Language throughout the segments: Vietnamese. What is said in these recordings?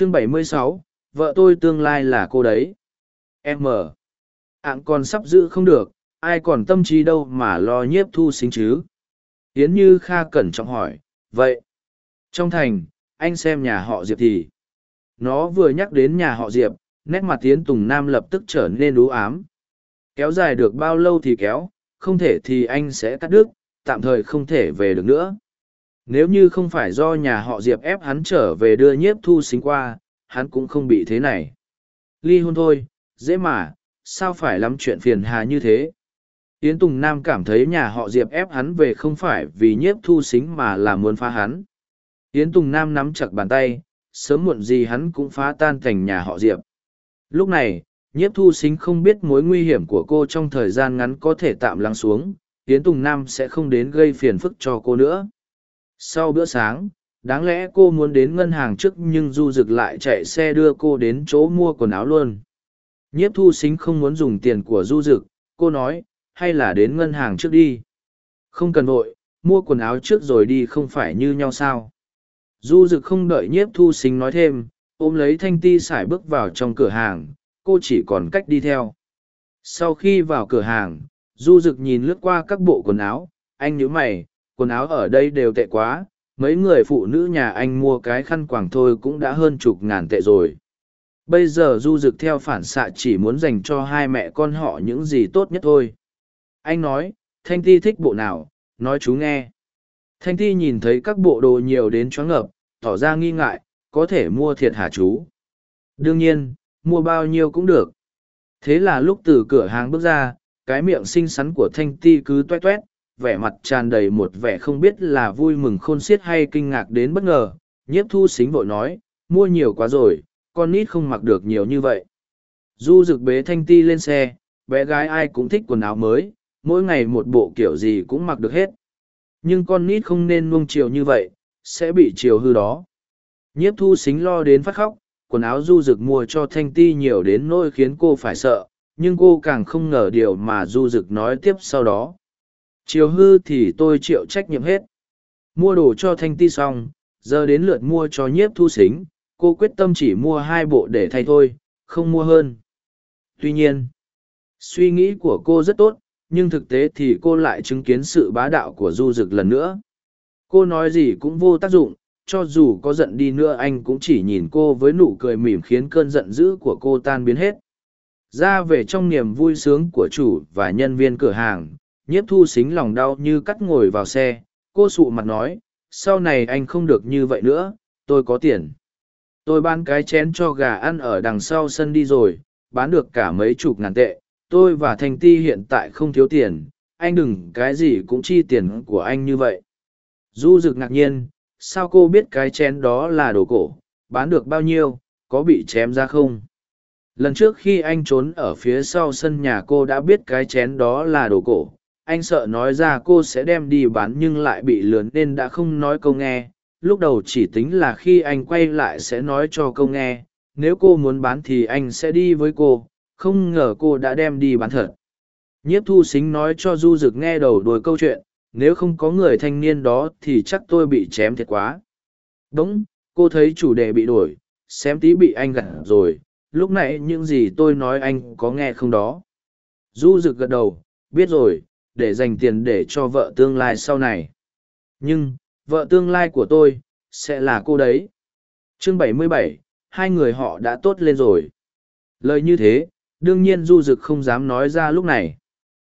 chương 76, vợ tôi tương lai là cô đấy. Em mờ. Ảng còn sắp giữ không được, ai còn tâm trí đâu mà lo nhiếp thu sinh chứ. Yến Như Kha cẩn trọng hỏi, vậy, trong thành, anh xem nhà họ Diệp thì. Nó vừa nhắc đến nhà họ Diệp, nét mặt Yến Tùng Nam lập tức trở nên đú ám. Kéo dài được bao lâu thì kéo, không thể thì anh sẽ cắt đứt, tạm thời không thể về được nữa. Nếu như không phải do nhà họ Diệp ép hắn trở về đưa nhiếp thu xính qua, hắn cũng không bị thế này. Ly hôn thôi, dễ mà, sao phải lắm chuyện phiền hà như thế. Yến Tùng Nam cảm thấy nhà họ Diệp ép hắn về không phải vì nhiếp thu xính mà là muốn phá hắn. Yến Tùng Nam nắm chặt bàn tay, sớm muộn gì hắn cũng phá tan thành nhà họ Diệp. Lúc này, nhiếp thu xính không biết mối nguy hiểm của cô trong thời gian ngắn có thể tạm lắng xuống, Yến Tùng Nam sẽ không đến gây phiền phức cho cô nữa. Sau bữa sáng, đáng lẽ cô muốn đến ngân hàng trước nhưng Du Dực lại chạy xe đưa cô đến chỗ mua quần áo luôn. Nhiếp thu xính không muốn dùng tiền của Du Dực, cô nói, hay là đến ngân hàng trước đi. Không cần vội, mua quần áo trước rồi đi không phải như nhau sao. Du Dực không đợi nhiếp thu xính nói thêm, ôm lấy thanh ti sải bước vào trong cửa hàng, cô chỉ còn cách đi theo. Sau khi vào cửa hàng, Du Dực nhìn lướt qua các bộ quần áo, anh nhíu mày, quần áo ở đây đều tệ quá, mấy người phụ nữ nhà anh mua cái khăn quàng thôi cũng đã hơn chục ngàn tệ rồi. Bây giờ Du Dực theo phản xạ chỉ muốn dành cho hai mẹ con họ những gì tốt nhất thôi. Anh nói, Thanh Ti thích bộ nào, nói chú nghe. Thanh Ti nhìn thấy các bộ đồ nhiều đến choáng ngợp, tỏ ra nghi ngại, có thể mua thiệt hả chú? Đương nhiên, mua bao nhiêu cũng được. Thế là lúc từ cửa hàng bước ra, cái miệng xinh xắn của Thanh Ti cứ toét toét, vẻ mặt tràn đầy một vẻ không biết là vui mừng khôn xiết hay kinh ngạc đến bất ngờ. Nhiếp thu xính vội nói, mua nhiều quá rồi, con nít không mặc được nhiều như vậy. Du rực bế Thanh Ti lên xe, bé gái ai cũng thích quần áo mới, mỗi ngày một bộ kiểu gì cũng mặc được hết. Nhưng con nít không nên nuông chiều như vậy, sẽ bị chiều hư đó. Nhiếp thu xính lo đến phát khóc, quần áo du rực mua cho thanh ti nhiều đến nỗi khiến cô phải sợ, nhưng cô càng không ngờ điều mà du rực nói tiếp sau đó. Chiều hư thì tôi chịu trách nhiệm hết. Mua đồ cho thanh ti xong, giờ đến lượt mua cho nhiếp thu xính, cô quyết tâm chỉ mua hai bộ để thay thôi, không mua hơn. Tuy nhiên, suy nghĩ của cô rất tốt, nhưng thực tế thì cô lại chứng kiến sự bá đạo của du rực lần nữa cô nói gì cũng vô tác dụng cho dù có giận đi nữa anh cũng chỉ nhìn cô với nụ cười mỉm khiến cơn giận dữ của cô tan biến hết ra về trong niềm vui sướng của chủ và nhân viên cửa hàng nhiếp thu xính lòng đau như cắt ngồi vào xe, cô sụ mặt nói, sau này anh không được như vậy nữa, tôi có tiền. Tôi bán cái chén cho gà ăn ở đằng sau sân đi rồi, bán được cả mấy chục ngàn tệ. Tôi và thanh ti hiện tại không thiếu tiền, anh đừng cái gì cũng chi tiền của anh như vậy. Du rực ngạc nhiên, sao cô biết cái chén đó là đồ cổ, bán được bao nhiêu, có bị chém ra không? Lần trước khi anh trốn ở phía sau sân nhà cô đã biết cái chén đó là đồ cổ anh sợ nói ra cô sẽ đem đi bán nhưng lại bị lừa nên đã không nói câu nghe. Lúc đầu chỉ tính là khi anh quay lại sẽ nói cho câu nghe. Nếu cô muốn bán thì anh sẽ đi với cô. Không ngờ cô đã đem đi bán thật. Nhiếp thu xính nói cho du rực nghe đầu đuôi câu chuyện. Nếu không có người thanh niên đó thì chắc tôi bị chém thiệt quá. Đúng, cô thấy chủ đề bị đổi. Xém tí bị anh gặt rồi. Lúc nãy những gì tôi nói anh có nghe không đó? Du rực gật đầu. Biết rồi để dành tiền để cho vợ tương lai sau này. Nhưng vợ tương lai của tôi sẽ là cô đấy. Chương 77, hai người họ đã tốt lên rồi. Lời như thế đương nhiên du Dực không dám nói ra lúc này.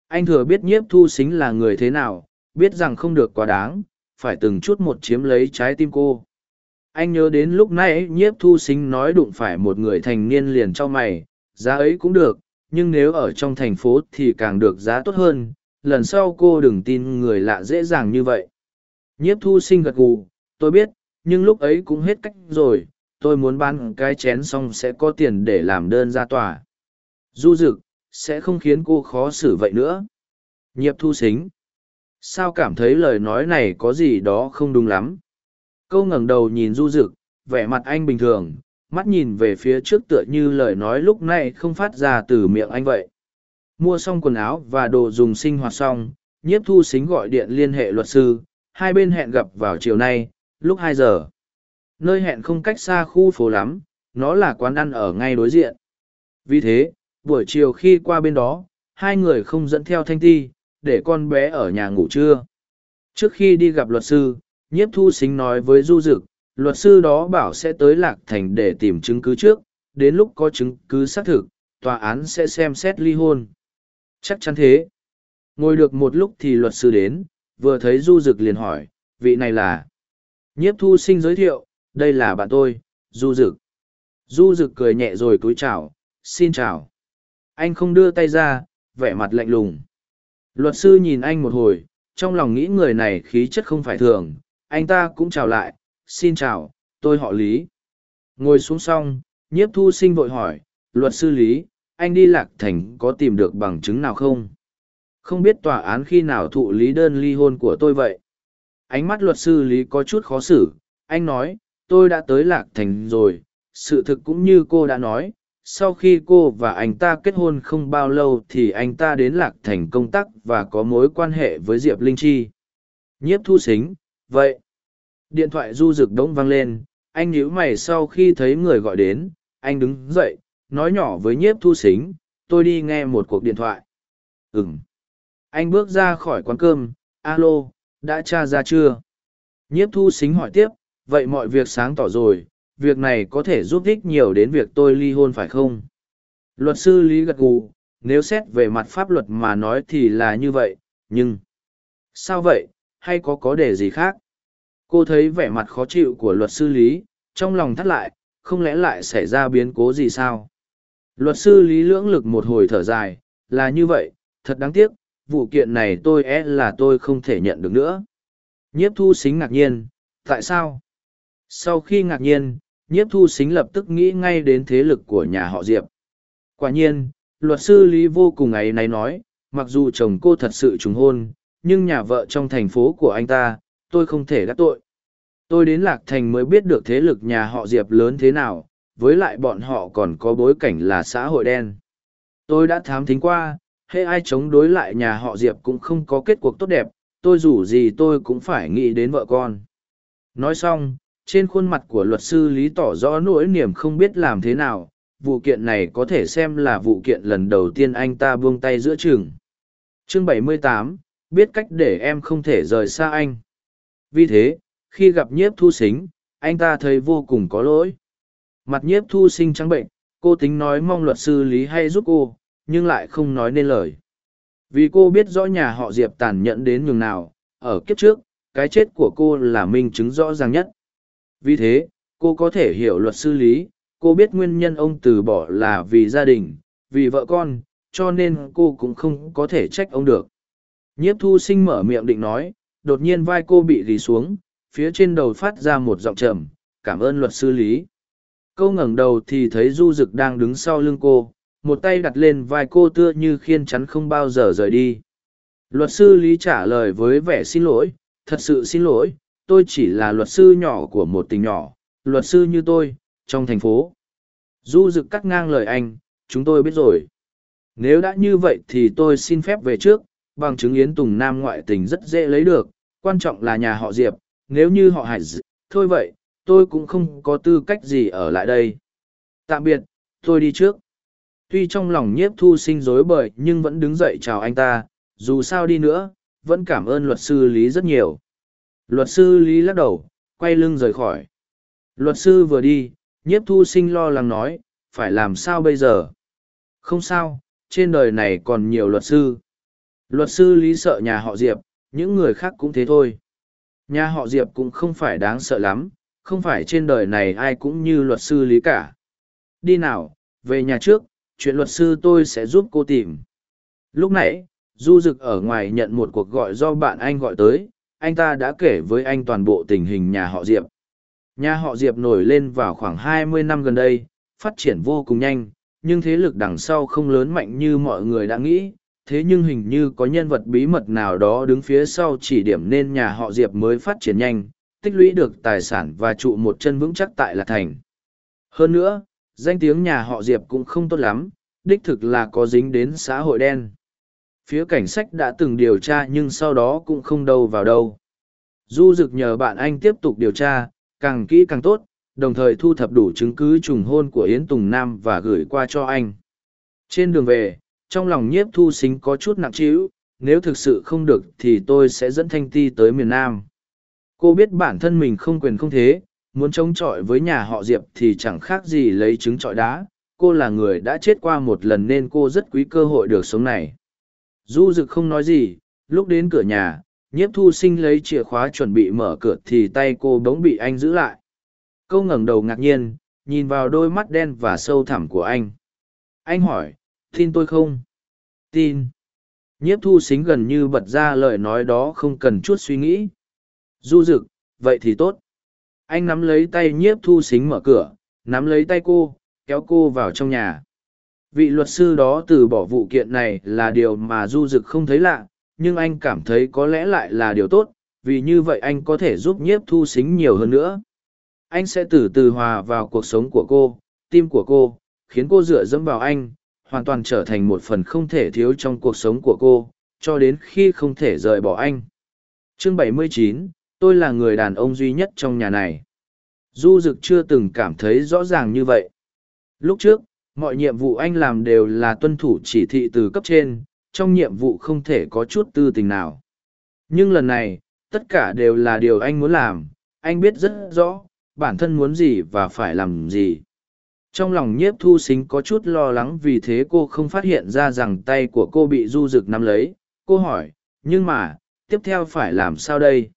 Anh thừa biết nhiếp thu xính là người thế nào biết rằng không được quá đáng phải từng chút một chiếm lấy trái tim cô. Anh nhớ đến lúc nãy nhiếp thu xính nói đụng phải một người thành niên liền cho mày giá ấy cũng được nhưng nếu ở trong thành phố thì càng được giá tốt hơn lần sau cô đừng tin người lạ dễ dàng như vậy. Nhiếp thu sinh gật gù, tôi biết, nhưng lúc ấy cũng hết cách rồi, tôi muốn bán cái chén xong sẽ có tiền để làm đơn ra tòa. Du rực sẽ không khiến cô khó xử vậy nữa. Nhiếp thu xính sao cảm thấy lời nói này có gì đó không đúng lắm? Câu ngẩng đầu nhìn du rực vẻ mặt anh bình thường, mắt nhìn về phía trước tựa như lời nói lúc này không phát ra từ miệng anh vậy mua xong quần áo và đồ dùng sinh hoạt xong nhiếp thu xính gọi điện liên hệ luật sư hai bên hẹn gặp vào chiều nay lúc hai giờ nơi hẹn không cách xa khu phố lắm nó là quán ăn ở ngay đối diện. Vì thế, buổi chiều khi qua bên đó, hai người không dẫn theo thanh ti, để con bé ở nhà ngủ trưa. Trước khi đi gặp luật sư, nhiếp thu xính nói với du dực, luật sư đó bảo sẽ tới lạc thành để tìm chứng cứ trước, đến lúc có chứng cứ xác thực, tòa án sẽ xem xét ly hôn. Chắc chắn thế. Ngồi được một lúc thì luật sư đến, vừa thấy du dực liền hỏi, vị này là... Nhiếp thu sinh giới thiệu, đây là bạn tôi, du dực. Du dực cười nhẹ rồi cúi chào, xin chào. Anh không đưa tay ra, vẻ mặt lạnh lùng. Luật sư nhìn anh một hồi, trong lòng nghĩ người này khí chất không phải thường, anh ta cũng chào lại, xin chào, tôi họ Lý. Ngồi xuống xong, nhiếp thu sinh vội hỏi, luật sư Lý, anh đi lạc thành có tìm được bằng chứng nào không? Không biết tòa án khi nào thụ lý đơn ly hôn của tôi vậy? Ánh mắt luật sư Lý có chút khó xử, anh nói, tôi đã tới lạc thành rồi, sự thực cũng như cô đã nói, sau khi cô và anh ta kết hôn không bao lâu thì anh ta đến lạc thành công tác và có mối quan hệ với diệp linh chi. Nhiếp thu xính vậy. Điện thoại du rực đống vang lên. Anh nhíu mày sau khi thấy người gọi đến. Anh đứng dậy nói nhỏ với nhiếp thu xính tôi đi nghe một cuộc điện thoại ừ m anh bước ra khỏi quán cơm alo đã tra ra chưa nhiếp thu xính hỏi tiếp vậy mọi việc sáng tỏ rồi việc này có thể giúp ích nhiều đến việc tôi ly hôn phải không? Luật sư Lý gật gù, nếu xét về mặt pháp luật mà nói thì là như vậy, nhưng... Sao vậy, hay có có đề gì khác? Cô thấy vẻ mặt khó chịu của luật sư Lý, trong lòng thắt lại, không lẽ lại xảy ra biến cố gì sao? Luật sư Lý lưỡng lực một hồi thở dài, là như vậy, thật đáng tiếc, vụ kiện này tôi e là tôi không thể nhận được nữa. Nhiếp thu xính ngạc nhiên, tại sao? Sau khi ngạc nhiên, nhiếp thu xính lập tức nghĩ ngay đến thế lực của nhà họ diệp quả nhiên luật sư lý vô cùng ấy này nói mặc dù chồng cô thật sự trùng hôn nhưng nhà vợ trong thành phố của anh ta tôi không thể gác tội tôi đến lạc thành mới biết được thế lực nhà họ diệp lớn thế nào với lại bọn họ còn có bối cảnh là xã hội đen. Tôi đã thám thính qua hệ ai chống đối lại nhà họ diệp cũng không có kết cuộc tốt đẹp tôi dù gì tôi cũng phải nghĩ đến vợ con. Nói xong trên khuôn mặt của luật sư lý tỏ rõ nỗi niềm không biết làm thế nào vụ kiện này có thể xem là vụ kiện lần đầu tiên anh ta buông tay giữa trường chương 78, biết cách để em không thể rời xa anh. Vì thế khi gặp nhiếp thu xính anh ta thấy vô cùng có lỗi mặt nhiếp thu sinh trắng bệnh cô tính nói mong luật sư lý hay giúp cô nhưng lại không nói nên lời vì cô biết rõ nhà họ diệp tàn nhẫn đến nhường nào ở kiếp trước cái chết của cô là minh chứng rõ ràng nhất vì thế, cô có thể hiểu luật sư lý, cô biết nguyên nhân ông từ bỏ là vì gia đình, vì vợ con, cho nên cô cũng không có thể trách ông được. Nhiếp thu sinh mở miệng định nói, đột nhiên vai cô bị rì xuống, phía trên đầu phát ra một giọng trầm, cảm ơn luật sư lý. Câu ngẩng đầu thì thấy du dực đang đứng sau lưng cô, một tay đặt lên vai cô tựa như khiên chắn không bao giờ rời đi. Luật sư lý trả lời với vẻ xin lỗi, thật sự xin lỗi, tôi chỉ là luật sư nhỏ của một tỉnh nhỏ, luật sư như tôi, trong thành phố. Du dực cắt ngang lời anh, chúng tôi biết rồi. Nếu đã như vậy thì tôi xin phép về trước, bằng chứng Yến Tùng Nam ngoại tình rất dễ lấy được, quan trọng là nhà họ Diệp, nếu như họ hải d... thôi vậy, tôi cũng không có tư cách gì ở lại đây. Tạm biệt, tôi đi trước. Tuy trong lòng nhiếp thu sinh rối bời nhưng vẫn đứng dậy chào anh ta, dù sao đi nữa, vẫn cảm ơn luật sư Lý rất nhiều. Luật sư Lý lắc đầu, quay lưng rời khỏi. Luật sư vừa đi, nhiếp thu sinh lo lắng nói, phải làm sao bây giờ? Không sao, trên đời này còn nhiều luật sư. Luật sư Lý sợ nhà họ Diệp, những người khác cũng thế thôi. Nhà họ Diệp cũng không phải đáng sợ lắm, không phải trên đời này ai cũng như luật sư Lý cả. Đi nào, về nhà trước, chuyện luật sư tôi sẽ giúp cô tìm. Lúc nãy, Du Dực ở ngoài nhận một cuộc gọi do bạn anh gọi tới, anh ta đã kể với anh toàn bộ tình hình nhà họ Diệp. Nhà họ Diệp nổi lên vào khoảng 20 năm gần đây, phát triển vô cùng nhanh, nhưng thế lực đằng sau không lớn mạnh như mọi người đã nghĩ. Thế nhưng hình như có nhân vật bí mật nào đó đứng phía sau chỉ điểm nên nhà họ Diệp mới phát triển nhanh, tích lũy được tài sản và trụ một chân vững chắc tại Lạc Thành. Hơn nữa, danh tiếng nhà họ Diệp cũng không tốt lắm, đích thực là có dính đến xã hội đen phía cảnh sách đã từng điều tra nhưng sau đó cũng không đâu vào đâu du rực nhờ bạn anh tiếp tục điều tra càng kỹ càng tốt đồng thời thu thập đủ chứng cứ trùng hôn của Yến Tùng Nam và gửi qua cho anh. Trên đường về, trong lòng nhiếp thu xính có chút nặng trĩu, nếu thực sự không được thì tôi sẽ dẫn Thanh Ti tới miền Nam. Cô biết bản thân mình không quyền không thế, muốn chống chọi với nhà họ Diệp thì chẳng khác gì lấy trứng trọi đá. Cô là người đã chết qua một lần nên cô rất quý cơ hội được sống này. Du Dực không nói gì, lúc đến cửa nhà, nhiếp thu sinh lấy chìa khóa chuẩn bị mở cửa thì tay cô bỗng bị anh giữ lại. Câu ngẩng đầu ngạc nhiên, nhìn vào đôi mắt đen và sâu thẳm của anh. Anh hỏi, tin tôi không? Tin. Nhiếp thu xính gần như bật ra lời nói đó không cần chút suy nghĩ. Du Dực, vậy thì tốt. Anh nắm lấy tay nhiếp thu xính mở cửa, nắm lấy tay cô, kéo cô vào trong nhà. Vị luật sư đó từ bỏ vụ kiện này là điều mà du dực không thấy lạ nhưng anh cảm thấy có lẽ lại là điều tốt vì như vậy anh có thể giúp nhiếp thu xính nhiều hơn nữa. Anh sẽ từ từ hòa vào cuộc sống của cô tim của cô khiến cô dựa dẫm vào anh hoàn toàn trở thành một phần không thể thiếu trong cuộc sống của cô cho đến khi không thể rời bỏ anh. Chương 79, tôi là người đàn ông duy nhất trong nhà này. Du dực chưa từng cảm thấy rõ ràng như vậy. Lúc trước, mọi nhiệm vụ anh làm đều là tuân thủ chỉ thị từ cấp trên, trong nhiệm vụ không thể có chút tư tình nào. Nhưng lần này, tất cả đều là điều anh muốn làm. Anh biết rất rõ, bản thân muốn gì và phải làm gì. Trong lòng nhiếp thu xính có chút lo lắng vì thế cô không phát hiện ra rằng tay của cô bị du rực nắm lấy. Cô hỏi, nhưng mà, tiếp theo phải làm sao đây?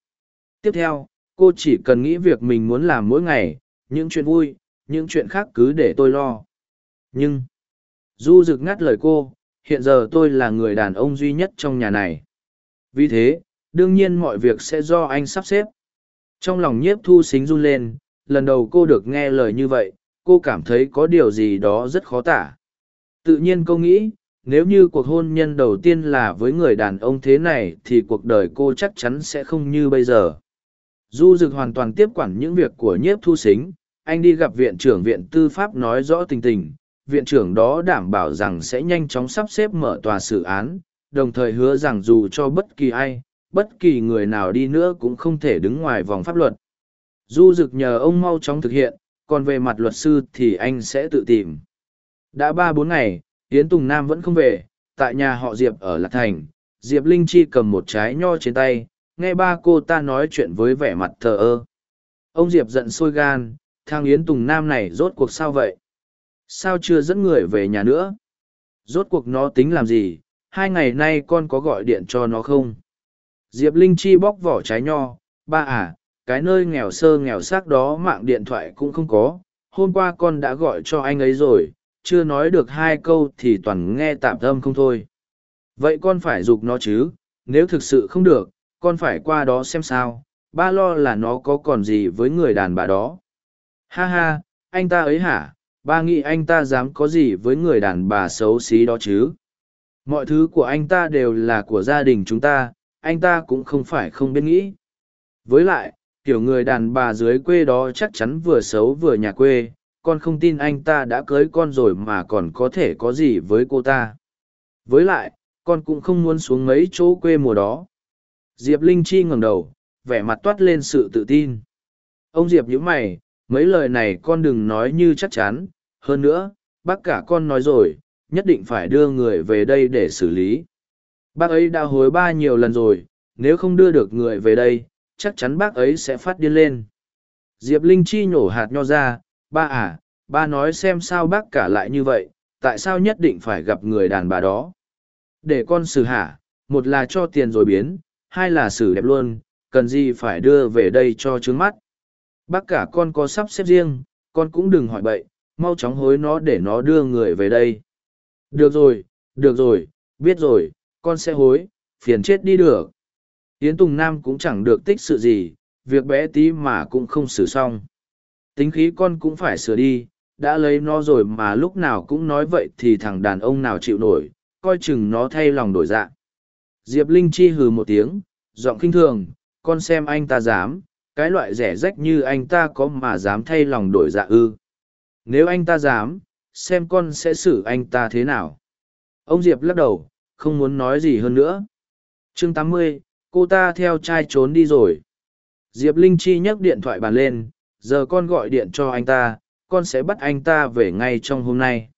Tiếp theo, cô chỉ cần nghĩ việc mình muốn làm mỗi ngày, những chuyện vui, những chuyện khác cứ để tôi lo. Nhưng, du dực ngắt lời cô, hiện giờ tôi là người đàn ông duy nhất trong nhà này. Vì thế, đương nhiên mọi việc sẽ do anh sắp xếp. Trong lòng nhiếp thu xính run lên, lần đầu cô được nghe lời như vậy, cô cảm thấy có điều gì đó rất khó tả. Tự nhiên cô nghĩ, nếu như cuộc hôn nhân đầu tiên là với người đàn ông thế này thì cuộc đời cô chắc chắn sẽ không như bây giờ du Dực hoàn toàn tiếp quản những việc của nhiếp thu xính anh đi gặp viện trưởng viện tư pháp nói rõ tình tình viện trưởng đó đảm bảo rằng sẽ nhanh chóng sắp xếp mở tòa xử án, đồng thời hứa rằng dù cho bất kỳ ai, bất kỳ người nào đi nữa cũng không thể đứng ngoài vòng pháp luật. Du dực nhờ ông mau chóng thực hiện, còn về mặt luật sư thì anh sẽ tự tìm. Đã ba bốn ngày, Yến Tùng Nam vẫn không về, tại nhà họ Diệp ở Lạc Thành, Diệp Linh Chi cầm một trái nho trên tay, nghe ba cô ta nói chuyện với vẻ mặt thờ ơ. Ông Diệp giận sôi gan, Thang Yến Tùng Nam này rốt cuộc sao vậy? Sao chưa dẫn người về nhà nữa? Rốt cuộc nó tính làm gì? Hai ngày nay con có gọi điện cho nó không? Diệp Linh Chi bóc vỏ trái nho. Ba à, cái nơi nghèo sơ nghèo xác đó mạng điện thoại cũng không có. Hôm qua con đã gọi cho anh ấy rồi, chưa nói được hai câu thì toàn nghe tạm tâm không thôi. Vậy con phải dục nó chứ, nếu thực sự không được, con phải qua đó xem sao, ba lo là nó có còn gì với người đàn bà đó. Ha ha, anh ta ấy hả, ba nghĩ anh ta dám có gì với người đàn bà xấu xí đó chứ? Mọi thứ của anh ta đều là của gia đình chúng ta anh ta cũng không phải không biết nghĩ. Với lại kiểu người đàn bà dưới quê đó chắc chắn vừa xấu vừa nhà quê con không tin anh ta đã cưới con rồi mà còn có thể có gì với cô ta. Với lại con cũng không muốn xuống mấy chỗ quê mùa đó diệp linh chi ngẩng đầu vẻ mặt toát lên sự tự tin ông diệp nhíu mày mấy lời này con đừng nói như chắc chắn hơn nữa, bác cả con nói rồi, nhất định phải đưa người về đây để xử lý. Bác ấy đã hối ba nhiều lần rồi, nếu không đưa được người về đây, chắc chắn bác ấy sẽ phát điên lên. Diệp Linh Chi nhổ hạt nho ra, ba à, ba nói xem sao bác cả lại như vậy, tại sao nhất định phải gặp người đàn bà đó. Để con xử hả, một là cho tiền rồi biến, hai là xử đẹp luôn, cần gì phải đưa về đây cho trướng mắt. Bác cả con có sắp xếp riêng, con cũng đừng hỏi bậy, mau chóng hối nó để nó đưa người về đây. Được rồi, được rồi, biết rồi, con sẽ hối, phiền chết đi được. Yến Tùng Nam cũng chẳng được tích sự gì, việc bé tí mà cũng không xử xong. Tính khí con cũng phải sửa đi, đã lấy nó rồi mà lúc nào cũng nói vậy thì thằng đàn ông nào chịu nổi, coi chừng nó thay lòng đổi dạ. Diệp Linh Chi hừ một tiếng, giọng khinh thường, con xem anh ta dám, cái loại rẻ rách như anh ta có mà dám thay lòng đổi dạ ư. Nếu anh ta dám xem con sẽ xử anh ta thế nào. Ông diệp lắc đầu không muốn nói gì hơn nữa. Chương tám mươi cô ta theo trai trốn đi rồi. Diệp linh chi nhấc điện thoại bàn lên giờ con gọi điện cho anh ta con sẽ bắt anh ta về ngay trong hôm nay.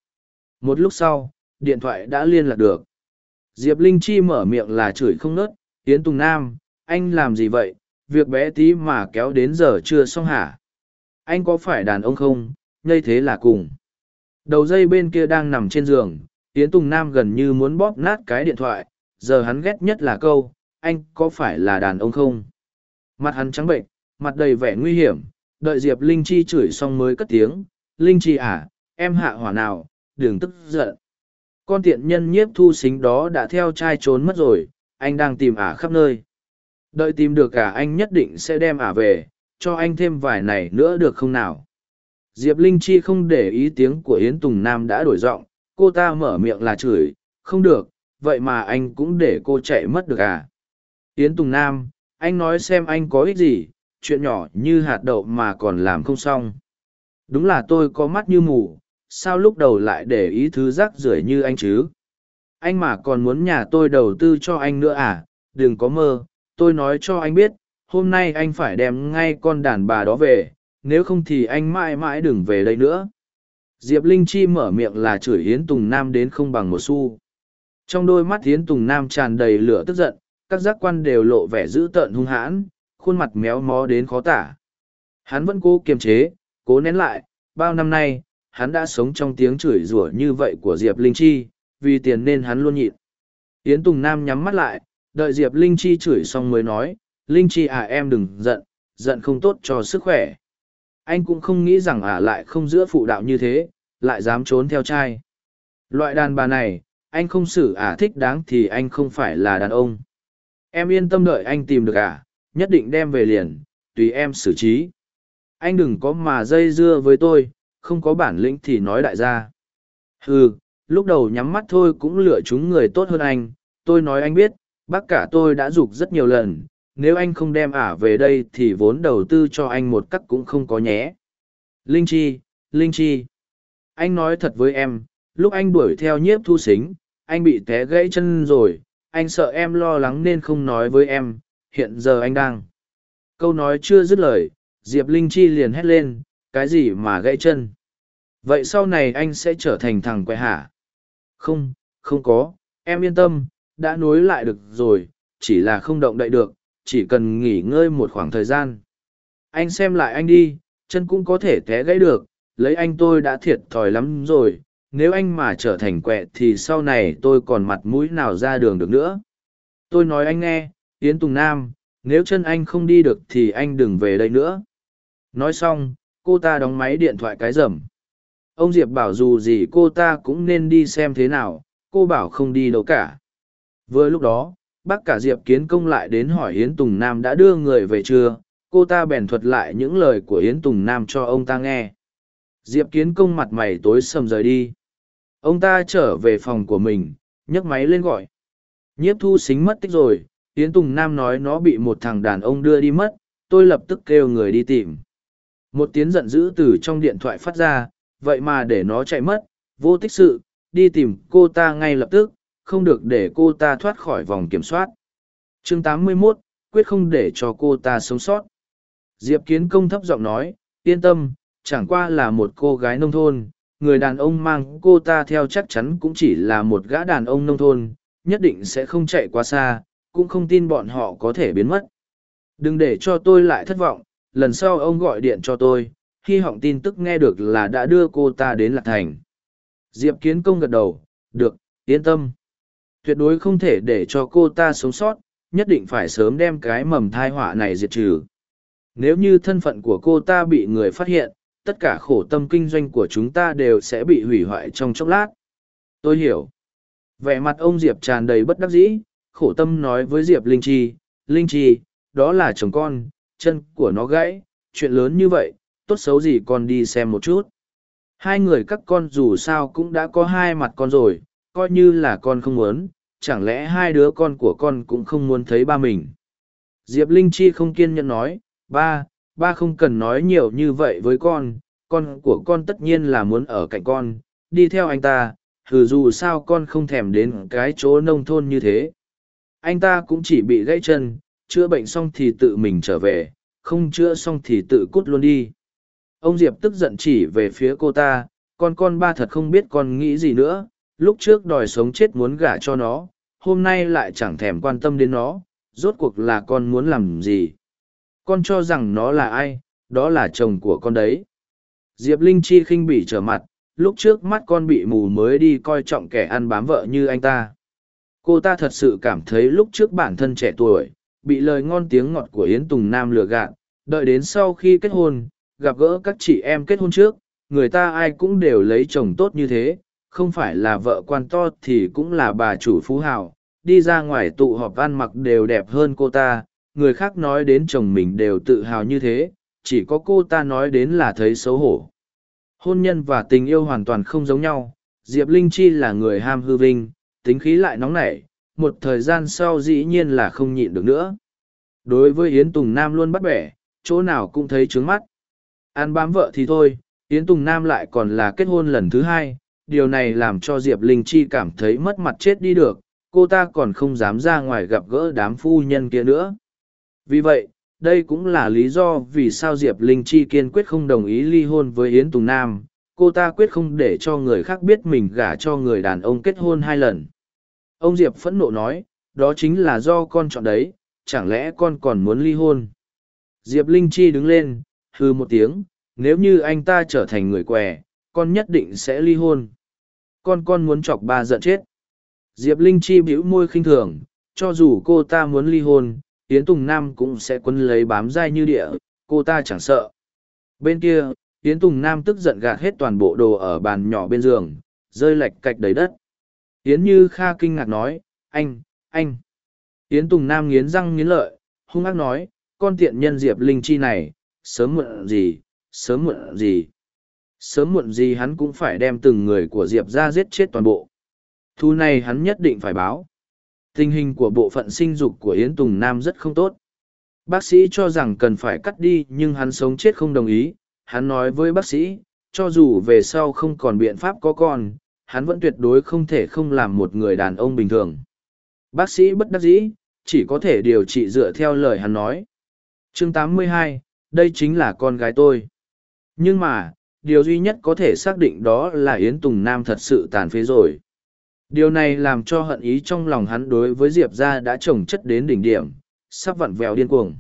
Một lúc sau điện thoại đã liên lạc được diệp linh chi mở miệng là chửi không nớt, yến tùng nam, anh làm gì vậy? Việc bé tí mà kéo đến giờ chưa xong hả? Anh có phải đàn ông không? Ngây thế là cùng. Đầu dây bên kia đang nằm trên giường, yến tùng nam gần như muốn bóp nát cái điện thoại, giờ hắn ghét nhất là câu, anh có phải là đàn ông không? Mặt hắn trắng bệnh mặt đầy vẻ nguy hiểm, đợi diệp linh chi chửi xong mới cất tiếng, linh chi à em hạ hỏa nào, đừng tức giận con tiện nhân nhiếp thu xính đó đã theo trai trốn mất rồi, anh đang tìm ả khắp nơi. Đợi tìm được cả anh nhất định sẽ đem ả về, cho anh thêm vài này nữa được không nào? Diệp linh chi không để ý tiếng của yến tùng nam đã đổi giọng, cô ta mở miệng là chửi, không được, vậy mà anh cũng để cô chạy mất được à? Yến tùng nam, anh nói xem anh có ích gì, chuyện nhỏ như hạt đậu mà còn làm không xong. Đúng là tôi có mắt như mù sao lúc đầu lại để ý thứ rác rưởi như anh chứ? Anh mà còn muốn nhà tôi đầu tư cho anh nữa à? Đừng có mơ, tôi nói cho anh biết, hôm nay anh phải đem ngay con đàn bà đó về, nếu không thì anh mãi mãi đừng về đây nữa. Diệp linh chi mở miệng là chửi hiến tùng nam đến không bằng một xu. Trong đôi mắt hiến tùng nam tràn đầy lửa tức giận, các giác quan đều lộ vẻ dữ tợn hung hãn, khuôn mặt méo mó đến khó tả. Hắn vẫn cố kiềm chế, cố nén lại, bao năm nay hắn đã sống trong tiếng chửi rủa như vậy của diệp linh chi, vì tiền nên hắn luôn nhịn. Yến tùng nam nhắm mắt lại, đợi diệp linh chi chửi xong mới nói, linh chi à em đừng giận giận không tốt cho sức khỏe. Anh cũng không nghĩ rằng à lại không giữa phụ đạo như thế, lại dám trốn theo trai. Loại đàn bà này, anh không xử ả thích đáng thì anh không phải là đàn ông. Em yên tâm đợi anh tìm được ả nhất định đem về liền, tùy em xử trí. Anh đừng có mà dây dưa với tôi không có bản lĩnh thì nói đại gia. Ừ lúc đầu nhắm mắt thôi cũng lựa chúng người tốt hơn anh. Tôi nói anh biết, bác cả tôi đã giục rất nhiều lần. Nếu anh không đem ả về đây thì vốn đầu tư cho anh một cắt cũng không có nhé. Linh chi linh chi. Anh nói thật với em, lúc anh đuổi theo nhiếp thu xính, anh bị té gãy chân rồi. Anh sợ em lo lắng nên không nói với em. Hiện giờ anh đang. Câu nói chưa dứt lời, diệp linh chi liền hét lên, cái gì mà gãy chân? Vậy sau này anh sẽ trở thành thằng quẹ hả? Không không có, em yên tâm, đã nối lại được rồi, chỉ là không động đậy được, chỉ cần nghỉ ngơi một khoảng thời gian. Anh xem lại anh đi, chân cũng có thể té gãy được, lấy anh tôi đã thiệt thòi lắm rồi, nếu anh mà trở thành quẹ thì sau này tôi còn mặt mũi nào ra đường được nữa? Tôi nói anh nghe, yến tùng nam, nếu chân anh không đi được thì anh đừng về đây nữa. Nói xong, cô ta đóng máy điện thoại cái rầm ông diệp bảo dù gì cô ta cũng nên đi xem thế nào, cô bảo không đi đâu cả. Vừa lúc đó, bác cả diệp kiến công lại đến hỏi yến tùng nam đã đưa người về chưa? Cô ta bèn thuật lại những lời của yến tùng nam cho ông ta nghe. Diệp kiến công mặt mày tối sầm rời đi. Ông ta trở về phòng của mình, nhấc máy lên gọi. Nhiếp thu xính mất tích rồi, yến tùng nam nói nó bị một thằng đàn ông đưa đi mất, tôi lập tức kêu người đi tìm. Một tiếng giận dữ từ trong điện thoại phát ra vậy mà để nó chạy mất vô tích sự đi tìm cô ta ngay lập tức không được để cô ta thoát khỏi vòng kiểm soát. Chương 81, quyết không để cho cô ta sống sót. Diệp kiến công thấp giọng nói yên tâm chẳng qua là một cô gái nông thôn người đàn ông mang cô ta theo chắc chắn cũng chỉ là một gã đàn ông nông thôn nhất định sẽ không chạy quá xa cũng không tin bọn họ có thể biến mất. Đừng để cho tôi lại thất vọng lần sau ông gọi điện cho tôi hy vọng tin tức nghe được là đã đưa cô ta đến lạc thành. Diệp kiến công gật đầu, được, yên tâm. Tuyệt đối không thể để cho cô ta sống sót, nhất định phải sớm đem cái mầm thai họa này diệt trừ. Nếu như thân phận của cô ta bị người phát hiện, tất cả khổ tâm kinh doanh của chúng ta đều sẽ bị hủy hoại trong chốc lát. Tôi hiểu. Vẻ mặt ông diệp tràn đầy bất đắc dĩ, khổ tâm nói với diệp linh chi linh chi, đó là chồng con, chân của nó gãy, chuyện lớn như vậy tốt xấu gì con đi xem một chút. Hai người các con dù sao cũng đã có hai mặt con rồi, coi như là con không muốn, chẳng lẽ hai đứa con của con cũng không muốn thấy ba mình? Diệp linh chi không kiên nhẫn nói, ba ba không cần nói nhiều như vậy với con con của con tất nhiên là muốn ở cạnh con, đi theo anh ta thử dù sao con không thèm đến cái chỗ nông thôn như thế. Anh ta cũng chỉ bị gãy chân, chữa bệnh xong thì tự mình trở về, không chữa xong thì tự cút luôn đi ông diệp tức giận chỉ về phía cô ta, con con ba thật không biết con nghĩ gì nữa, lúc trước đòi sống chết muốn gả cho nó, hôm nay lại chẳng thèm quan tâm đến nó, rốt cuộc là con muốn làm gì? Con cho rằng nó là ai, đó là chồng của con đấy. Diệp linh chi khinh bỉ trở mặt, lúc trước mắt con bị mù mới đi coi trọng kẻ ăn bám vợ như anh ta. Cô ta thật sự cảm thấy lúc trước bản thân trẻ tuổi, bị lời ngon tiếng ngọt của yến tùng nam lừa gạt, đợi đến sau khi kết hôn gặp gỡ các chị em kết hôn trước, người ta ai cũng đều lấy chồng tốt như thế, không phải là vợ quan to thì cũng là bà chủ phú hào, đi ra ngoài tụ họp ăn mặc đều đẹp hơn cô ta, người khác nói đến chồng mình đều tự hào như thế, chỉ có cô ta nói đến là thấy xấu hổ. Hôn nhân và tình yêu hoàn toàn không giống nhau, diệp linh chi là người ham hư vinh, tính khí lại nóng nảy, một thời gian sau dĩ nhiên là không nhịn được nữa. Đối với yến tùng nam luôn bắt bẻ, chỗ nào cũng thấy trướng mắt ăn bám vợ thì thôi, yến tùng nam lại còn là kết hôn lần thứ hai, điều này làm cho diệp linh chi cảm thấy mất mặt chết đi được, cô ta còn không dám ra ngoài gặp gỡ đám phu nhân kia nữa. Vì vậy, đây cũng là lý do vì sao diệp linh chi kiên quyết không đồng ý ly hôn với yến tùng nam, cô ta quyết không để cho người khác biết mình gả cho người đàn ông kết hôn hai lần. Ông diệp phẫn nộ nói, đó chính là do con chọn đấy, chẳng lẽ con còn muốn ly hôn? Diệp linh chi đứng lên hư một tiếng, nếu như anh ta trở thành người què, con nhất định sẽ ly hôn. Con con muốn chọc ba giận chết. Diệp linh chi bĩu môi khinh thường, cho dù cô ta muốn ly hôn, yến tùng nam cũng sẽ quấn lấy bám dai như địa, cô ta chẳng sợ. Bên kia, yến tùng nam tức giận gạt hết toàn bộ đồ ở bàn nhỏ bên giường, rơi lạch cạch đầy đất. Yến như kha kinh ngạc nói, anh anh. Yến tùng nam nghiến răng nghiến lợi, hung ác nói, con tiện nhân diệp linh chi này sớm muộn gì sớm muộn gì. Sớm muộn gì hắn cũng phải đem từng người của diệp ra giết chết toàn bộ. Thu này hắn nhất định phải báo. Tình hình của bộ phận sinh dục của yến tùng nam rất không tốt. Bác sĩ cho rằng cần phải cắt đi nhưng hắn sống chết không đồng ý. Hắn nói với bác sĩ cho dù về sau không còn biện pháp có con hắn vẫn tuyệt đối không thể không làm một người đàn ông bình thường. Bác sĩ bất đắc dĩ chỉ có thể điều trị dựa theo lời hắn nói. Chương 82, đây chính là con gái tôi. Nhưng mà, điều duy nhất có thể xác định đó là yến tùng nam thật sự tàn phế rồi. Điều này làm cho hận ý trong lòng hắn đối với diệp gia đã trồng chất đến đỉnh điểm, sắp vặn vẹo điên cuồng.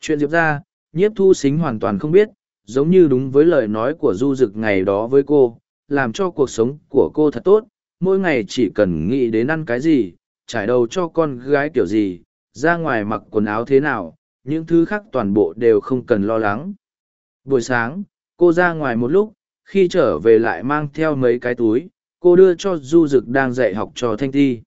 Chuyện diệp gia, nhiếp thu xính hoàn toàn không biết, giống như đúng với lời nói của du Dực ngày đó với cô, làm cho cuộc sống của cô thật tốt, mỗi ngày chỉ cần nghĩ đến ăn cái gì, trải đầu cho con gái kiểu gì, ra ngoài mặc quần áo thế nào những thứ khác toàn bộ đều không cần lo lắng. Buổi sáng, cô ra ngoài một lúc, khi trở về lại mang theo mấy cái túi, cô đưa cho du dực đang dạy học cho thanh ti.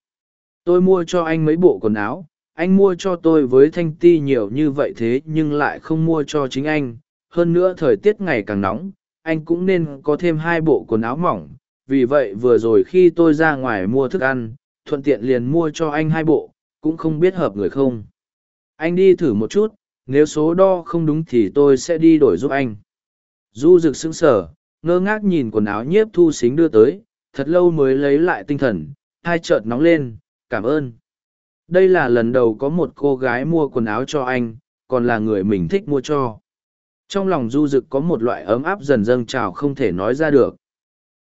Tôi mua cho anh mấy bộ quần áo, anh mua cho tôi với thanh ti nhiều như vậy thế nhưng lại không mua cho chính anh. Hơn nữa thời tiết ngày càng nóng, anh cũng nên có thêm hai bộ quần áo mỏng. Vì vậy vừa rồi khi tôi ra ngoài mua thức ăn, thuận tiện liền mua cho anh hai bộ, cũng không biết hợp người không anh đi thử một chút, nếu số đo không đúng thì tôi sẽ đi đổi giúp anh. Du rực sững sờ, ngơ ngác nhìn quần áo nhiếp thu xính đưa tới, thật lâu mới lấy lại tinh thần, hai chợt nóng lên, cảm ơn. Đây là lần đầu có một cô gái mua quần áo cho anh, còn là người mình thích mua cho. Trong lòng du rực có một loại ấm áp dần dâng trào không thể nói ra được.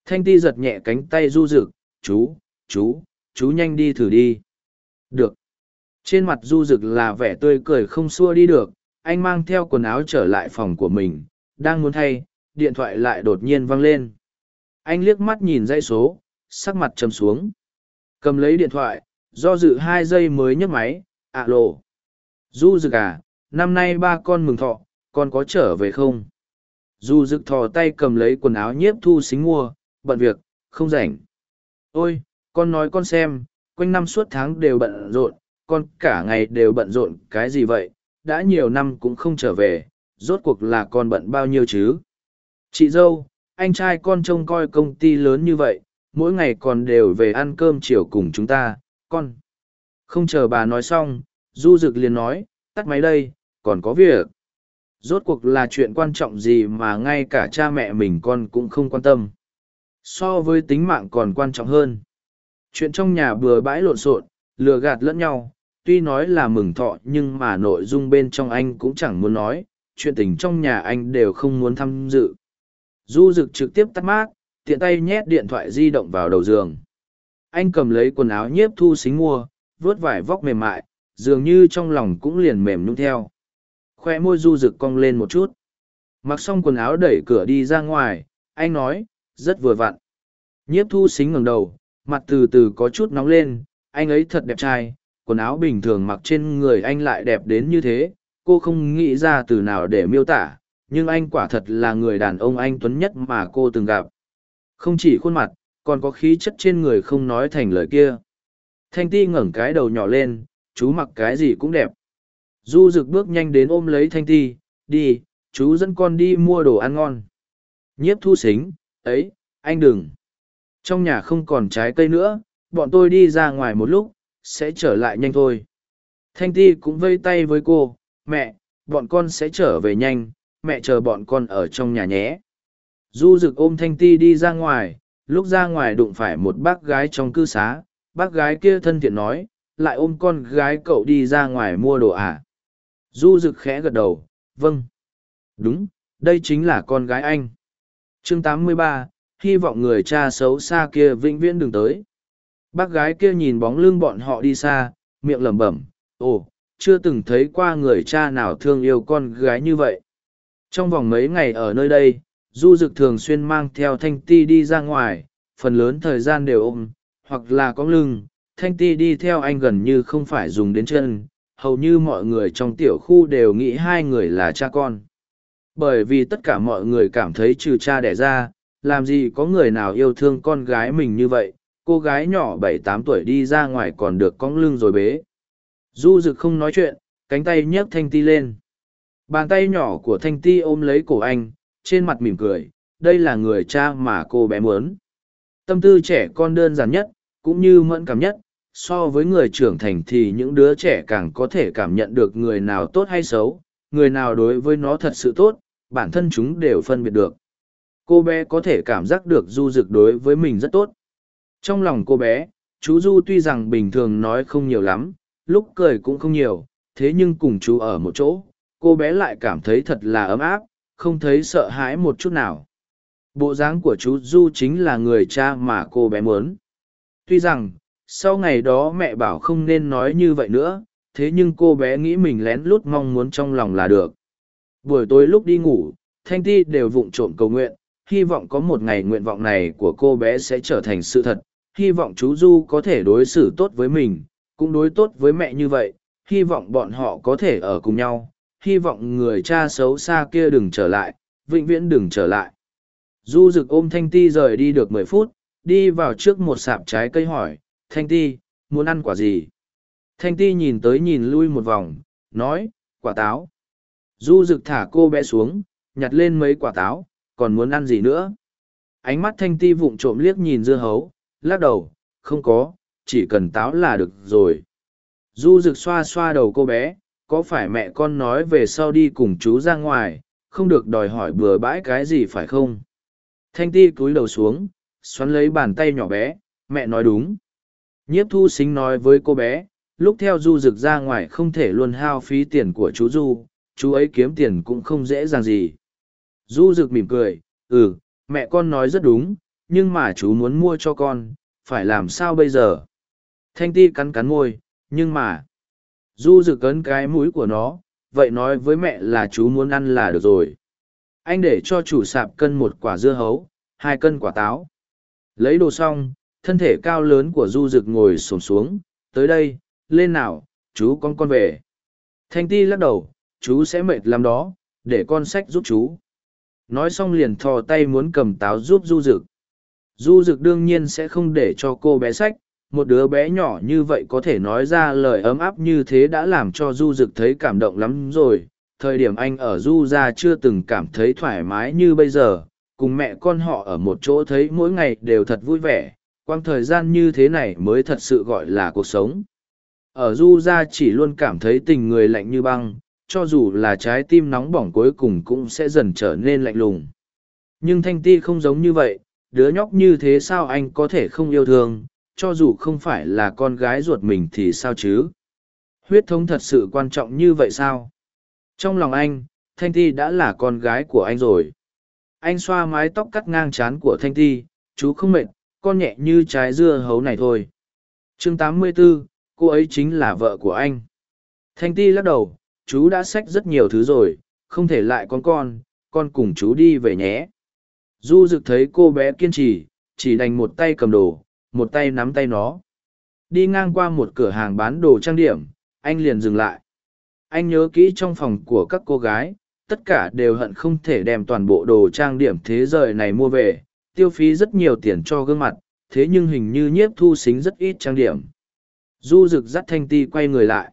Thanh ti giật nhẹ cánh tay du rực chú chú chú nhanh đi thử đi. Được trên mặt du rực là vẻ tươi cười không xua đi được, anh mang theo quần áo trở lại phòng của mình, đang muốn thay, điện thoại lại đột nhiên văng lên. Anh liếc mắt nhìn dãy số, sắc mặt chầm xuống. Cầm lấy điện thoại, do dự hai giây mới nhấc máy ạ lộ du rực à năm nay ba con mừng thọ, con có trở về không? Du rực thò tay cầm lấy quần áo nhiếp thu xính mua, bận việc, không rảnh. Ôi, con nói con xem, quanh năm suốt tháng đều bận rộn con cả ngày đều bận rộn cái gì vậy, đã nhiều năm cũng không trở về, rốt cuộc là con bận bao nhiêu chứ? Chị dâu, anh trai con trông coi công ty lớn như vậy, mỗi ngày còn đều về ăn cơm chiều cùng chúng ta, con. Không chờ bà nói xong, du dực liền nói, tắt máy đây, còn có việc. Rốt cuộc là chuyện quan trọng gì mà ngay cả cha mẹ mình con cũng không quan tâm. So với tính mạng còn quan trọng hơn. Chuyện trong nhà bừa bãi lộn xộn, lừa gạt lẫn nhau tuy nói là mừng thọ nhưng mà nội dung bên trong anh cũng chẳng muốn nói, chuyện tình trong nhà anh đều không muốn tham dự. Du rực trực tiếp tắt mát, tiện tay nhét điện thoại di động vào đầu giường. Anh cầm lấy quần áo nhiếp thu xính mua vớt vải vóc mềm mại, dường như trong lòng cũng liền mềm nhung theo. Khoe môi du rực cong lên một chút. Mặc xong quần áo đẩy cửa đi ra ngoài, anh nói, rất vừa vặn. Nhiếp thu xính ngẩng đầu, mặt từ từ có chút nóng lên, anh ấy thật đẹp trai quần áo bình thường mặc trên người anh lại đẹp đến như thế, cô không nghĩ ra từ nào để miêu tả, nhưng anh quả thật là người đàn ông anh tuấn nhất mà cô từng gặp. Không chỉ khuôn mặt, còn có khí chất trên người không nói thành lời kia. Thanh ti ngẩng cái đầu nhỏ lên, chú mặc cái gì cũng đẹp. Du rực bước nhanh đến ôm lấy thanh ti, đi, chú dẫn con đi mua đồ ăn ngon. Nhiếp thu xính, ấy, anh đừng. Trong nhà không còn trái cây nữa, bọn tôi đi ra ngoài một lúc sẽ trở lại nhanh thôi. Thanh ti cũng vây tay với cô mẹ bọn con sẽ trở về nhanh mẹ chờ bọn con ở trong nhà nhé. Du rực ôm thanh ti đi ra ngoài lúc ra ngoài đụng phải một bác gái trong cư xá bác gái kia thân thiện nói lại ôm con gái cậu đi ra ngoài mua đồ à? Du rực khẽ gật đầu vâng. Đúng đây chính là con gái anh. Chương 83, hy vọng người cha xấu xa kia vĩnh viễn đừng tới bác gái kia nhìn bóng lưng bọn họ đi xa, miệng lẩm bẩm, ồ, chưa từng thấy qua người cha nào thương yêu con gái như vậy. Trong vòng mấy ngày ở nơi đây, du dực thường xuyên mang theo thanh ti đi ra ngoài, phần lớn thời gian đều ôm, hoặc là có lưng, thanh ti đi theo anh gần như không phải dùng đến chân, hầu như mọi người trong tiểu khu đều nghĩ hai người là cha con. Bởi vì tất cả mọi người cảm thấy trừ cha đẻ ra, làm gì có người nào yêu thương con gái mình như vậy cô gái nhỏ bảy tám tuổi đi ra ngoài còn được cong lưng rồi bế. Du rực không nói chuyện, cánh tay nhấc thanh ti lên. Bàn tay nhỏ của thanh ti ôm lấy cổ anh, trên mặt mỉm cười, đây là người cha mà cô bé muốn. Tâm tư trẻ con đơn giản nhất, cũng như mẫn cảm nhất, so với người trưởng thành thì những đứa trẻ càng có thể cảm nhận được người nào tốt hay xấu, người nào đối với nó thật sự tốt, bản thân chúng đều phân biệt được. Cô bé có thể cảm giác được du rực đối với mình rất tốt trong lòng cô bé, chú du tuy rằng bình thường nói không nhiều lắm, lúc cười cũng không nhiều, thế nhưng cùng chú ở một chỗ, cô bé lại cảm thấy thật là ấm áp, không thấy sợ hãi một chút nào. Bộ dáng của chú du chính là người cha mà cô bé muốn. Tuy rằng, sau ngày đó mẹ bảo không nên nói như vậy nữa, thế nhưng cô bé nghĩ mình lén lút mong muốn trong lòng là được. Buổi tối lúc đi ngủ, thanh ti đều vụng trộm cầu nguyện hy vọng có một ngày nguyện vọng này của cô bé sẽ trở thành sự thật. Hy vọng chú du có thể đối xử tốt với mình, cũng đối tốt với mẹ như vậy. Hy vọng bọn họ có thể ở cùng nhau. Hy vọng người cha xấu xa kia đừng trở lại, vĩnh viễn đừng trở lại. Du rực ôm thanh ti rời đi được mười phút, đi vào trước một sạp trái cây hỏi, thanh ti, muốn ăn quả gì? Thanh ti nhìn tới nhìn lui một vòng, nói, quả táo. Du rực thả cô bé xuống, nhặt lên mấy quả táo còn muốn ăn gì nữa. Ánh mắt thanh ti vụng trộm liếc nhìn dưa hấu, lắc đầu, không có, chỉ cần táo là được rồi. Du rực xoa xoa đầu cô bé, có phải mẹ con nói về sau đi cùng chú ra ngoài, không được đòi hỏi bừa bãi cái gì phải không? Thanh ti cúi đầu xuống, xoắn lấy bàn tay nhỏ bé, mẹ nói đúng. Nhiếp thu xính nói với cô bé, lúc theo du rực ra ngoài không thể luôn hao phí tiền của chú du, chú ấy kiếm tiền cũng không dễ dàng gì du rực mỉm cười ừ mẹ con nói rất đúng, nhưng mà chú muốn mua cho con, phải làm sao bây giờ? Thanh ti cắn cắn môi, nhưng mà du rực cấn cái mũi của nó, vậy nói với mẹ là chú muốn ăn là được rồi. Anh để cho chủ sạp cân một quả dưa hấu, hai cân quả táo. Lấy đồ xong, thân thể cao lớn của du rực ngồi sổm xuống, tới đây, lên nào, chú con con về. Thanh ti lắc đầu, chú sẽ mệt lắm đó, để con sách giúp chú nói xong liền thò tay muốn cầm táo giúp du rực du rực đương nhiên sẽ không để cho cô bé sách, một đứa bé nhỏ như vậy có thể nói ra lời ấm áp như thế đã làm cho du rực thấy cảm động lắm rồi. Thời điểm anh ở du ra chưa từng cảm thấy thoải mái như bây giờ, cùng mẹ con họ ở một chỗ thấy mỗi ngày đều thật vui vẻ quang thời gian như thế này mới thật sự gọi là cuộc sống. Ở du ra chỉ luôn cảm thấy tình người lạnh như băng cho dù là trái tim nóng bỏng cuối cùng cũng sẽ dần trở nên lạnh lùng. Nhưng thanh ti không giống như vậy đứa nhóc như thế sao anh có thể không yêu thương cho dù không phải là con gái ruột mình thì sao chứ? Huyết thống thật sự quan trọng như vậy sao? Trong lòng anh thanh ti đã là con gái của anh rồi. Anh xoa mái tóc cắt ngang chán của thanh ti chú không mệt con nhẹ như trái dưa hấu này thôi. Chương 84, cô ấy chính là vợ của anh. Thanh ti lắc đầu chú đã xách rất nhiều thứ rồi, không thể lại con con con cùng chú đi về nhé. Du rực thấy cô bé kiên trì, chỉ đành một tay cầm đồ, một tay nắm tay nó. Đi ngang qua một cửa hàng bán đồ trang điểm, anh liền dừng lại. Anh nhớ kỹ trong phòng của các cô gái, tất cả đều hận không thể đem toàn bộ đồ trang điểm thế giới này mua về, tiêu phí rất nhiều tiền cho gương mặt, thế nhưng hình như nhiếp thu xính rất ít trang điểm. Du rực dắt thanh ti quay người lại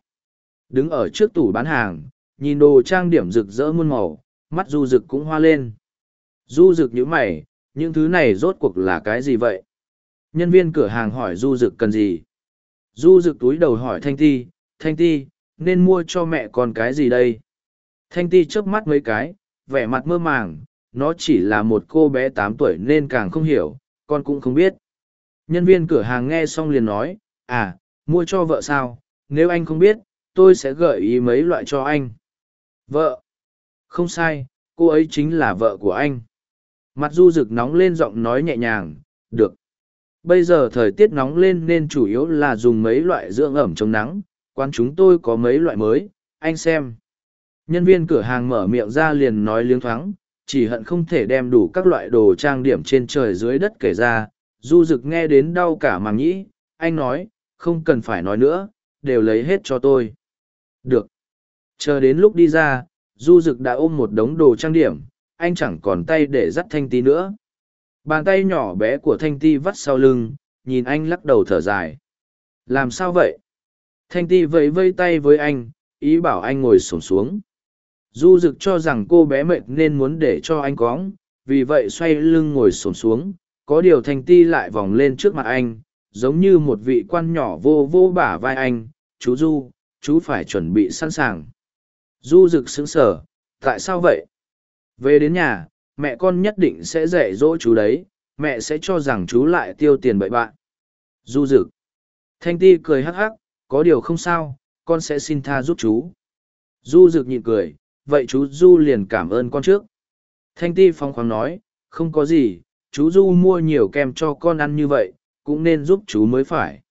đứng ở trước tủ bán hàng, nhìn đồ trang điểm rực rỡ muôn màu, mắt du rực cũng hoa lên. Du rực nhíu mày, những thứ này rốt cuộc là cái gì vậy? Nhân viên cửa hàng hỏi du rực cần gì? Du rực túi đầu hỏi thanh ti thanh ti, nên mua cho mẹ con cái gì đây? Thanh ti chớp mắt mấy cái, vẻ mặt mơ màng, nó chỉ là một cô bé tám tuổi nên càng không hiểu, con cũng không biết. Nhân viên cửa hàng nghe xong liền nói à mua cho vợ sao? Nếu anh không biết tôi sẽ gợi ý mấy loại cho anh. Vợ. Không sai, cô ấy chính là vợ của anh. Mặt du rực nóng lên giọng nói nhẹ nhàng, được. Bây giờ thời tiết nóng lên nên chủ yếu là dùng mấy loại dưỡng ẩm chống nắng, quán chúng tôi có mấy loại mới, anh xem. Nhân viên cửa hàng mở miệng ra liền nói liếng thoáng, chỉ hận không thể đem đủ các loại đồ trang điểm trên trời dưới đất kể ra, du rực nghe đến đau cả màng nhĩ, anh nói, không cần phải nói nữa, đều lấy hết cho tôi được. Chờ đến lúc đi ra, du rực đã ôm một đống đồ trang điểm, anh chẳng còn tay để dắt thanh ti nữa. Bàn tay nhỏ bé của thanh ti vắt sau lưng, nhìn anh lắc đầu thở dài. Làm sao vậy? Thanh ti vẫy vây tay với anh, ý bảo anh ngồi sổm xuống. Du rực cho rằng cô bé mệt nên muốn để cho anh cóng, vì vậy xoay lưng ngồi xổm xuống. Có điều thanh ti lại vòng lên trước mặt anh, giống như một vị quan nhỏ vô vô bả vai anh. Chú du chú phải chuẩn bị sẵn sàng. Du rực sững sờ, tại sao vậy? Về đến nhà, mẹ con nhất định sẽ dạy dỗ chú đấy, mẹ sẽ cho rằng chú lại tiêu tiền bậy bạn. Du rực thanh ti cười hắc hắc, có điều không sao, con sẽ xin tha giúp chú. Du rực nhịn cười, vậy chú du liền cảm ơn con trước. Thanh ti phong khoáng nói, không có gì, chú du mua nhiều kem cho con ăn như vậy, cũng nên giúp chú mới phải.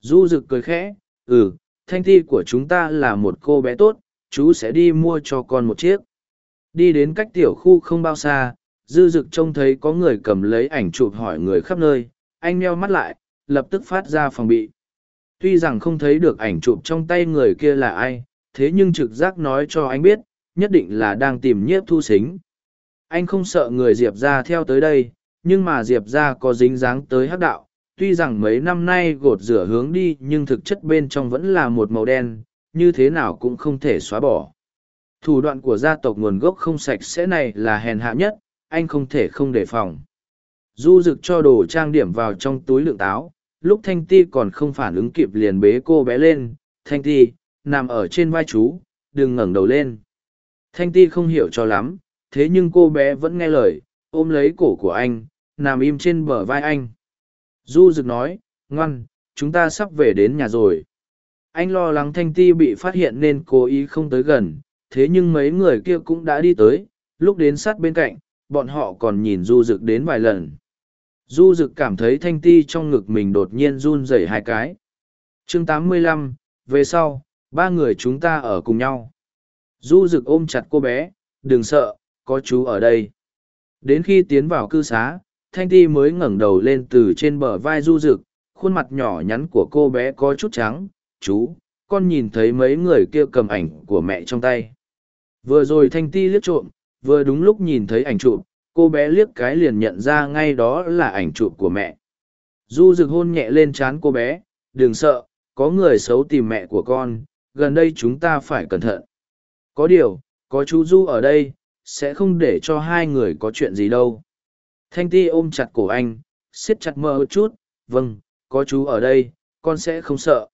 Du rực cười khẽ ừ thanh thi của chúng ta là một cô bé tốt, chú sẽ đi mua cho con một chiếc. Đi đến cách tiểu khu không bao xa, dư dực trông thấy có người cầm lấy ảnh chụp hỏi người khắp nơi, anh meo mắt lại, lập tức phát ra phòng bị. Tuy rằng không thấy được ảnh chụp trong tay người kia là ai, thế nhưng trực giác nói cho anh biết, nhất định là đang tìm nhiếp thu xính. Anh không sợ người diệp ra theo tới đây, nhưng mà diệp ra có dính dáng tới hắc đạo tuy rằng mấy năm nay gột rửa hướng đi nhưng thực chất bên trong vẫn là một màu đen, như thế nào cũng không thể xóa bỏ. Thủ đoạn của gia tộc nguồn gốc không sạch sẽ này là hèn hạ nhất, anh không thể không đề phòng. Du rực cho đồ trang điểm vào trong túi lượng táo, lúc thanh ti còn không phản ứng kịp liền bế cô bé lên, thanh ti, nằm ở trên vai chú, đừng ngẩng đầu lên. Thanh ti không hiểu cho lắm, thế nhưng cô bé vẫn nghe lời, ôm lấy cổ của anh, nằm im trên bờ vai anh du rực nói ngoan chúng ta sắp về đến nhà rồi. Anh lo lắng thanh ti bị phát hiện nên cố ý không tới gần thế nhưng mấy người kia cũng đã đi tới lúc đến sát bên cạnh bọn họ còn nhìn du rực đến vài lần. Du rực cảm thấy thanh ti trong ngực mình đột nhiên run rẩy hai cái. Chương 85, về sau ba người chúng ta ở cùng nhau. Du rực ôm chặt cô bé đừng sợ có chú ở đây. Đến khi tiến vào cư xá thanh ti mới ngẩng đầu lên từ trên bờ vai du rực khuôn mặt nhỏ nhắn của cô bé có chút trắng. Chú, con nhìn thấy mấy người kia cầm ảnh của mẹ trong tay. Vừa rồi thanh ti liếc trộm, vừa đúng lúc nhìn thấy ảnh chụp, cô bé liếc cái liền nhận ra ngay đó là ảnh chụp của mẹ. Du rực hôn nhẹ lên trán cô bé, đừng sợ, có người xấu tìm mẹ của con, gần đây chúng ta phải cẩn thận. Có điều, có chú du ở đây, sẽ không để cho hai người có chuyện gì đâu thanh ti ôm chặt cổ anh siết chặt mơ chút vâng có chú ở đây con sẽ không sợ.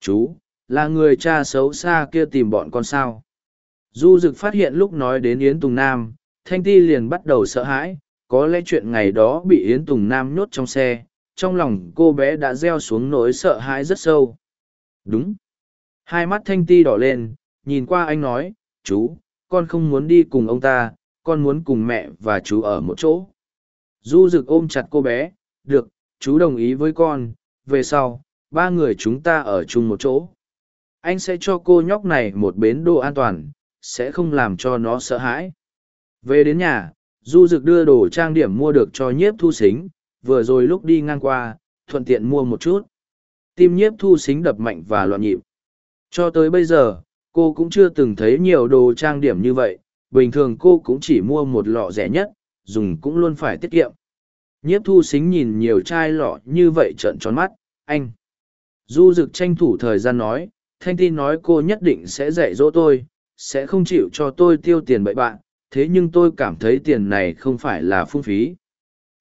Chú là người cha xấu xa kia tìm bọn con sao? Du dực phát hiện lúc nói đến yến tùng nam thanh ti liền bắt đầu sợ hãi có lẽ chuyện ngày đó bị yến tùng nam nhốt trong xe trong lòng cô bé đã gieo xuống nỗi sợ hãi rất sâu. Đúng. Hai mắt thanh ti đỏ lên nhìn qua anh nói chú con không muốn đi cùng ông ta, con muốn cùng mẹ và chú ở một chỗ. Du rực ôm chặt cô bé, được, chú đồng ý với con, về sau, ba người chúng ta ở chung một chỗ. Anh sẽ cho cô nhóc này một bến đồ an toàn, sẽ không làm cho nó sợ hãi. Về đến nhà, Du Dực đưa đồ trang điểm mua được cho nhiếp thu xính, vừa rồi lúc đi ngang qua, thuận tiện mua một chút. Tim nhiếp thu xính đập mạnh và loạn nhịp. Cho tới bây giờ, cô cũng chưa từng thấy nhiều đồ trang điểm như vậy, bình thường cô cũng chỉ mua một lọ rẻ nhất, dùng cũng luôn phải tiết kiệm. Nhiếp thu xính nhìn nhiều chai lọ như vậy trợn tròn mắt, anh. Du Dực tranh thủ thời gian nói, Thanh Ti nói cô nhất định sẽ dạy dỗ tôi, sẽ không chịu cho tôi tiêu tiền bậy bạn, thế nhưng tôi cảm thấy tiền này không phải là phung phí.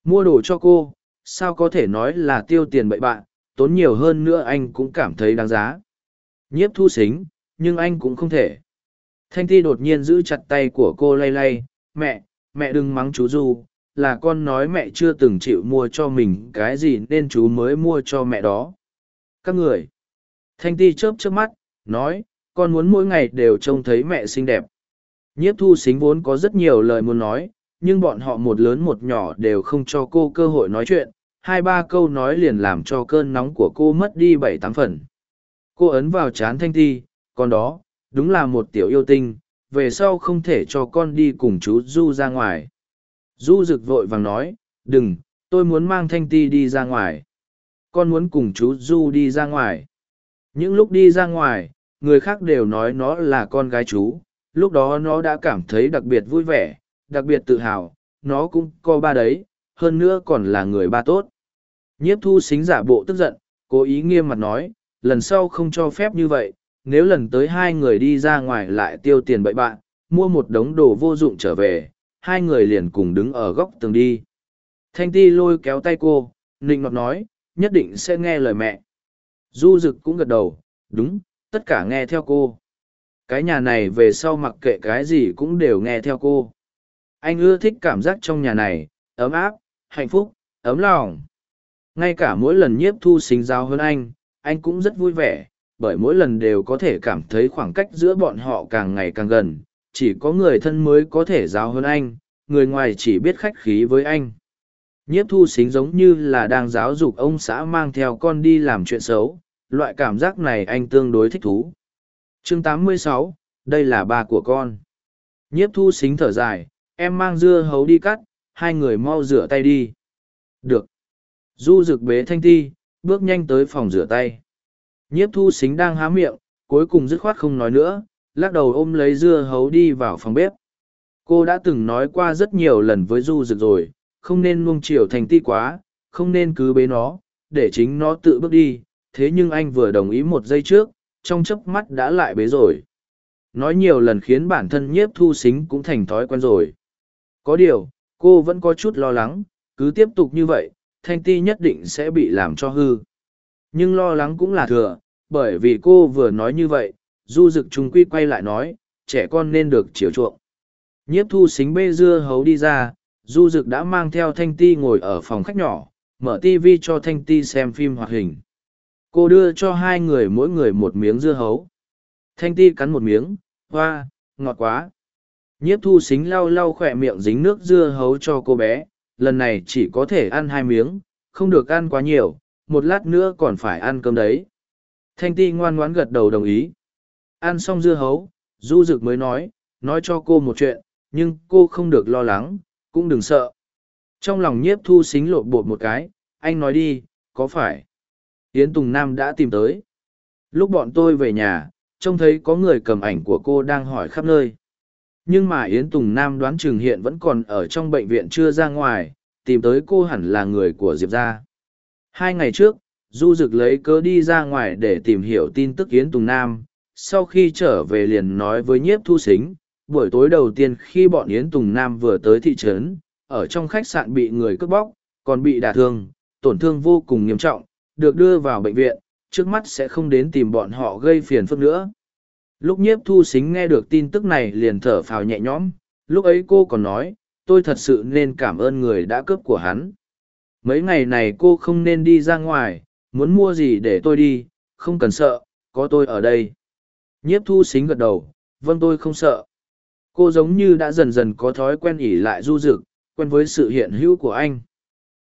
Mua đồ cho cô, sao có thể nói là tiêu tiền bậy bạn, tốn nhiều hơn nữa anh cũng cảm thấy đáng giá. Nhiếp thu xính, nhưng anh cũng không thể. Thanh Ti đột nhiên giữ chặt tay của cô lay lay, mẹ, mẹ đừng mắng chú Du, là con nói mẹ chưa từng chịu mua cho mình cái gì nên chú mới mua cho mẹ đó. Các người. Thanh Ti chớp chớp mắt, nói, con muốn mỗi ngày đều trông thấy mẹ xinh đẹp. Nhiếp thu xính vốn có rất nhiều lời muốn nói, nhưng bọn họ một lớn một nhỏ đều không cho cô cơ hội nói chuyện, hai ba câu nói liền làm cho cơn nóng của cô mất đi bảy tám phần. Cô ấn vào chán thanh ti, con đó, đúng là một tiểu yêu tinh, về sau không thể cho con đi cùng chú Du ra ngoài. Du rực vội vàng nói, đừng, tôi muốn mang thanh ti đi ra ngoài. Con muốn cùng chú Du đi ra ngoài. Những lúc đi ra ngoài, người khác đều nói nó là con gái chú, lúc đó nó đã cảm thấy đặc biệt vui vẻ, đặc biệt tự hào, nó cũng có ba đấy, hơn nữa còn là người ba tốt. Nhiếp thu xính giả bộ tức giận, cố ý nghiêm mặt nói, lần sau không cho phép như vậy, nếu lần tới hai người đi ra ngoài lại tiêu tiền bậy bạn, mua một đống đồ vô dụng trở về, hai người liền cùng đứng ở góc tường đi. Thanh ti lôi kéo tay cô, nịnh nọt nói, nhất định sẽ nghe lời mẹ. Du Dực cũng gật đầu, đúng, tất cả nghe theo cô. Cái nhà này về sau mặc kệ cái gì cũng đều nghe theo cô. Anh ưa thích cảm giác trong nhà này, ấm áp, hạnh phúc, ấm lòng. Ngay cả mỗi lần nhiếp thu xính giáo hơn anh, anh cũng rất vui vẻ, bởi mỗi lần đều có thể cảm thấy khoảng cách giữa bọn họ càng ngày càng gần. Chỉ có người thân mới có thể giáo hơn anh, người ngoài chỉ biết khách khí với anh. Nhiếp thu xính giống như là đang giáo dục ông xã mang theo con đi làm chuyện xấu, loại cảm giác này anh tương đối thích thú. chương 86, đây là ba của con. Nhiếp thu xính thở dài, em mang dưa hấu đi cắt, hai người mau rửa tay đi. Được. Du rực bế thanh ti, bước nhanh tới phòng rửa tay. Nhiếp thu xính đang há miệng, cuối cùng dứt khoát không nói nữa, lắc đầu ôm lấy dưa hấu đi vào phòng bếp. Cô đã từng nói qua rất nhiều lần với Du rực rồi, không nên nuông chiều thành ti quá, không nên cứ bế nó, để chính nó tự bước đi, thế nhưng anh vừa đồng ý một giây trước, trong chớp mắt đã lại bế rồi. Nói nhiều lần khiến bản thân nhiếp thu xính cũng thành thói quen rồi. Có điều, cô vẫn có chút lo lắng, cứ tiếp tục như vậy, thanh ti nhất định sẽ bị làm cho hư. Nhưng lo lắng cũng là thừa, bởi vì cô vừa nói như vậy, du dực trung quy quay lại nói, trẻ con nên được chiều chuộng. Nhiếp thu xính bê dưa hấu đi ra, du dực đã mang theo thanh ti ngồi ở phòng khách nhỏ, mở tv cho thanh ti xem phim hoạt hình. Cô đưa cho hai người mỗi người một miếng dưa hấu. Thanh ti cắn một miếng hoa ngọt quá. Nhiếp thu xính lau lau khỏe miệng dính nước dưa hấu cho cô bé lần này chỉ có thể ăn hai miếng không được ăn quá nhiều một lát nữa còn phải ăn cơm đấy. Thanh ti ngoan ngoãn gật đầu đồng ý ăn xong dưa hấu du Dực mới nói nói cho cô một chuyện nhưng cô không được lo lắng cũng đừng sợ trong lòng nhiếp thu xính lộn bột một cái anh nói đi có phải Yến Tùng Nam đã tìm tới. Lúc bọn tôi về nhà, trông thấy có người cầm ảnh của cô đang hỏi khắp nơi. Nhưng mà Yến Tùng Nam đoán chừng hiện vẫn còn ở trong bệnh viện chưa ra ngoài, tìm tới cô hẳn là người của Diệp Gia. Hai ngày trước, Du Dực lấy cớ đi ra ngoài để tìm hiểu tin tức Yến Tùng Nam. Sau khi trở về liền nói với nhiếp thu xính, buổi tối đầu tiên khi bọn Yến Tùng Nam vừa tới thị trấn, ở trong khách sạn bị người cướp bóc, còn bị đả thương, tổn thương vô cùng nghiêm trọng, được đưa vào bệnh viện, trước mắt sẽ không đến tìm bọn họ gây phiền phức nữa. Lúc nhiếp thu xính nghe được tin tức này liền thở phào nhẹ nhõm, lúc ấy cô còn nói, tôi thật sự nên cảm ơn người đã cướp của hắn. Mấy ngày này cô không nên đi ra ngoài, muốn mua gì để tôi đi, không cần sợ, có tôi ở đây. Nhiếp thu xính gật đầu, vâng tôi không sợ. cô giống như đã dần dần có thói quen ỉ lại du rực quen với sự hiện hữu của anh.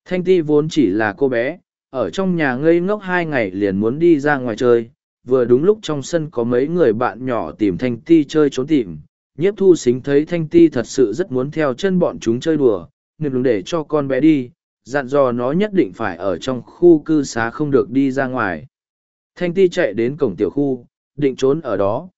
Thanh ti vốn chỉ là cô bé ở trong nhà ngây ngốc hai ngày liền muốn đi ra ngoài chơi. Vừa đúng lúc trong sân có mấy người bạn nhỏ tìm thanh ti chơi trốn tìm. Nhiếp thu xính thấy thanh ti thật sự rất muốn theo chân bọn chúng chơi đùa nên để cho con bé đi dặn dò nó nhất định phải ở trong khu cư xá không được đi ra ngoài. Thanh ti chạy đến cổng tiểu khu định trốn ở đó.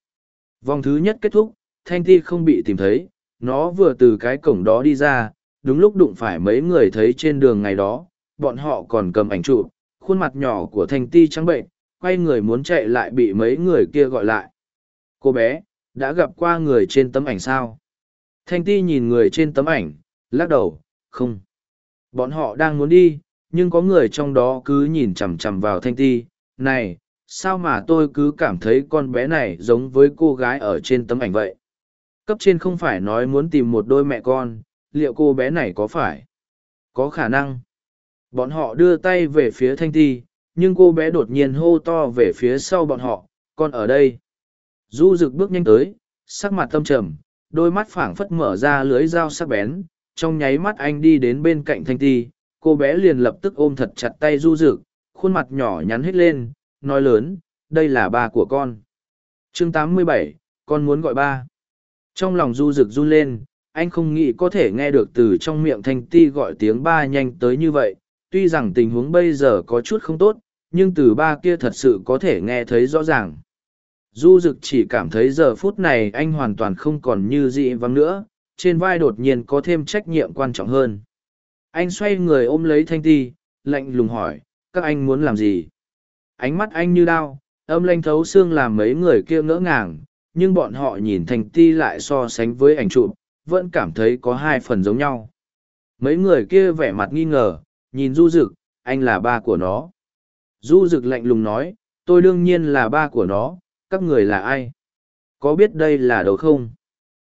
Vòng thứ nhất kết thúc, thanh ti không bị tìm thấy, nó vừa từ cái cổng đó đi ra, đúng lúc đụng phải mấy người thấy trên đường ngày đó, bọn họ còn cầm ảnh chụp, khuôn mặt nhỏ của thanh ti trắng bệnh, quay người muốn chạy lại bị mấy người kia gọi lại. Cô bé, đã gặp qua người trên tấm ảnh sao? Thanh ti nhìn người trên tấm ảnh, lắc đầu, không. Bọn họ đang muốn đi, nhưng có người trong đó cứ nhìn chằm chằm vào thanh ti, này sao mà tôi cứ cảm thấy con bé này giống với cô gái ở trên tấm ảnh vậy? Cấp trên không phải nói muốn tìm một đôi mẹ con, liệu cô bé này có phải? Có khả năng. Bọn họ đưa tay về phía thanh ti, nhưng cô bé đột nhiên hô to về phía sau bọn họ, con ở đây. Du rực bước nhanh tới, sắc mặt tâm trầm, đôi mắt phảng phất mở ra lưới dao sắc bén, trong nháy mắt anh đi đến bên cạnh thanh ti, cô bé liền lập tức ôm thật chặt tay du rực khuôn mặt nhỏ nhắn hết lên nói lớn đây là ba của con. Chương 87, con muốn gọi ba. Trong lòng du rực run lên anh không nghĩ có thể nghe được từ trong miệng thanh ti gọi tiếng ba nhanh tới như vậy. Tuy rằng tình huống bây giờ có chút không tốt nhưng từ ba kia thật sự có thể nghe thấy rõ ràng. Du rực chỉ cảm thấy giờ phút này anh hoàn toàn không còn như dị vắng nữa trên vai đột nhiên có thêm trách nhiệm quan trọng hơn. Anh xoay người ôm lấy thanh ti lạnh lùng hỏi các anh muốn làm gì? Ánh mắt anh như đao, âm lanh thấu xương làm mấy người kia ngỡ ngàng, nhưng bọn họ nhìn thành ti lại so sánh với ảnh chụp, vẫn cảm thấy có hai phần giống nhau. Mấy người kia vẻ mặt nghi ngờ, nhìn du Dực. anh là ba của nó. Du Dực lạnh lùng nói, tôi đương nhiên là ba của nó, các người là ai? Có biết đây là đâu không?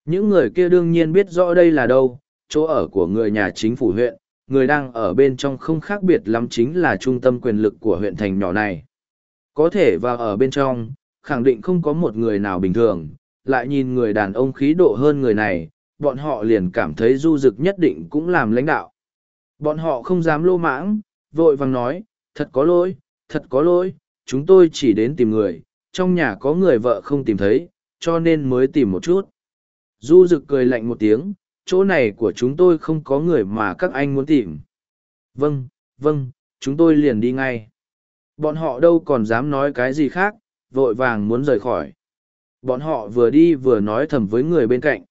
Những người kia đương nhiên biết rõ đây là đâu, chỗ ở của người nhà chính phủ huyện, người đang ở bên trong không khác biệt lắm chính là trung tâm quyền lực của huyện thành nhỏ này có thể vào ở bên trong, khẳng định không có một người nào bình thường. Lại nhìn người đàn ông khí độ hơn người này, bọn họ liền cảm thấy du dực nhất định cũng làm lãnh đạo. Bọn họ không dám lô mãng, vội vàng nói, thật có lỗi, thật có lỗi, chúng tôi chỉ đến tìm người, trong nhà có người vợ không tìm thấy, cho nên mới tìm một chút. Du dực cười lạnh một tiếng, chỗ này của chúng tôi không có người mà các anh muốn tìm. Vâng vâng chúng tôi liền đi ngay bọn họ đâu còn dám nói cái gì khác, vội vàng muốn rời khỏi. Bọn họ vừa đi vừa nói thầm với người bên cạnh.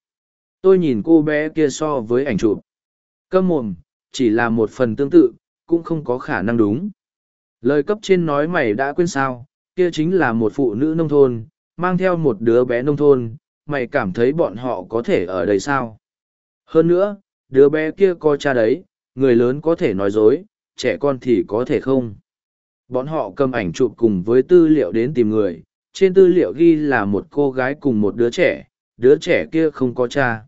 Tôi nhìn cô bé kia so với ảnh chụp. Câm mồm, chỉ là một phần tương tự, cũng không có khả năng đúng. Lời cấp trên nói mày đã quên sao, kia chính là một phụ nữ nông thôn, mang theo một đứa bé nông thôn, mày cảm thấy bọn họ có thể ở đây sao? Hơn nữa, đứa bé kia coi cha đấy, người lớn có thể nói dối, trẻ con thì có thể không? Bọn họ cầm ảnh chụp cùng với tư liệu đến tìm người, trên tư liệu ghi là một cô gái cùng một đứa trẻ đứa trẻ kia không có cha.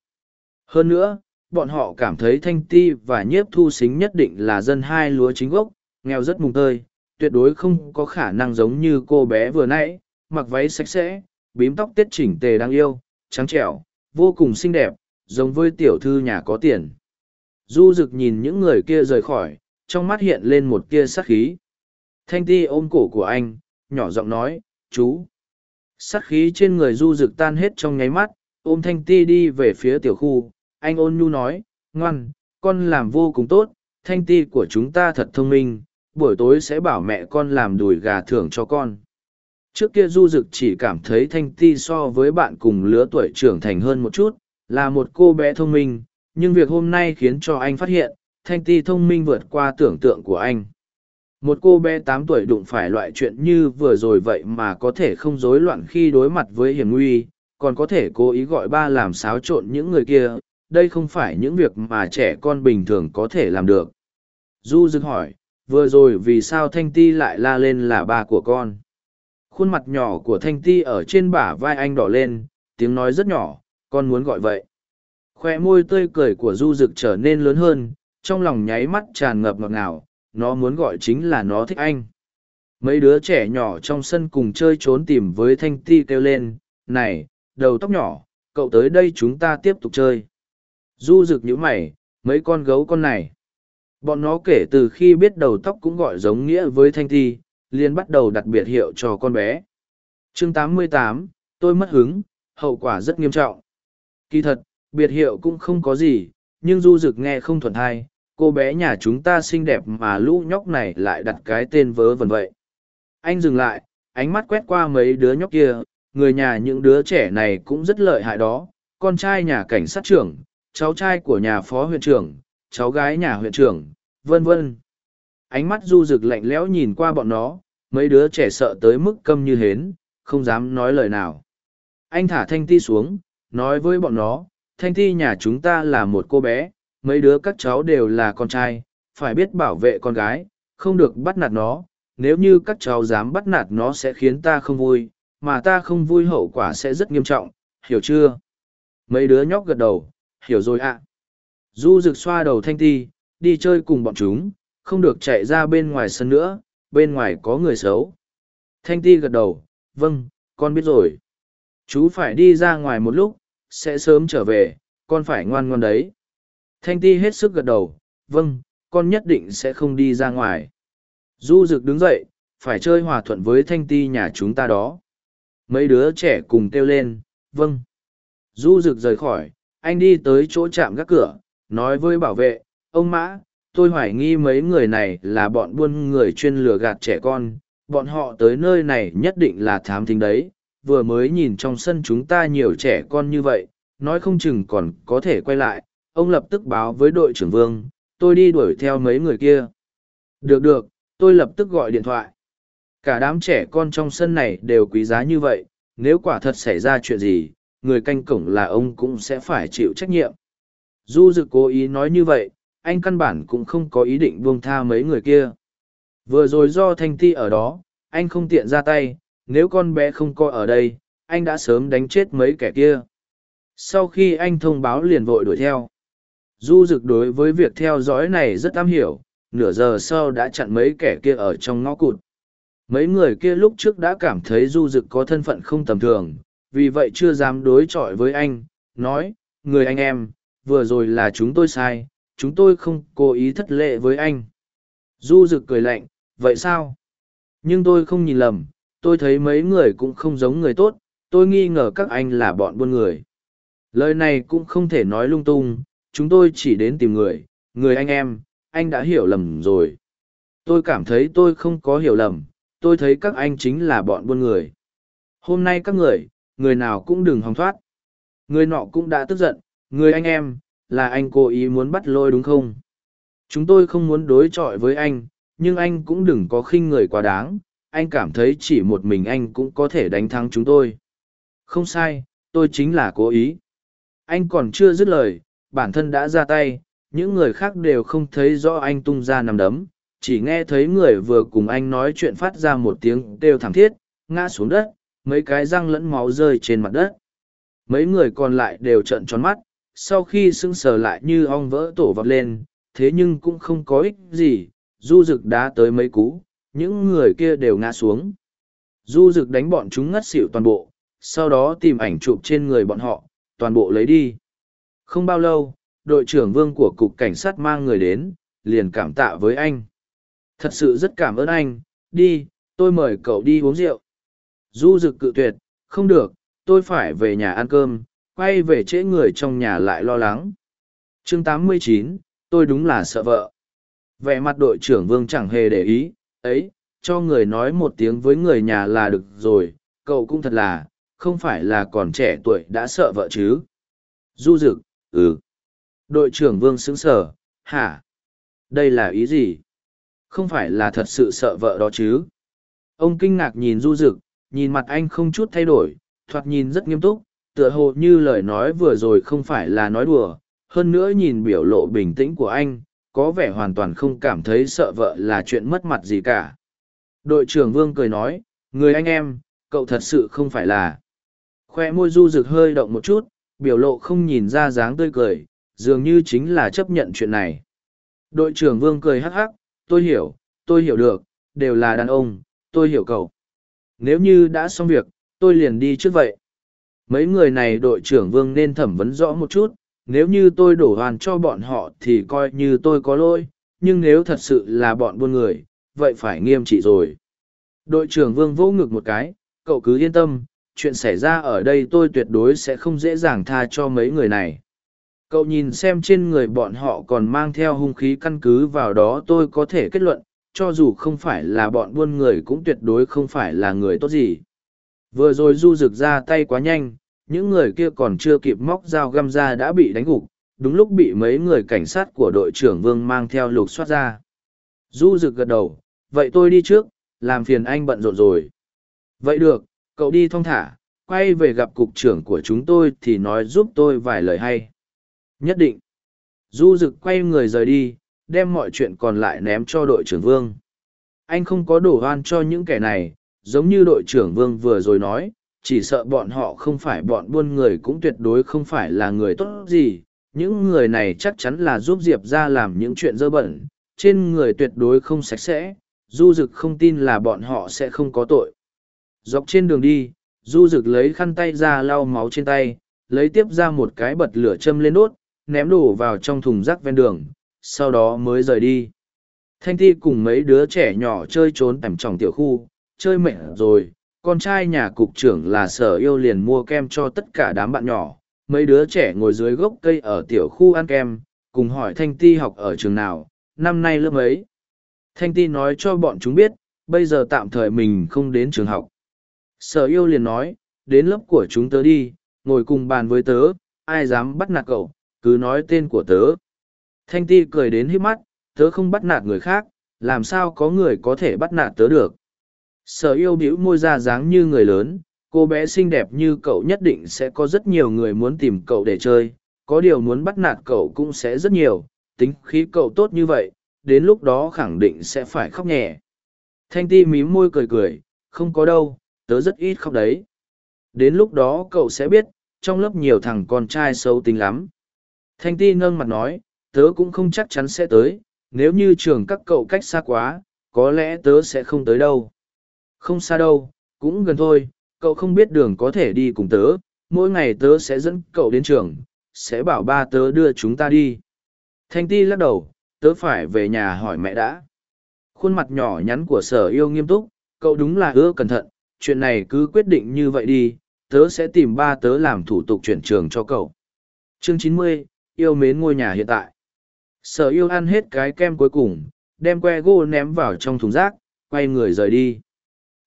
Hơn nữa, bọn họ cảm thấy thanh ti và nhiếp thu xính nhất định là dân hai lúa chính gốc, nghèo rất mùng tơi, tuyệt đối không có khả năng giống như cô bé vừa nãy, mặc váy sạch sẽ, bím tóc tết chỉnh tề đáng yêu, trắng trẻo, vô cùng xinh đẹp, giống với tiểu thư nhà có tiền. Du rực nhìn những người kia rời khỏi, trong mắt hiện lên một tia sắc khí thanh ti ôm cổ của anh, nhỏ giọng nói, chú. Sát khí trên người du rực tan hết trong nháy mắt, ôm thanh ti đi về phía tiểu khu. Anh ôn nhu nói, ngoan, con làm vô cùng tốt. Thanh ti của chúng ta thật thông minh. Buổi tối sẽ bảo mẹ con làm đùi gà thưởng cho con. Trước kia du rực chỉ cảm thấy thanh ti so với bạn cùng lứa tuổi trưởng thành hơn một chút, là một cô bé thông minh. Nhưng việc hôm nay khiến cho anh phát hiện, thanh ti thông minh vượt qua tưởng tượng của anh một cô bé tám tuổi đụng phải loại chuyện như vừa rồi vậy mà có thể không rối loạn khi đối mặt với hiểm nguy, còn có thể cố ý gọi ba làm xáo trộn những người kia, đây không phải những việc mà trẻ con bình thường có thể làm được. Du dưng hỏi, vừa rồi vì sao thanh ti lại la lên là ba của con? Khuôn mặt nhỏ của thanh ti ở trên bả vai anh đỏ lên, tiếng nói rất nhỏ, con muốn gọi vậy. Khoe môi tươi cười của du dực trở nên lớn hơn, trong lòng nháy mắt tràn ngập ngọt ngào nó muốn gọi chính là nó thích anh mấy đứa trẻ nhỏ trong sân cùng chơi trốn tìm với thanh ti kêu lên này đầu tóc nhỏ cậu tới đây chúng ta tiếp tục chơi. Du rực nhũ mày, mấy con gấu con này. Bọn nó kể từ khi biết đầu tóc cũng gọi giống nghĩa với Thanh Thi, liền bắt đầu đặt biệt hiệu cho con bé. chương 88, tôi mất hứng, hậu quả rất nghiêm trọng. Kỳ thật, biệt hiệu cũng không có gì, nhưng du rực nghe không thuận thai cô bé nhà chúng ta xinh đẹp mà lũ nhóc này lại đặt cái tên vớ vẩn vậy. Anh dừng lại, ánh mắt quét qua mấy đứa nhóc kia, người nhà những đứa trẻ này cũng rất lợi hại đó, con trai nhà cảnh sát trưởng, cháu trai của nhà phó huyện trưởng, cháu gái nhà huyện trưởng, vân vân. Ánh mắt du rực lạnh lẽo nhìn qua bọn nó, mấy đứa trẻ sợ tới mức câm như hến, không dám nói lời nào. Anh thả thanh ti xuống, nói với bọn nó, thanh ti nhà chúng ta là một cô bé, mấy đứa các cháu đều là con trai, phải biết bảo vệ con gái, không được bắt nạt nó, nếu như các cháu dám bắt nạt nó sẽ khiến ta không vui, mà ta không vui hậu quả sẽ rất nghiêm trọng, hiểu chưa? Mấy đứa nhóc gật đầu, hiểu rồi ạ. Du rực xoa đầu thanh ti, đi chơi cùng bọn chúng, không được chạy ra bên ngoài sân nữa, bên ngoài có người xấu. Thanh ti gật đầu, vâng, con biết rồi. Chú phải đi ra ngoài một lúc, sẽ sớm trở về, con phải ngoan ngoan đấy. Thanh ti hết sức gật đầu, vâng, con nhất định sẽ không đi ra ngoài. Du Dực đứng dậy, phải chơi hòa thuận với thanh ti nhà chúng ta đó. Mấy đứa trẻ cùng kêu lên, vâng. Du Dực rời khỏi, anh đi tới chỗ chạm gác cửa, nói với bảo vệ, ông mã, tôi hoài nghi mấy người này là bọn buôn người chuyên lừa gạt trẻ con, bọn họ tới nơi này nhất định là thám thính đấy, vừa mới nhìn trong sân chúng ta nhiều trẻ con như vậy, nói không chừng còn có thể quay lại, ông lập tức báo với đội trưởng vương, tôi đi đuổi theo mấy người kia. Được được, tôi lập tức gọi điện thoại. Cả đám trẻ con trong sân này đều quý giá như vậy, nếu quả thật xảy ra chuyện gì, người canh cổng là ông cũng sẽ phải chịu trách nhiệm. Du Dực cố ý nói như vậy, anh căn bản cũng không có ý định buông tha mấy người kia. Vừa rồi do Thanh Ti ở đó, anh không tiện ra tay, nếu con bé không coi ở đây, anh đã sớm đánh chết mấy kẻ kia. Sau khi anh thông báo liền vội đuổi theo. Du Dực đối với việc theo dõi này rất am hiểu, nửa giờ sau đã chặn mấy kẻ kia ở trong ngõ cụt. Mấy người kia lúc trước đã cảm thấy Du Dực có thân phận không tầm thường, vì vậy chưa dám đối chọi với anh, nói, người anh em, vừa rồi là chúng tôi sai, chúng tôi không cố ý thất lệ với anh. Du Dực cười lạnh, vậy sao? Nhưng tôi không nhìn lầm, tôi thấy mấy người cũng không giống người tốt, tôi nghi ngờ các anh là bọn buôn người. Lời này cũng không thể nói lung tung, chúng tôi chỉ đến tìm người, người anh em, anh đã hiểu lầm rồi. Tôi cảm thấy tôi không có hiểu lầm, tôi thấy các anh chính là bọn buôn người. Hôm nay các người, người nào cũng đừng hòng thoát. Người nọ cũng đã tức giận, người anh em, là anh cố ý muốn bắt lôi đúng không? Chúng tôi không muốn đối chọi với anh, nhưng anh cũng đừng có khinh người quá đáng, anh cảm thấy chỉ một mình anh cũng có thể đánh thắng chúng tôi. Không sai, tôi chính là cố ý. Anh còn chưa dứt lời, bản thân đã ra tay, những người khác đều không thấy rõ anh tung ra nằm đấm, chỉ nghe thấy người vừa cùng anh nói chuyện phát ra một tiếng kêu thảm thiết, ngã xuống đất, mấy cái răng lẫn máu rơi trên mặt đất. Mấy người còn lại đều trợn tròn mắt, sau khi sưng sờ lại như ong vỡ tổ vọt lên, thế nhưng cũng không có ích gì, du rực đá tới mấy cú, những người kia đều ngã xuống. Du rực đánh bọn chúng ngất xỉu toàn bộ, sau đó tìm ảnh chụp trên người bọn họ, toàn bộ lấy đi. Không bao lâu, đội trưởng vương của cục cảnh sát mang người đến, liền cảm tạ với anh. Thật sự rất cảm ơn anh, đi, tôi mời cậu đi uống rượu. Du rực cự tuyệt, không được, tôi phải về nhà ăn cơm, quay về trễ người trong nhà lại lo lắng. chương 89, tôi đúng là sợ vợ. Vẻ mặt đội trưởng vương chẳng hề để ý, ấy, cho người nói một tiếng với người nhà là được rồi, cậu cũng thật là, không phải là còn trẻ tuổi đã sợ vợ chứ. Du dực, ừ. Đội trưởng vương sững sờ, hả? Đây là ý gì? Không phải là thật sự sợ vợ đó chứ? Ông kinh ngạc nhìn du dực, nhìn mặt anh không chút thay đổi, thoạt nhìn rất nghiêm túc, tựa hồ như lời nói vừa rồi không phải là nói đùa, hơn nữa nhìn biểu lộ bình tĩnh của anh, có vẻ hoàn toàn không cảm thấy sợ vợ là chuyện mất mặt gì cả. Đội trưởng Vương cười nói, người anh em, cậu thật sự không phải là. Khoe môi du rực hơi động một chút, biểu lộ không nhìn ra dáng tươi cười, dường như chính là chấp nhận chuyện này. Đội trưởng Vương cười hắc hắc, tôi hiểu, tôi hiểu được, đều là đàn ông, tôi hiểu cậu. Nếu như đã xong việc, tôi liền đi trước vậy mấy người này đội trưởng vương nên thẩm vấn rõ một chút nếu như tôi đổ hoàn cho bọn họ thì coi như tôi có lỗi nhưng nếu thật sự là bọn buôn người vậy phải nghiêm trị rồi đội trưởng vương vỗ ngực một cái cậu cứ yên tâm chuyện xảy ra ở đây tôi tuyệt đối sẽ không dễ dàng tha cho mấy người này. Cậu nhìn xem trên người bọn họ còn mang theo hung khí căn cứ vào đó tôi có thể kết luận, cho dù không phải là bọn buôn người cũng tuyệt đối không phải là người tốt gì. Vừa rồi du rực ra tay quá nhanh, những người kia còn chưa kịp móc dao găm ra đã bị đánh gục, đúng lúc bị mấy người cảnh sát của đội trưởng vương mang theo lục soát ra. Du rực gật đầu, vậy tôi đi trước, làm phiền anh bận rộn rồi. Vậy được cậu đi thong thả, quay về gặp cục trưởng của chúng tôi thì nói giúp tôi vài lời hay. Nhất định. Du rực quay người rời đi, đem mọi chuyện còn lại ném cho đội trưởng vương. Anh không có đổ oan cho những kẻ này, giống như đội trưởng vương vừa rồi nói, chỉ sợ bọn họ không phải bọn buôn người cũng tuyệt đối không phải là người tốt gì. Những người này chắc chắn là giúp diệp ra làm những chuyện dơ bẩn, trên người tuyệt đối không sạch sẽ, du rực không tin là bọn họ sẽ không có tội dọc trên đường đi, du rực lấy khăn tay ra lau máu trên tay, lấy tiếp ra một cái bật lửa châm lên đốt, ném đổ vào trong thùng rác ven đường, sau đó mới rời đi. Thanh ti cùng mấy đứa trẻ nhỏ chơi trốn tẩm tròng tiểu khu, chơi mệt rồi, con trai nhà cục trưởng là sở yêu liền mua kem cho tất cả đám bạn nhỏ. Mấy đứa trẻ ngồi dưới gốc cây ở tiểu khu ăn kem, cùng hỏi thanh ti học ở trường nào, năm nay lớp mấy. thanh ti nói cho bọn chúng biết, bây giờ tạm thời mình không đến trường học sở yêu liền nói, đến lớp của chúng tớ đi, ngồi cùng bàn với tớ, ai dám bắt nạt cậu, cứ nói tên của tớ. Thanh ti cười đến hít mắt, tớ không bắt nạt người khác, làm sao có người có thể bắt nạt tớ được. Sở yêu bĩu môi ra dáng như người lớn, cô bé xinh đẹp như cậu nhất định sẽ có rất nhiều người muốn tìm cậu để chơi, có điều muốn bắt nạt cậu cũng sẽ rất nhiều, tính khí cậu tốt như vậy, đến lúc đó khẳng định sẽ phải khóc nhẹ. Thanh ti mím môi cười cười, không có đâu tớ rất ít khóc đấy. Đến lúc đó cậu sẽ biết, trong lớp nhiều thằng con trai sâu tính lắm. Thanh ti nâng mặt nói, tớ cũng không chắc chắn sẽ tới, nếu như trường các cậu cách xa quá, có lẽ tớ sẽ không tới đâu. Không xa đâu, cũng gần thôi, cậu không biết đường có thể đi cùng tớ, mỗi ngày tớ sẽ dẫn cậu đến trường, sẽ bảo ba tớ đưa chúng ta đi. Thanh ti lắc đầu, tớ phải về nhà hỏi mẹ đã. Khuôn mặt nhỏ nhắn của sở yêu nghiêm túc, cậu đúng là ưa cẩn thận chuyện này cứ quyết định như vậy đi, tớ sẽ tìm ba tớ làm thủ tục chuyển trường cho cậu. Chương chín mươi, yêu mến ngôi nhà hiện tại. Sở yêu ăn hết cái kem cuối cùng, đem que gỗ ném vào trong thùng rác, quay người rời đi.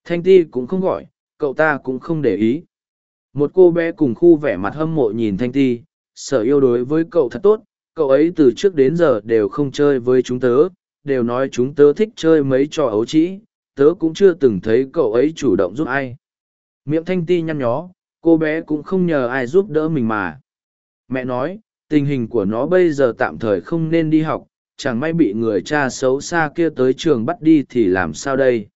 Thanh ti cũng không gọi, cậu ta cũng không để ý. Một cô bé cùng khu vẻ mặt hâm mộ nhìn thanh ti, sở yêu đối với cậu thật tốt, cậu ấy từ trước đến giờ đều không chơi với chúng tớ, đều nói chúng tớ thích chơi mấy trò ấu trĩ tớ cũng chưa từng thấy cậu ấy chủ động giúp ai. Miệng thanh ti nhăn nhó, cô bé cũng không nhờ ai giúp đỡ mình mà. Mẹ nói, tình hình của nó bây giờ tạm thời không nên đi học, chẳng may bị người cha xấu xa kia tới trường bắt đi thì làm sao đây?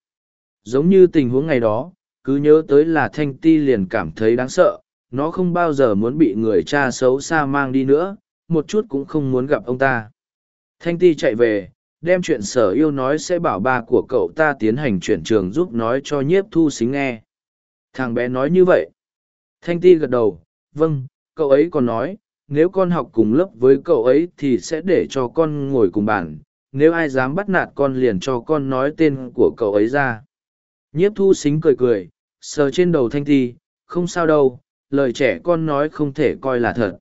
Giống như tình huống ngày đó, cứ nhớ tới là thanh ti liền cảm thấy đáng sợ, nó không bao giờ muốn bị người cha xấu xa mang đi nữa, một chút cũng không muốn gặp ông ta. Thanh ti chạy về đem chuyện sở yêu nói sẽ bảo ba của cậu ta tiến hành chuyển trường giúp nói cho nhiếp thu xính nghe. Thằng bé nói như vậy. Thanh ti gật đầu vâng cậu ấy còn nói, nếu con học cùng lớp với cậu ấy thì sẽ để cho con ngồi cùng bàn, nếu ai dám bắt nạt con liền cho con nói tên của cậu ấy ra. Nhiếp thu xính cười cười, sờ trên đầu thanh ti, không sao đâu, lời trẻ con nói không thể coi là thật.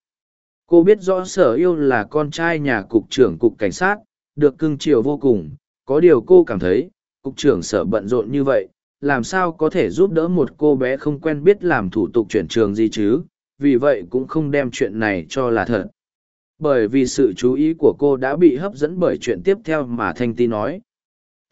Cô biết rõ sở yêu là con trai nhà cục trưởng cục cảnh sát được cưng chiều vô cùng, có điều cô cảm thấy, cục trưởng sở bận rộn như vậy, làm sao có thể giúp đỡ một cô bé không quen biết làm thủ tục chuyển trường gì chứ, vì vậy cũng không đem chuyện này cho là thật. Bởi vì sự chú ý của cô đã bị hấp dẫn bởi chuyện tiếp theo mà thanh ti nói.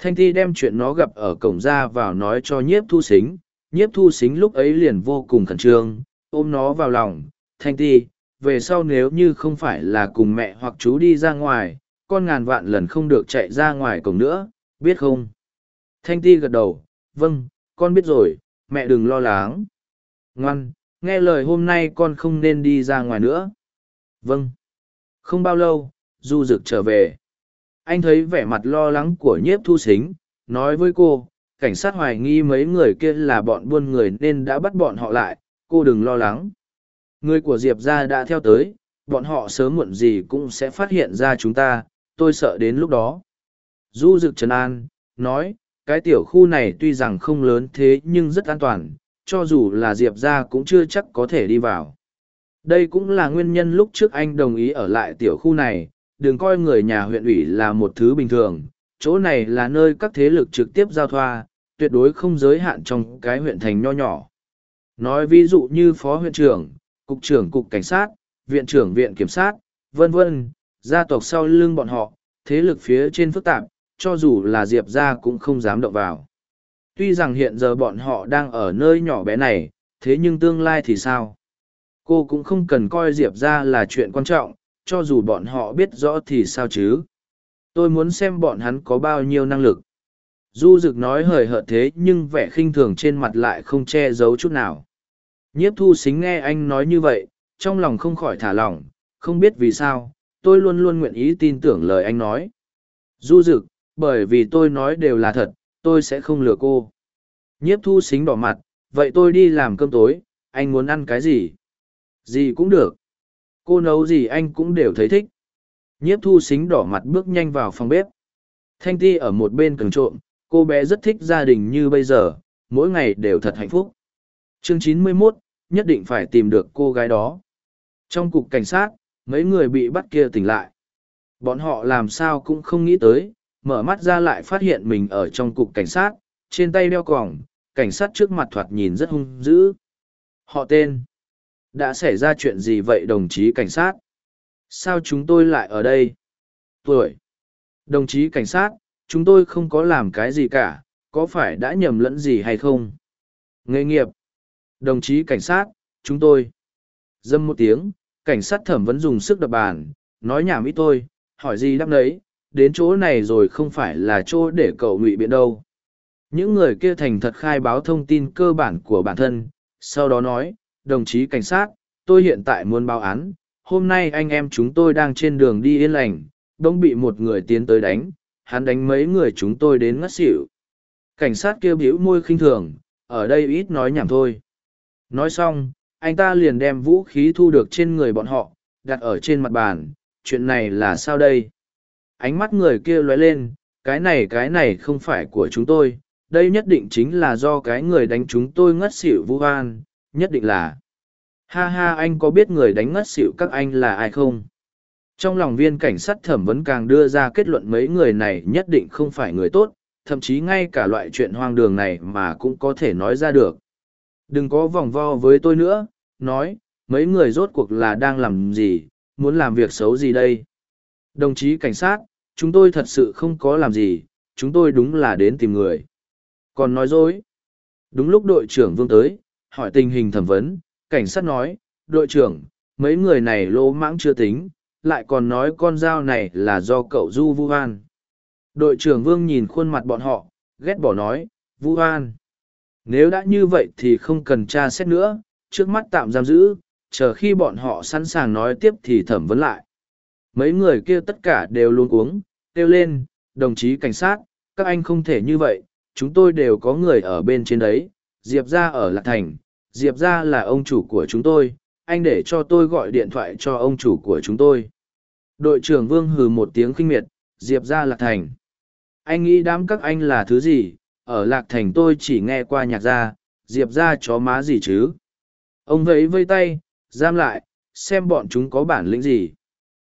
Thanh ti đem chuyện nó gặp ở cổng ra vào nói cho nhiếp thu xính nhiếp thu xính lúc ấy liền vô cùng khẩn trương, ôm nó vào lòng. Thanh ti, về sau nếu như không phải là cùng mẹ hoặc chú đi ra ngoài con ngàn vạn lần không được chạy ra ngoài cổng nữa biết không? Thanh ti gật đầu vâng con biết rồi mẹ đừng lo lắng. Ngoan nghe lời hôm nay con không nên đi ra ngoài nữa. Vâng. Không bao lâu du rực trở về. Anh thấy vẻ mặt lo lắng của nhiếp thu xính nói với cô cảnh sát hoài nghi mấy người kia là bọn buôn người nên đã bắt bọn họ lại cô đừng lo lắng. Người của Diệp ra đã theo tới, bọn họ sớm muộn gì cũng sẽ phát hiện ra chúng ta, tôi sợ đến lúc đó. Du Dực Trần An, nói, cái tiểu khu này tuy rằng không lớn thế nhưng rất an toàn, cho dù là Diệp ra cũng chưa chắc có thể đi vào. Đây cũng là nguyên nhân lúc trước anh đồng ý ở lại tiểu khu này, đừng coi người nhà huyện ủy là một thứ bình thường, chỗ này là nơi các thế lực trực tiếp giao thoa, tuyệt đối không giới hạn trong cái huyện thành nho nhỏ. Nói ví dụ như phó huyện trưởng, cục trưởng cục cảnh sát, viện trưởng viện kiểm sát, vân vân, gia tộc sau lưng bọn họ, thế lực phía trên phức tạp, cho dù là Diệp gia cũng không dám động vào. Tuy rằng hiện giờ bọn họ đang ở nơi nhỏ bé này, thế nhưng tương lai thì sao? Cô cũng không cần coi Diệp gia là chuyện quan trọng, cho dù bọn họ biết rõ thì sao chứ? Tôi muốn xem bọn hắn có bao nhiêu năng lực. Du Dực nói hời hợt thế nhưng vẻ khinh thường trên mặt lại không che giấu chút nào. Nhiếp thu xính nghe anh nói như vậy, trong lòng không khỏi thả lỏng, không biết vì sao, tôi luôn luôn nguyện ý tin tưởng lời anh nói. Du Dực, bởi vì tôi nói đều là thật, tôi sẽ không lừa cô. Nhiếp thu xính đỏ mặt, vậy tôi đi làm cơm tối, anh muốn ăn cái gì? Gì cũng được. Cô nấu gì anh cũng đều thấy thích. Nhiếp thu xính đỏ mặt bước nhanh vào phòng bếp. Thanh ti ở một bên cường trộm, cô bé rất thích gia đình như bây giờ, mỗi ngày đều thật hạnh phúc. Chương chín mươi 91, nhất định phải tìm được cô gái đó. Trong cục cảnh sát, mấy người bị bắt kia tỉnh lại. Bọn họ làm sao cũng không nghĩ tới, mở mắt ra lại phát hiện mình ở trong cục cảnh sát, trên tay đeo còng, cảnh sát trước mặt thoạt nhìn rất hung dữ. Họ tên. Đã xảy ra chuyện gì vậy đồng chí cảnh sát? Sao chúng tôi lại ở đây? Tuổi. Đồng chí cảnh sát, chúng tôi không có làm cái gì cả, có phải đã nhầm lẫn gì hay không? Nghề nghiệp. Đồng chí cảnh sát, chúng tôi. Dâm một tiếng, cảnh sát thẩm vẫn dùng sức đập bàn, nói nhảm ít tôi, hỏi gì đáp đấy, đến chỗ này rồi không phải là chỗ để cậu ngụy biện đâu. Những người kia thành thật khai báo thông tin cơ bản của bản thân, sau đó nói, đồng chí cảnh sát, tôi hiện tại muốn báo án, hôm nay anh em chúng tôi đang trên đường đi yên lành, đông bị một người tiến tới đánh, hắn đánh mấy người chúng tôi đến ngất xỉu. Cảnh sát kêu bĩu môi khinh thường, ở đây ít nói nhảm thôi. Nói xong, anh ta liền đem vũ khí thu được trên người bọn họ, đặt ở trên mặt bàn, chuyện này là sao đây? Ánh mắt người kia lóe lên, cái này cái này không phải của chúng tôi, đây nhất định chính là do cái người đánh chúng tôi ngất xỉu vu an. nhất định là. Ha ha anh có biết người đánh ngất xỉu các anh là ai không? Trong lòng viên cảnh sát thẩm vấn càng đưa ra kết luận mấy người này nhất định không phải người tốt, thậm chí ngay cả loại chuyện hoang đường này mà cũng có thể nói ra được. Đừng có vòng vo với tôi nữa, nói, mấy người rốt cuộc là đang làm gì, muốn làm việc xấu gì đây? Đồng chí cảnh sát, chúng tôi thật sự không có làm gì, chúng tôi đúng là đến tìm người. Còn nói dối. Đúng lúc đội trưởng Vương tới, hỏi tình hình thẩm vấn, cảnh sát nói, đội trưởng, mấy người này lỗ mãng chưa tính, lại còn nói con dao này là do cậu Du Vu Hoan. Đội trưởng Vương nhìn khuôn mặt bọn họ, ghét bỏ nói, Vu Hoan. Nếu đã như vậy thì không cần tra xét nữa, trước mắt tạm giam giữ, chờ khi bọn họ sẵn sàng nói tiếp thì thẩm vấn lại. Mấy người kia tất cả đều luôn uống, kêu lên, đồng chí cảnh sát, các anh không thể như vậy, chúng tôi đều có người ở bên trên đấy, Diệp ra ở Lạc Thành, Diệp ra là ông chủ của chúng tôi, anh để cho tôi gọi điện thoại cho ông chủ của chúng tôi. Đội trưởng Vương hừ một tiếng khinh miệt, Diệp ra Lạc Thành. Anh nghĩ đám các anh là thứ gì, ở Lạc Thành tôi chỉ nghe qua nhạc gia Diệp ra chó má gì chứ. Ông vẫy vây tay, giam lại, xem bọn chúng có bản lĩnh gì.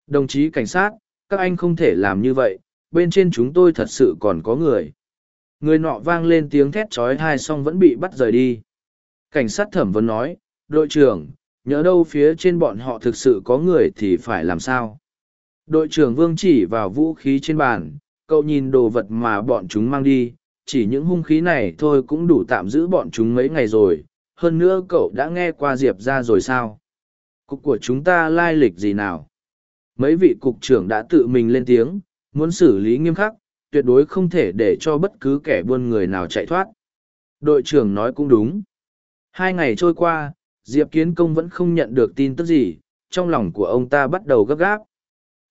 Đồng chí cảnh sát, các anh không thể làm như vậy, bên trên chúng tôi thật sự còn có người. Người nọ vang lên tiếng thét trói hai xong vẫn bị bắt rời đi. Cảnh sát thẩm vấn nói, đội trưởng, nhớ đâu phía trên bọn họ thực sự có người thì phải làm sao? Đội trưởng Vương chỉ vào vũ khí trên bàn, cậu nhìn đồ vật mà bọn chúng mang đi, chỉ những hung khí này thôi cũng đủ tạm giữ bọn chúng mấy ngày rồi. Hơn nữa cậu đã nghe qua Diệp ra rồi sao? Cục của chúng ta lai lịch gì nào? Mấy vị cục trưởng đã tự mình lên tiếng, muốn xử lý nghiêm khắc, tuyệt đối không thể để cho bất cứ kẻ buôn người nào chạy thoát. Đội trưởng nói cũng đúng. Hai ngày trôi qua, Diệp Kiến Công vẫn không nhận được tin tức gì, trong lòng của ông ta bắt đầu gấp gáp.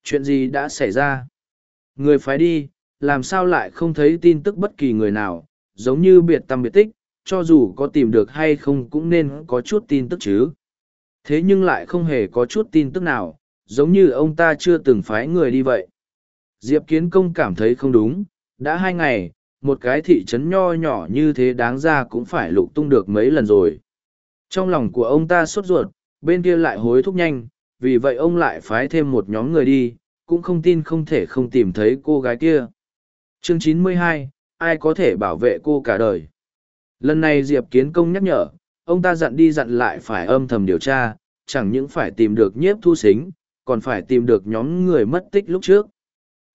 Chuyện gì đã xảy ra? Người phái đi, làm sao lại không thấy tin tức bất kỳ người nào, giống như biệt tâm biệt tích, cho dù có tìm được hay không cũng nên có chút tin tức chứ. Thế nhưng lại không hề có chút tin tức nào, giống như ông ta chưa từng phái người đi vậy. Diệp Kiến Công cảm thấy không đúng, đã hai ngày, một cái thị trấn nho nhỏ như thế đáng ra cũng phải lục tung được mấy lần rồi. Trong lòng của ông ta sốt ruột, bên kia lại hối thúc nhanh, vì vậy ông lại phái thêm một nhóm người đi, cũng không tin không thể không tìm thấy cô gái kia. Chương 92, ai có thể bảo vệ cô cả đời? Lần này Diệp Kiến Công nhắc nhở, ông ta dặn đi dặn lại phải âm thầm điều tra, chẳng những phải tìm được nhiếp thu xính, còn phải tìm được nhóm người mất tích lúc trước.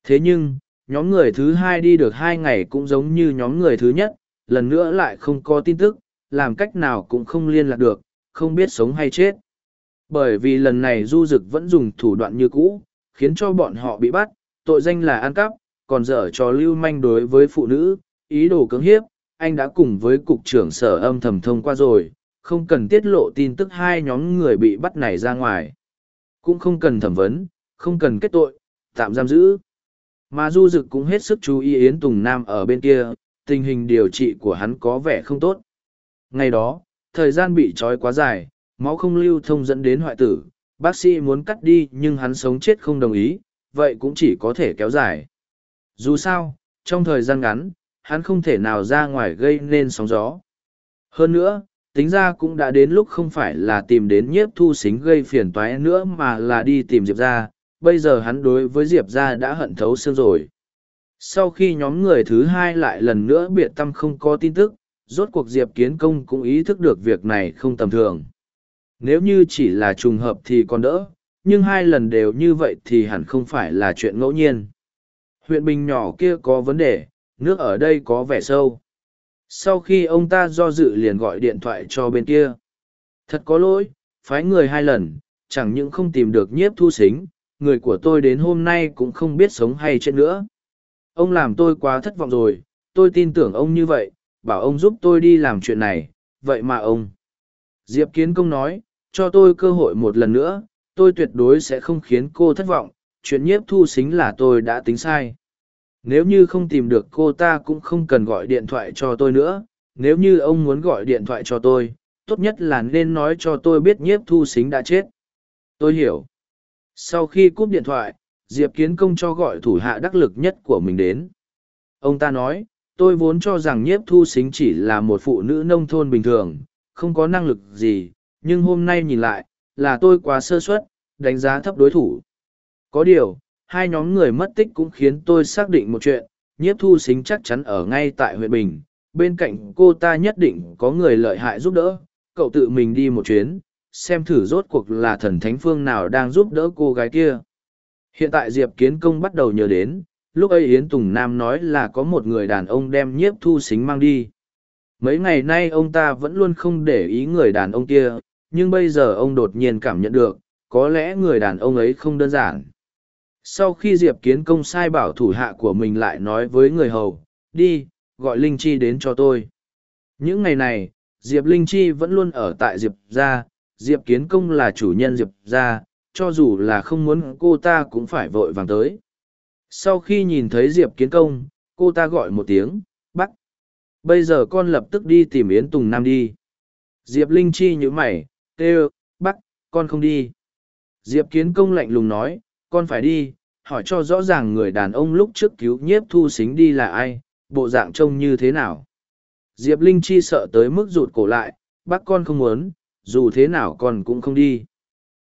Thế nhưng, nhóm người thứ hai đi được hai ngày cũng giống như nhóm người thứ nhất, lần nữa lại không có tin tức, làm cách nào cũng không liên lạc được, không biết sống hay chết. Bởi vì lần này du dực vẫn dùng thủ đoạn như cũ, khiến cho bọn họ bị bắt, tội danh là ăn cắp, còn dở cho lưu manh đối với phụ nữ, ý đồ cưỡng hiếp, anh đã cùng với cục trưởng sở âm thầm thông qua rồi, không cần tiết lộ tin tức hai nhóm người bị bắt này ra ngoài. Cũng không cần thẩm vấn, không cần kết tội, tạm giam giữ. Mà Du Dực cũng hết sức chú ý Yến Tùng Nam ở bên kia, tình hình điều trị của hắn có vẻ không tốt. Ngày đó, thời gian bị trói quá dài, máu không lưu thông dẫn đến hoại tử, bác sĩ muốn cắt đi nhưng hắn sống chết không đồng ý, vậy cũng chỉ có thể kéo dài. Dù sao, trong thời gian ngắn, hắn không thể nào ra ngoài gây nên sóng gió. Hơn nữa, tính ra cũng đã đến lúc không phải là tìm đến nhiếp thu xính gây phiền toái nữa mà là đi tìm diệp ra bây giờ hắn đối với diệp ra đã hận thấu xương rồi. Sau khi nhóm người thứ hai lại lần nữa biệt tâm không có tin tức rốt cuộc diệp kiến công cũng ý thức được việc này không tầm thường. Nếu như chỉ là trùng hợp thì còn đỡ nhưng hai lần đều như vậy thì hẳn không phải là chuyện ngẫu nhiên huyện bình nhỏ kia có vấn đề, nước ở đây có vẻ sâu. Sau khi ông ta do dự liền gọi điện thoại cho bên kia. Thật có lỗi, phái người hai lần, chẳng những không tìm được nhiếp thu xính, người của tôi đến hôm nay cũng không biết sống hay chết nữa. Ông làm tôi quá thất vọng rồi, tôi tin tưởng ông như vậy, bảo ông giúp tôi đi làm chuyện này, vậy mà ông. Diệp kiến công nói, cho tôi cơ hội một lần nữa, tôi tuyệt đối sẽ không khiến cô thất vọng chuyện nhiếp thu xính là tôi đã tính sai. Nếu như không tìm được cô ta cũng không cần gọi điện thoại cho tôi nữa. Nếu như ông muốn gọi điện thoại cho tôi, tốt nhất là nên nói cho tôi biết nhiếp thu xính đã chết. Tôi hiểu. Sau khi cúp điện thoại, diệp kiến công cho gọi thủ hạ đắc lực nhất của mình đến. Ông ta nói, tôi vốn cho rằng nhiếp thu xính chỉ là một phụ nữ nông thôn bình thường, không có năng lực gì, nhưng hôm nay nhìn lại, là tôi quá sơ suất, đánh giá thấp đối thủ có điều, hai nhóm người mất tích cũng khiến tôi xác định một chuyện, nhiếp thu xính chắc chắn ở ngay tại huyện bình, bên cạnh cô ta nhất định có người lợi hại giúp đỡ, cậu tự mình đi một chuyến, xem thử rốt cuộc là thần thánh phương nào đang giúp đỡ cô gái kia. Hiện tại diệp kiến công bắt đầu nhớ đến, lúc ấy yến tùng nam nói là có một người đàn ông đem nhiếp thu xính mang đi. Mấy ngày nay ông ta vẫn luôn không để ý người đàn ông kia, nhưng bây giờ ông đột nhiên cảm nhận được, có lẽ người đàn ông ấy không đơn giản sau khi diệp kiến công sai bảo thủ hạ của mình lại nói với người hầu, đi, gọi linh chi đến cho tôi. Những ngày này, diệp linh chi vẫn luôn ở tại diệp gia, diệp kiến công là chủ nhân diệp gia, cho dù là không muốn cô ta cũng phải vội vàng tới. Sau khi nhìn thấy diệp kiến công, cô ta gọi một tiếng bắt bây giờ con lập tức đi tìm yến tùng nam đi. Diệp linh chi như mày tê bắt con không đi. Diệp kiến công lạnh lùng nói con phải đi, hỏi cho rõ ràng người đàn ông lúc trước cứu nhiếp thu xính đi là ai, bộ dạng trông như thế nào. Diệp Linh Chi sợ tới mức rụt cổ lại, bác con không muốn, dù thế nào con cũng không đi.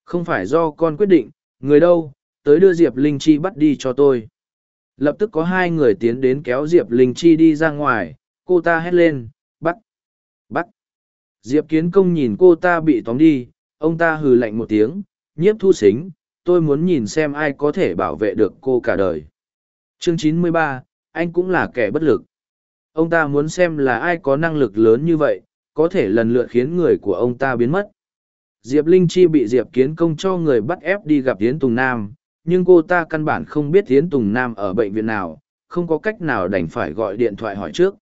Không phải do con quyết định, người đâu, tới đưa Diệp Linh Chi bắt đi cho tôi. Lập tức có hai người tiến đến kéo Diệp Linh Chi đi ra ngoài, cô ta hét lên, bắt, bắt. Diệp Kiến Công nhìn cô ta bị tóm đi, ông ta hừ lạnh một tiếng, nhiếp thu xính, tôi muốn nhìn xem ai có thể bảo vệ được cô cả đời. Chương 93, anh cũng là kẻ bất lực. Ông ta muốn xem là ai có năng lực lớn như vậy, có thể lần lượt khiến người của ông ta biến mất. Diệp Linh Chi bị Diệp Kiến Công cho người bắt ép đi gặp Tiến Tùng Nam, nhưng cô ta căn bản không biết Tiến Tùng Nam ở bệnh viện nào, không có cách nào đành phải gọi điện thoại hỏi trước.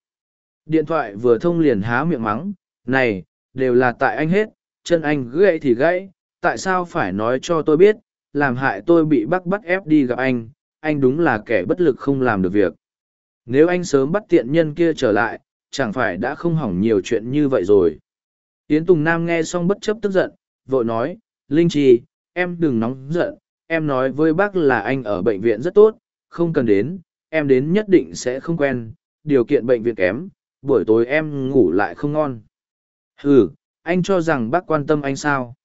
Điện thoại vừa thông liền há miệng mắng, này, đều là tại anh hết, chân anh gãy thì gãy, tại sao phải nói cho tôi biết, làm hại tôi bị bác bắt ép đi gặp anh, anh đúng là kẻ bất lực không làm được việc. Nếu anh sớm bắt tiện nhân kia trở lại, chẳng phải đã không hỏng nhiều chuyện như vậy rồi. Yến Tùng Nam nghe xong bất chấp tức giận, vội nói, Linh Chi, em đừng nóng giận, em nói với bác là anh ở bệnh viện rất tốt, không cần đến, em đến nhất định sẽ không quen, điều kiện bệnh viện kém, buổi tối em ngủ lại không ngon. Ừ, anh cho rằng bác quan tâm anh sao?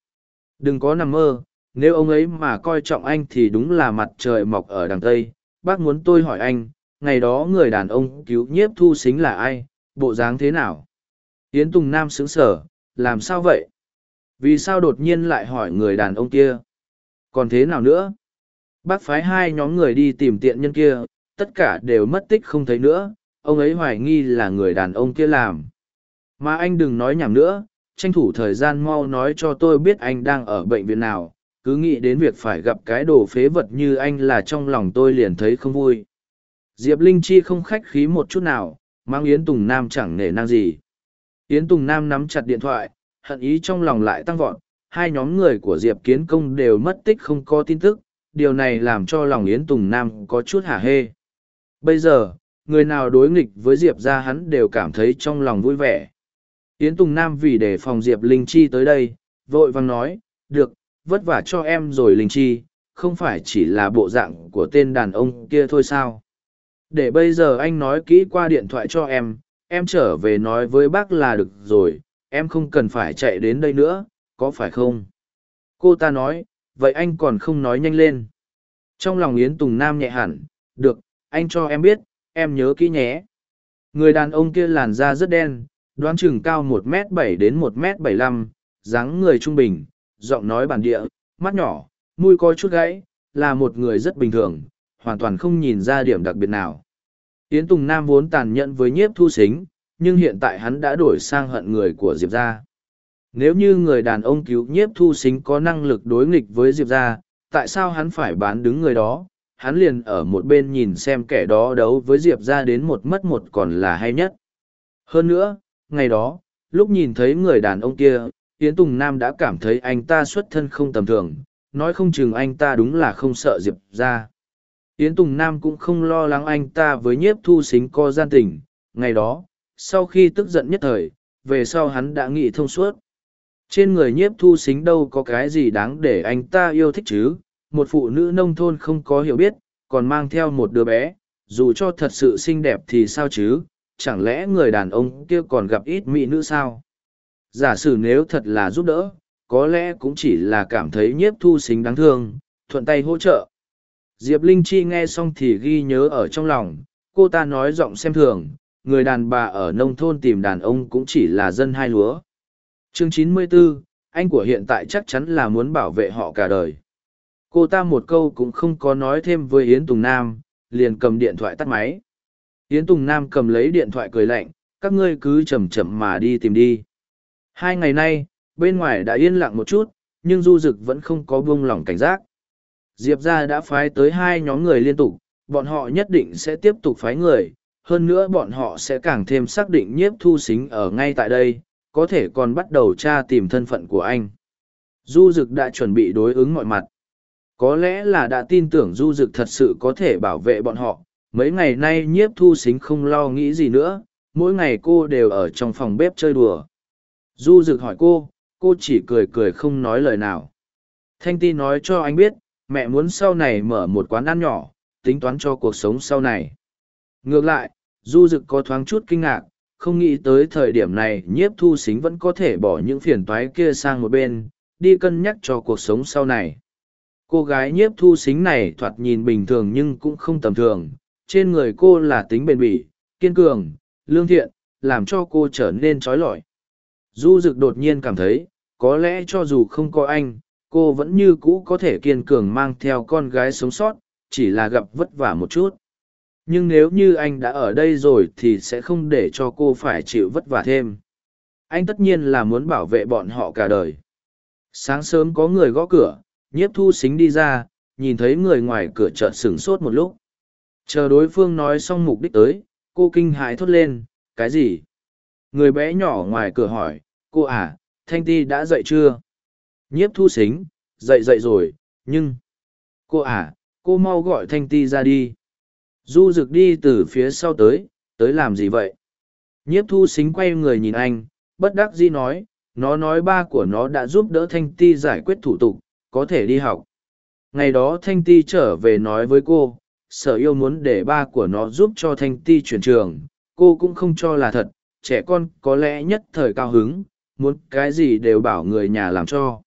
Đừng có nằm mơ, nếu ông ấy mà coi trọng anh thì đúng là mặt trời mọc ở đằng Tây. Bác muốn tôi hỏi anh, ngày đó người đàn ông cứu nhiếp thu xính là ai, bộ dáng thế nào? Yến Tùng Nam sững sở, làm sao vậy? Vì sao đột nhiên lại hỏi người đàn ông kia? Còn thế nào nữa? Bác phái hai nhóm người đi tìm tiện nhân kia, tất cả đều mất tích không thấy nữa, ông ấy hoài nghi là người đàn ông kia làm. Mà anh đừng nói nhảm nữa, tranh thủ thời gian mau nói cho tôi biết anh đang ở bệnh viện nào, cứ nghĩ đến việc phải gặp cái đồ phế vật như anh là trong lòng tôi liền thấy không vui. Diệp Linh Chi không khách khí một chút nào, mang Yến Tùng Nam chẳng nể nang gì. Yến Tùng Nam nắm chặt điện thoại, hận ý trong lòng lại tăng vọt, hai nhóm người của Diệp Kiến Công đều mất tích không có tin tức, điều này làm cho lòng Yến Tùng Nam có chút hả hê. Bây giờ, người nào đối nghịch với Diệp ra hắn đều cảm thấy trong lòng vui vẻ. Yến Tùng Nam vì để phòng Diệp Linh Chi tới đây, vội vàng nói, được, vất vả cho em rồi Linh Chi, không phải chỉ là bộ dạng của tên đàn ông kia thôi sao. Để bây giờ anh nói kỹ qua điện thoại cho em, em trở về nói với bác là được rồi, em không cần phải chạy đến đây nữa, có phải không? Cô ta nói, vậy anh còn không nói nhanh lên. Trong lòng Yến Tùng Nam nhẹ hẳn, được, anh cho em biết, em nhớ kỹ nhé. Người đàn ông kia làn da rất đen, đoán chừng cao một m bảy đến một m bảy lăm dáng người trung bình giọng nói bản địa mắt nhỏ mũi có chút gãy là một người rất bình thường hoàn toàn không nhìn ra điểm đặc biệt nào. Yến tùng nam vốn tàn nhẫn với nhiếp thu xính nhưng hiện tại hắn đã đổi sang hận người của diệp gia. Nếu như người đàn ông cứu nhiếp thu xính có năng lực đối nghịch với diệp gia tại sao hắn phải bán đứng người đó? Hắn liền ở một bên nhìn xem kẻ đó đấu với diệp gia đến một mất một còn là hay nhất. Hơn nữa ngày đó, lúc nhìn thấy người đàn ông kia, Yến Tùng Nam đã cảm thấy anh ta xuất thân không tầm thường, nói không chừng anh ta đúng là không sợ Diệp ra. Yến Tùng Nam cũng không lo lắng anh ta với nhiếp thu xính co gian tình, ngày đó, sau khi tức giận nhất thời, về sau hắn đã nghĩ thông suốt. Trên người nhiếp thu xính đâu có cái gì đáng để anh ta yêu thích chứ, một phụ nữ nông thôn không có hiểu biết, còn mang theo một đứa bé, dù cho thật sự xinh đẹp thì sao chứ, chẳng lẽ người đàn ông kia còn gặp ít mỹ nữ sao? Giả sử nếu thật là giúp đỡ, có lẽ cũng chỉ là cảm thấy nhiếp thu xính đáng thương, thuận tay hỗ trợ. Diệp Linh Chi nghe xong thì ghi nhớ ở trong lòng, cô ta nói giọng xem thường, người đàn bà ở nông thôn tìm đàn ông cũng chỉ là dân hai lúa. Chương 94, anh của hiện tại chắc chắn là muốn bảo vệ họ cả đời. Cô ta một câu cũng không có nói thêm với Yến Tùng Nam, liền cầm điện thoại tắt máy. Yến Tùng Nam cầm lấy điện thoại cười lạnh, các ngươi cứ chậm chậm mà đi tìm đi. Hai ngày nay, bên ngoài đã yên lặng một chút, nhưng du dực vẫn không có buông lỏng cảnh giác. Diệp ra đã phái tới hai nhóm người liên tục, bọn họ nhất định sẽ tiếp tục phái người, hơn nữa bọn họ sẽ càng thêm xác định nhiếp thu xính ở ngay tại đây, có thể còn bắt đầu tra tìm thân phận của anh. Du dực đã chuẩn bị đối ứng mọi mặt. Có lẽ là đã tin tưởng du dực thật sự có thể bảo vệ bọn họ, mấy ngày nay nhiếp thu xính không lo nghĩ gì nữa mỗi ngày cô đều ở trong phòng bếp chơi đùa du Dực hỏi cô cô chỉ cười cười không nói lời nào. Thanh ti nói cho anh biết, mẹ muốn sau này mở một quán ăn nhỏ, tính toán cho cuộc sống sau này. Ngược lại, du Dực có thoáng chút kinh ngạc, không nghĩ tới thời điểm này nhiếp thu xính vẫn có thể bỏ những phiền toái kia sang một bên, đi cân nhắc cho cuộc sống sau này. Cô gái nhiếp thu xính này thoạt nhìn bình thường nhưng cũng không tầm thường, trên người cô là tính bền bỉ, kiên cường, lương thiện, làm cho cô trở nên trói lọi du Dực đột nhiên cảm thấy có lẽ cho dù không có anh cô vẫn như cũ có thể kiên cường mang theo con gái sống sót chỉ là gặp vất vả một chút. Nhưng nếu như anh đã ở đây rồi thì sẽ không để cho cô phải chịu vất vả thêm. Anh tất nhiên là muốn bảo vệ bọn họ cả đời. Sáng sớm có người gõ cửa nhiếp thu xính đi ra nhìn thấy người ngoài cửa chợt sửng sốt một lúc. Chờ đối phương nói xong mục đích tới, cô kinh hãi thốt lên, cái gì? Người bé nhỏ ngoài cửa hỏi, cô à, Thanh Ti đã dậy chưa? Nhiếp thu xính, dậy dậy rồi, nhưng... Cô à, cô mau gọi Thanh Ti ra đi. Du rực đi từ phía sau tới, tới làm gì vậy? Nhiếp thu xính quay người nhìn anh, bất đắc dĩ nói, nó nói ba của nó đã giúp đỡ thanh ti giải quyết thủ tục có thể đi học ngày đó thanh ti trở về nói với cô sở yêu muốn để ba của nó giúp cho thanh ti chuyển trường cô cũng không cho là thật trẻ con có lẽ nhất thời cao hứng muốn cái gì đều bảo người nhà làm cho.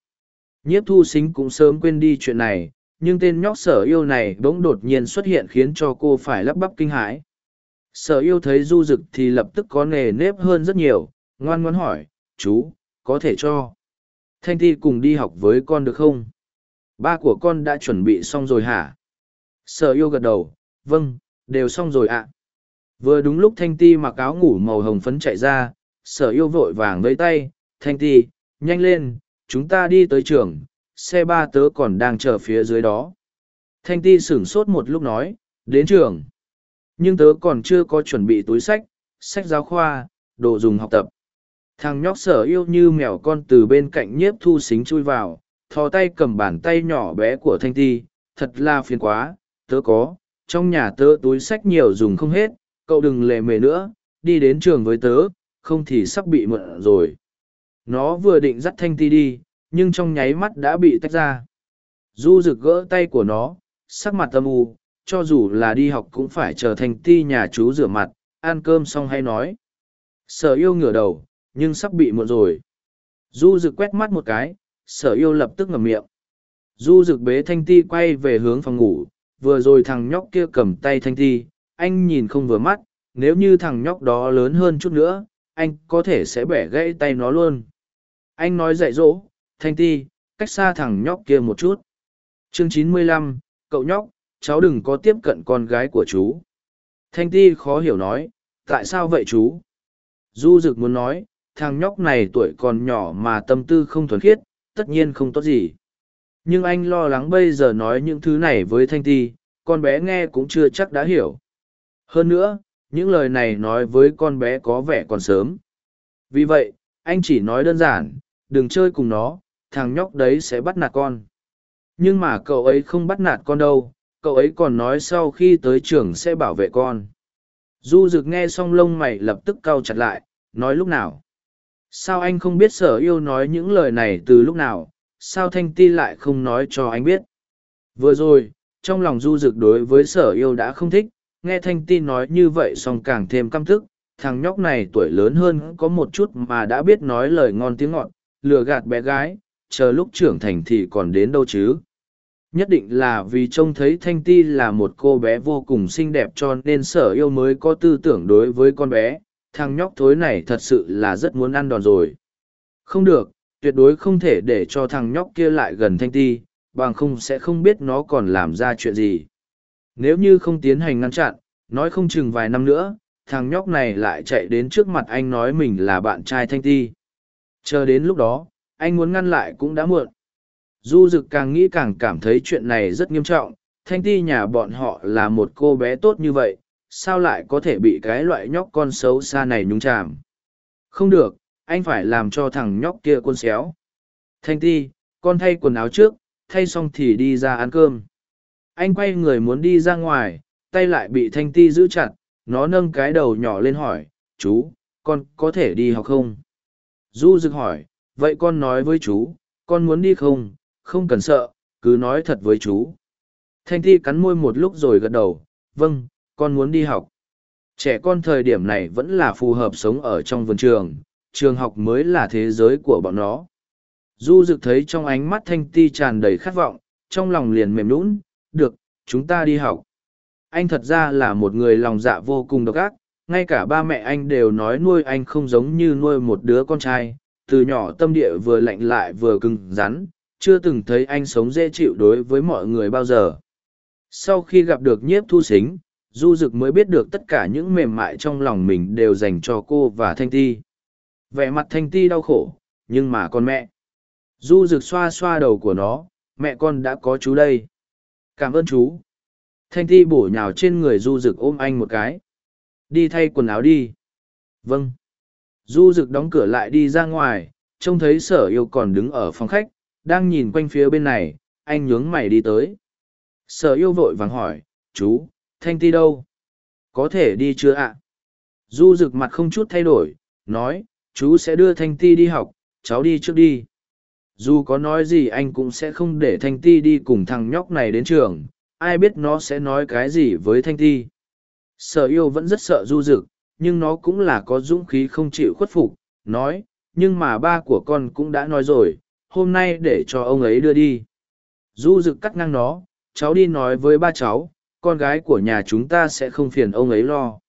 Nhiếp thu xính cũng sớm quên đi chuyện này, nhưng tên nhóc sở yêu này bỗng đột nhiên xuất hiện khiến cho cô phải lắp bắp kinh hãi. Sở yêu thấy du rực thì lập tức có nề nếp hơn rất nhiều, ngoan ngoãn hỏi, chú, có thể cho thanh ti cùng đi học với con được không? Ba của con đã chuẩn bị xong rồi hả? Sở yêu gật đầu vâng đều xong rồi ạ. Vừa đúng lúc thanh ti mặc áo ngủ màu hồng phấn chạy ra, sở yêu vội vàng với tay thanh ti, nhanh lên, chúng ta đi tới trường, xe ba tớ còn đang chờ phía dưới đó. Thanh ti sửng sốt một lúc nói, đến trường. Nhưng tớ còn chưa có chuẩn bị túi sách sách giáo khoa, đồ dùng học tập. Thằng nhóc sở yêu như mèo con từ bên cạnh nhiếp thu xính chui vào, thò tay cầm bàn tay nhỏ bé của thanh ti, thật là phiền quá, tớ có, trong nhà tớ túi sách nhiều dùng không hết, cậu đừng lề mề nữa, đi đến trường với tớ, không thì sắp bị mượn rồi nó vừa định dắt thanh ti đi, nhưng trong nháy mắt đã bị tách ra. Du rực gỡ tay của nó, sắc mặt âm u, cho dù là đi học cũng phải chờ thanh ti nhà chú rửa mặt, ăn cơm xong hay nói. Sở yêu ngửa đầu, nhưng sắp bị muộn rồi. Du rực quét mắt một cái, sở yêu lập tức ngầm miệng. Du rực bế thanh ti quay về hướng phòng ngủ, vừa rồi thằng nhóc kia cầm tay thanh ti, anh nhìn không vừa mắt, nếu như thằng nhóc đó lớn hơn chút nữa anh có thể sẽ bẻ gãy tay nó luôn. Anh nói dạy dỗ, thanh ti, cách xa thằng nhóc kia một chút. Chương chín mươi lăm, cậu nhóc, cháu đừng có tiếp cận con gái của chú. Thanh ti khó hiểu nói, tại sao vậy chú? Du rực muốn nói, thằng nhóc này tuổi còn nhỏ mà tâm tư không thuần khiết, tất nhiên không tốt gì. Nhưng anh lo lắng bây giờ nói những thứ này với thanh ti, con bé nghe cũng chưa chắc đã hiểu. Hơn nữa những lời này nói với con bé có vẻ còn sớm. Vì vậy, anh chỉ nói đơn giản, đừng chơi cùng nó, thằng nhóc đấy sẽ bắt nạt con. Nhưng mà cậu ấy không bắt nạt con đâu, cậu ấy còn nói sau khi tới trường sẽ bảo vệ con. Du rực nghe xong lông mày lập tức cau chặt lại, nói lúc nào? Sao anh không biết sở yêu nói những lời này từ lúc nào? Sao thanh ti lại không nói cho anh biết? Vừa rồi, trong lòng du rực đối với sở yêu đã không thích nghe thanh ti nói như vậy xong càng thêm căm thức thằng nhóc này tuổi lớn hơn có một chút mà đã biết nói lời ngon tiếng ngọt, lừa gạt bé gái, chờ lúc trưởng thành thì còn đến đâu chứ? Nhất định là vì trông thấy thanh ti là một cô bé vô cùng xinh đẹp cho nên sở yêu mới có tư tưởng đối với con bé. Thằng nhóc thối này thật sự là rất muốn ăn đòn rồi. Không được, tuyệt đối không thể để cho thằng nhóc kia lại gần thanh ti, bằng không sẽ không biết nó còn làm ra chuyện gì nếu như không tiến hành ngăn chặn, nói không chừng vài năm nữa, thằng nhóc này lại chạy đến trước mặt anh nói mình là bạn trai thanh ti. Chờ đến lúc đó, anh muốn ngăn lại cũng đã muộn. Du Dực càng nghĩ càng cảm thấy chuyện này rất nghiêm trọng, thanh ti nhà bọn họ là một cô bé tốt như vậy, sao lại có thể bị cái loại nhóc con xấu xa này nhúng chàm? Không được, anh phải làm cho thằng nhóc kia côn xéo. Thanh ti, con thay quần áo trước, thay xong thì đi ra ăn cơm anh quay người muốn đi ra ngoài, tay lại bị thanh ti giữ chặt, nó nâng cái đầu nhỏ lên hỏi, chú, con có thể đi học không? Du rực hỏi, vậy con nói với chú, con muốn đi không? Không cần sợ, cứ nói thật với chú. Thanh ti cắn môi một lúc rồi gật đầu vâng con muốn đi học. Trẻ con thời điểm này vẫn là phù hợp sống ở trong vườn trường trường học mới là thế giới của bọn nó. Du rực thấy trong ánh mắt thanh ti tràn đầy khát vọng, trong lòng liền mềm lún được, chúng ta đi học. Anh thật ra là một người lòng dạ vô cùng độc ác, ngay cả ba mẹ anh đều nói nuôi anh không giống như nuôi một đứa con trai. Từ nhỏ tâm địa vừa lạnh lại vừa cứng rắn, chưa từng thấy anh sống dễ chịu đối với mọi người bao giờ. Sau khi gặp được nhiếp thu xính, du dực mới biết được tất cả những mềm mại trong lòng mình đều dành cho cô và thanh ti. Vẻ mặt thanh ti đau khổ, nhưng mà con mẹ. Du dực xoa xoa đầu của nó, mẹ con đã có chú đây cảm ơn chú. Thanh ti bổ nhào trên người du rực ôm anh một cái. Đi thay quần áo đi. Vâng. Du rực đóng cửa lại đi ra ngoài, trông thấy sở yêu còn đứng ở phòng khách, đang nhìn quanh phía bên này, anh nhướng mày đi tới. Sở yêu vội vàng hỏi, chú, thanh ti đâu? Có thể đi chưa ạ? Du rực mặt không chút thay đổi, nói, chú sẽ đưa thanh ti đi học, cháu đi trước đi dù có nói gì anh cũng sẽ không để thanh ti đi cùng thằng nhóc này đến trường. Ai biết nó sẽ nói cái gì với thanh ti. Sở yêu vẫn rất sợ du rực, nhưng nó cũng là có dũng khí không chịu khuất phục. Nói, nhưng mà ba của con cũng đã nói rồi, hôm nay để cho ông ấy đưa đi. Du rực cắt ngang nó, cháu đi nói với ba cháu, con gái của nhà chúng ta sẽ không phiền ông ấy lo.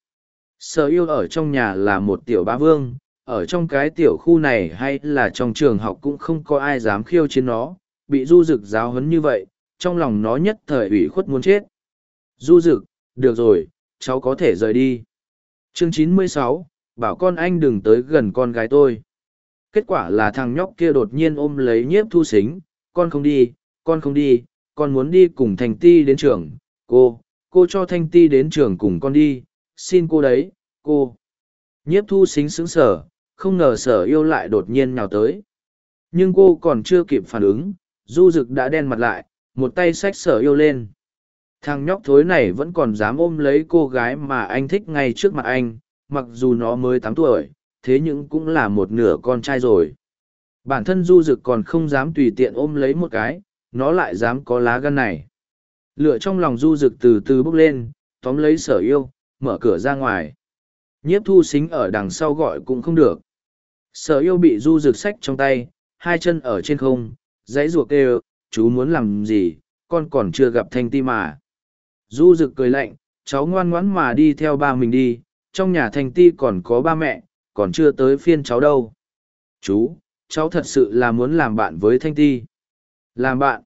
Sở yêu ở trong nhà là một tiểu bá vương ở trong cái tiểu khu này hay là trong trường học cũng không có ai dám khiêu chiến nó bị du rực giáo huấn như vậy trong lòng nó nhất thời ủy khuất muốn chết. Du rực được rồi cháu có thể rời đi. Chương 96, bảo con anh đừng tới gần con gái tôi. Kết quả là thằng nhóc kia đột nhiên ôm lấy nhiếp thu xính con không đi con không đi con muốn đi cùng thành ti đến trường. Cô cô cho thanh ti đến trường cùng con đi xin cô đấy cô. Nhiếp thu xính xứng sở không ngờ sở yêu lại đột nhiên nhào tới. Nhưng cô còn chưa kịp phản ứng, du rực đã đen mặt lại, một tay xách sở yêu lên. Thằng nhóc thối này vẫn còn dám ôm lấy cô gái mà anh thích ngay trước mặt anh, mặc dù nó mới tám tuổi, thế nhưng cũng là một nửa con trai rồi. Bản thân du rực còn không dám tùy tiện ôm lấy một cái, nó lại dám có lá gân này. Lửa trong lòng du rực từ từ bốc lên, tóm lấy sở yêu, mở cửa ra ngoài. Nhiếp thu xính ở đằng sau gọi cũng không được sở yêu bị du rực sách trong tay, hai chân ở trên không, dãy ruột kêu, chú muốn làm gì? Con còn chưa gặp thanh ti mà. Du rực cười lạnh, cháu ngoan ngoãn mà đi theo ba mình đi, trong nhà thanh ti còn có ba mẹ, còn chưa tới phiên cháu đâu. Chú, cháu thật sự là muốn làm bạn với thanh ti. Làm bạn?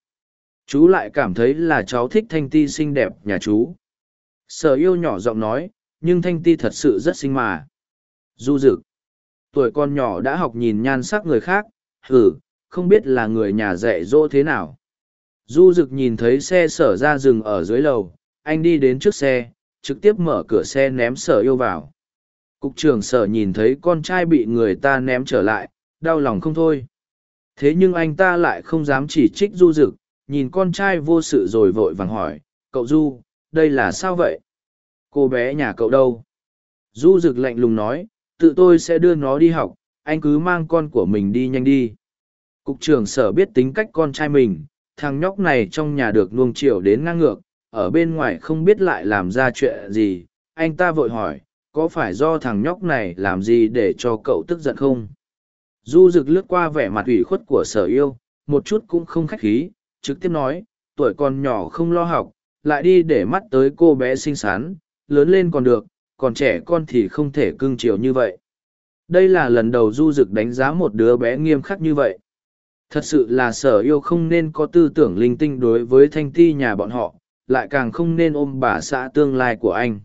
Chú lại cảm thấy là cháu thích thanh ti xinh đẹp nhà chú. Sở yêu nhỏ giọng nói, nhưng thanh ti thật sự rất xinh mà. Du rực tuổi con nhỏ đã học nhìn nhan sắc người khác, hử, không biết là người nhà dạy dỗ thế nào. Du rực nhìn thấy xe sở ra rừng ở dưới lầu, anh đi đến trước xe, trực tiếp mở cửa xe ném sở yêu vào. Cục trưởng sở nhìn thấy con trai bị người ta ném trở lại, đau lòng không thôi. Thế nhưng anh ta lại không dám chỉ trích du rực nhìn con trai vô sự rồi vội vàng hỏi, cậu du, đây là sao vậy? Cô bé nhà cậu đâu? Du rực lạnh lùng nói tự tôi sẽ đưa nó đi học, anh cứ mang con của mình đi nhanh đi. Cục trưởng sở biết tính cách con trai mình, thằng nhóc này trong nhà được nuông chiều đến ngang ngược, ở bên ngoài không biết lại làm ra chuyện gì. Anh ta vội hỏi, có phải do thằng nhóc này làm gì để cho cậu tức giận không? Du rực lướt qua vẻ mặt ủy khuất của sở yêu, một chút cũng không khách khí, trực tiếp nói, tuổi còn nhỏ không lo học, lại đi để mắt tới cô bé xinh xắn, lớn lên còn được còn trẻ con thì không thể cưng chiều như vậy. Đây là lần đầu du Dực đánh giá một đứa bé nghiêm khắc như vậy. Thật sự là sở yêu không nên có tư tưởng linh tinh đối với thanh ti nhà bọn họ, lại càng không nên ôm bà xã tương lai của anh.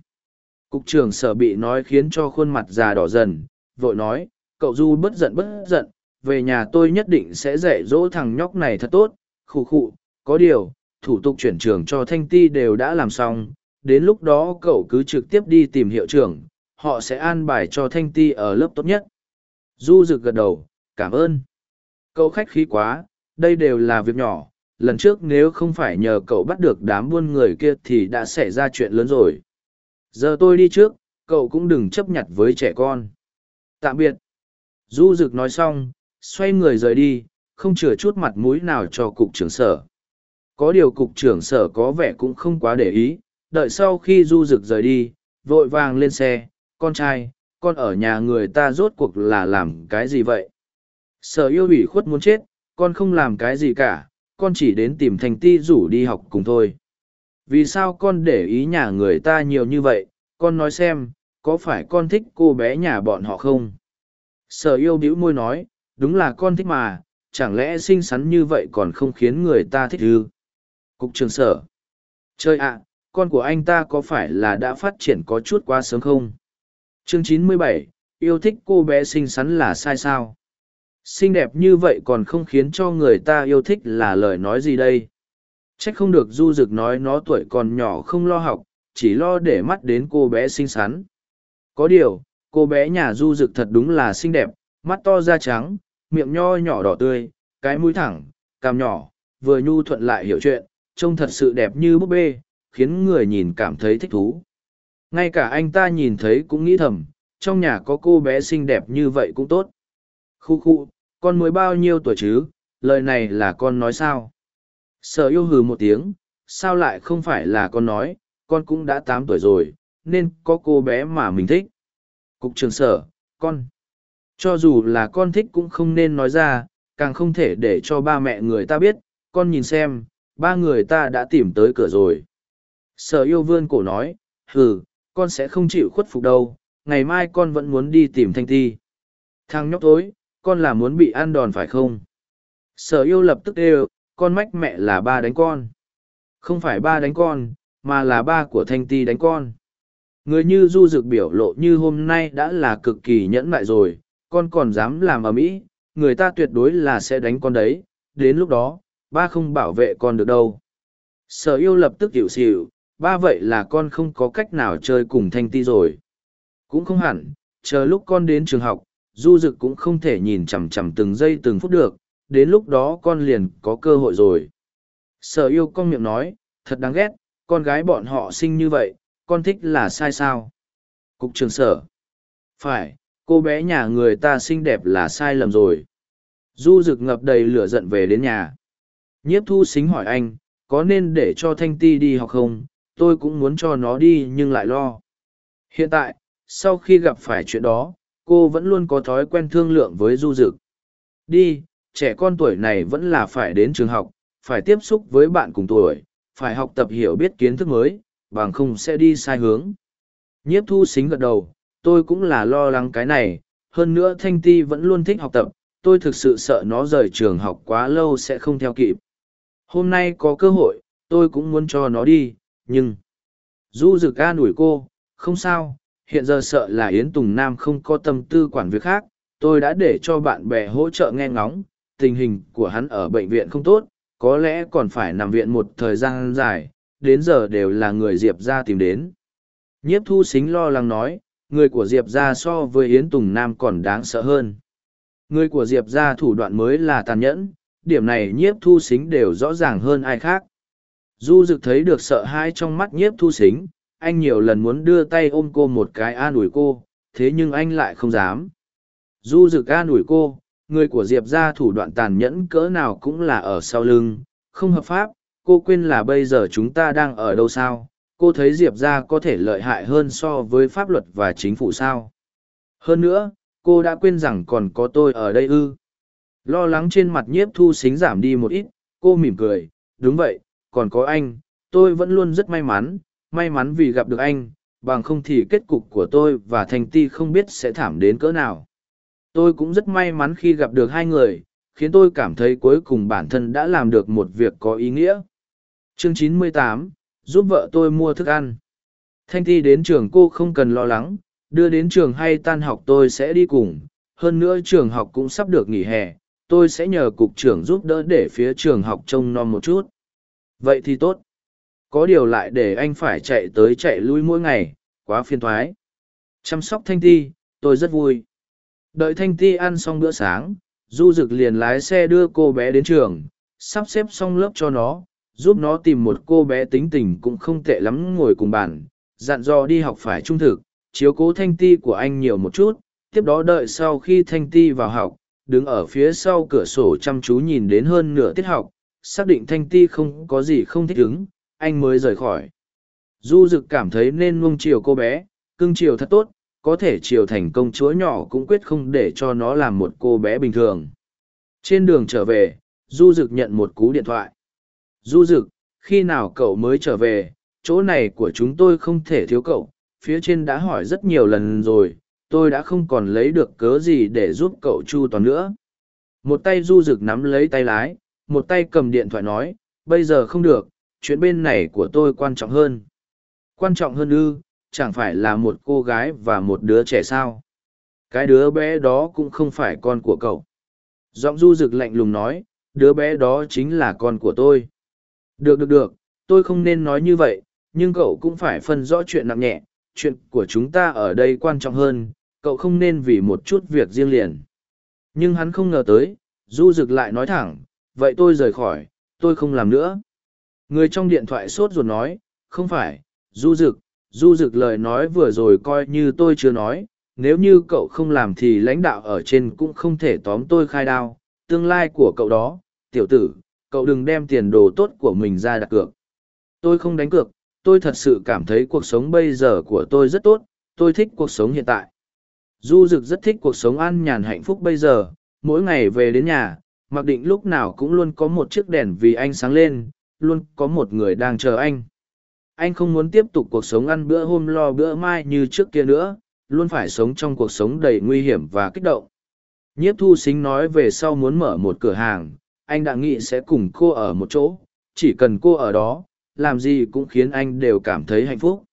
Cục trưởng sở bị nói khiến cho khuôn mặt già đỏ dần, vội nói, cậu du bất giận bất giận, về nhà tôi nhất định sẽ dạy dỗ thằng nhóc này thật tốt khủ khụ, có điều, thủ tục chuyển trường cho thanh ti đều đã làm xong đến lúc đó cậu cứ trực tiếp đi tìm hiệu trưởng, họ sẽ an bài cho thanh ti ở lớp tốt nhất. Du rực gật đầu, cảm ơn. Cậu khách khí quá, đây đều là việc nhỏ, lần trước nếu không phải nhờ cậu bắt được đám buôn người kia thì đã xảy ra chuyện lớn rồi. Giờ tôi đi trước, cậu cũng đừng chấp nhận với trẻ con. Tạm biệt. Du rực nói xong, xoay người rời đi, không chừa chút mặt mũi nào cho cục trưởng sở. Có điều cục trưởng sở có vẻ cũng không quá để ý đợi sau khi du rực rời đi, vội vàng lên xe, con trai, con ở nhà người ta rốt cuộc là làm cái gì vậy? Sở yêu ủy khuất muốn chết, con không làm cái gì cả, con chỉ đến tìm thành ti rủ đi học cùng thôi. Vì sao con để ý nhà người ta nhiều như vậy? Con nói xem, có phải con thích cô bé nhà bọn họ không? Sở yêu bĩu môi nói, đúng là con thích mà, chẳng lẽ xinh xắn như vậy còn không khiến người ta thích ư? Cục trường sở. Chơi ạ con của anh ta có phải là đã phát triển có chút quá sớm không? Chương chín mươi bảy, yêu thích cô bé xinh xắn là sai sao? Xinh đẹp như vậy còn không khiến cho người ta yêu thích là lời nói gì đây? Trách không được du rực nói nó tuổi còn nhỏ không lo học, chỉ lo để mắt đến cô bé xinh xắn. Có điều, cô bé nhà du rực thật đúng là xinh đẹp, mắt to da trắng, miệng nho nhỏ đỏ tươi, cái mũi thẳng, cằm nhỏ, vừa nhu thuận lại hiểu chuyện, trông thật sự đẹp như búp bê khiến người nhìn cảm thấy thích thú ngay cả anh ta nhìn thấy cũng nghĩ thầm trong nhà có cô bé xinh đẹp như vậy cũng tốt khu khu Con mới bao nhiêu tuổi chứ, lời này là con nói sao? Sở yêu hừ một tiếng, sao lại không phải là con nói, con cũng đã tám tuổi rồi, nên có cô bé mà mình thích. Cục trường sở, con. Cho dù là con thích cũng không nên nói ra, càng không thể để cho ba mẹ người ta biết, con nhìn xem, ba người ta đã tìm tới cửa rồi. Sở yêu vươn cổ nói, hừ, con sẽ không chịu khuất phục đâu, ngày mai con vẫn muốn đi tìm thanh ti. Thằng nhóc tối, con là muốn bị ăn đòn phải không? Sở yêu lập tức đều, con mách mẹ là ba đánh con. Không phải ba đánh con, mà là ba của thanh ti đánh con. Người như du dực biểu lộ như hôm nay đã là cực kỳ nhẫn nại rồi, con còn dám làm ở mỹ, người ta tuyệt đối là sẽ đánh con đấy, đến lúc đó, ba không bảo vệ con được đâu. Sở yêu lập tức hiểu xỉu, ba vậy là con không có cách nào chơi cùng thanh ti rồi. Cũng không hẳn, chờ lúc con đến trường học, du dực cũng không thể nhìn chằm chằm từng giây từng phút được, đến lúc đó con liền có cơ hội rồi. Sở yêu con miệng nói, thật đáng ghét, con gái bọn họ sinh như vậy, con thích là sai sao? Cục trường sở. Phải, cô bé nhà người ta xinh đẹp là sai lầm rồi. Du rực ngập đầy lửa giận về đến nhà. Nhiếp thu xính hỏi anh, có nên để cho Thanh Ti đi học không? Tôi cũng muốn cho nó đi nhưng lại lo. Hiện tại, sau khi gặp phải chuyện đó, cô vẫn luôn có thói quen thương lượng với Du Dực. Đi, trẻ con tuổi này vẫn là phải đến trường học, phải tiếp xúc với bạn cùng tuổi, phải học tập hiểu biết kiến thức mới, bằng không sẽ đi sai hướng. Nhiếp thu xính gật đầu, tôi cũng là lo lắng cái này, hơn nữa Thanh Ti vẫn luôn thích học tập, tôi thực sự sợ nó rời trường học quá lâu sẽ không theo kịp. Hôm nay có cơ hội, tôi cũng muốn cho nó đi, nhưng... Du Dực an ủi cô, không sao, hiện giờ sợ là Yến Tùng Nam không có tâm tư quản việc khác, tôi đã để cho bạn bè hỗ trợ nghe ngóng, tình hình của hắn ở bệnh viện không tốt, có lẽ còn phải nằm viện một thời gian dài, đến giờ đều là người Diệp ra tìm đến. Nhiếp thu xính lo lắng nói, người của Diệp ra so với Yến Tùng Nam còn đáng sợ hơn. Người của Diệp ra thủ đoạn mới là tàn nhẫn, điểm này nhiếp thu xính đều rõ ràng hơn ai khác. Du dực thấy được sợ hãi trong mắt nhiếp thu xính, anh nhiều lần muốn đưa tay ôm cô một cái an ủi cô, thế nhưng anh lại không dám. Du dực an ủi cô, người của Diệp ra thủ đoạn tàn nhẫn cỡ nào cũng là ở sau lưng, không hợp pháp, cô quên là bây giờ chúng ta đang ở đâu sao, cô thấy Diệp ra có thể lợi hại hơn so với pháp luật và chính phủ sao. Hơn nữa, cô đã quên rằng còn có tôi ở đây ư. Lo lắng trên mặt nhiếp thu xính giảm đi một ít, cô mỉm cười, đúng vậy, còn có anh, tôi vẫn luôn rất may mắn, may mắn vì gặp được anh, bằng không thì kết cục của tôi và Thành Ti không biết sẽ thảm đến cỡ nào. Tôi cũng rất may mắn khi gặp được hai người, khiến tôi cảm thấy cuối cùng bản thân đã làm được một việc có ý nghĩa. Chương 98, giúp vợ tôi mua thức ăn. Thanh Ti đến trường cô không cần lo lắng, đưa đến trường hay tan học tôi sẽ đi cùng. Hơn nữa trường học cũng sắp được nghỉ hè, tôi sẽ nhờ cục trưởng giúp đỡ để phía trường học trông nom một chút. Vậy thì tốt. Có điều lại để anh phải chạy tới chạy lui mỗi ngày, quá phiền thoái. Chăm sóc Thanh Ti, tôi rất vui. Đợi Thanh Ti ăn xong bữa sáng, Du Dực liền lái xe đưa cô bé đến trường, sắp xếp xong lớp cho nó, giúp nó tìm một cô bé tính tình cũng không tệ lắm ngồi cùng bàn, dặn dò đi học phải trung thực, chiếu cố Thanh Ti của anh nhiều một chút, tiếp đó đợi sau khi Thanh Ti vào học, đứng ở phía sau cửa sổ chăm chú nhìn đến hơn nửa tiết học, xác định Thanh Ti không có gì không thích ứng, anh mới rời khỏi. Du Dực cảm thấy nên nuông chiều cô bé, cưng chiều thật tốt, có thể chiều thành công chúa nhỏ cũng quyết không để cho nó làm một cô bé bình thường. Trên đường trở về, Du Dực nhận một cú điện thoại. Du Dực, khi nào cậu mới trở về, chỗ này của chúng tôi không thể thiếu cậu, phía trên đã hỏi rất nhiều lần rồi, tôi đã không còn lấy được cớ gì để giúp cậu chu toàn nữa. Một tay Du Dực nắm lấy tay lái, một tay cầm điện thoại nói, bây giờ không được, chuyện bên này của tôi quan trọng hơn. Quan trọng hơn ư, chẳng phải là một cô gái và một đứa trẻ sao. Cái đứa bé đó cũng không phải con của cậu. Giọng du rực lạnh lùng nói, đứa bé đó chính là con của tôi. Được được được, tôi không nên nói như vậy, nhưng cậu cũng phải phân rõ chuyện nặng nhẹ, chuyện của chúng ta ở đây quan trọng hơn, cậu không nên vì một chút việc riêng liền. Nhưng hắn không ngờ tới, du rực lại nói thẳng, vậy tôi rời khỏi, tôi không làm nữa. Người trong điện thoại sốt ruột nói, không phải, du dực, du dực lời nói vừa rồi coi như tôi chưa nói, nếu như cậu không làm thì lãnh đạo ở trên cũng không thể tóm tôi khai đao tương lai của cậu đó tiểu tử cậu đừng đem tiền đồ tốt của mình ra đặt cược tôi không đánh cược tôi thật sự cảm thấy cuộc sống bây giờ của tôi rất tốt tôi thích cuộc sống hiện tại du dực rất thích cuộc sống an nhàn hạnh phúc bây giờ mỗi ngày về đến nhà mặc định lúc nào cũng luôn có một chiếc đèn vì anh sáng lên, luôn có một người đang chờ anh. Anh không muốn tiếp tục cuộc sống ăn bữa hôm lo bữa mai như trước kia nữa, luôn phải sống trong cuộc sống đầy nguy hiểm và kích động. Nhiếp thu xính nói về sau muốn mở một cửa hàng, anh đã nghĩ sẽ cùng cô ở một chỗ, chỉ cần cô ở đó, làm gì cũng khiến anh đều cảm thấy hạnh phúc.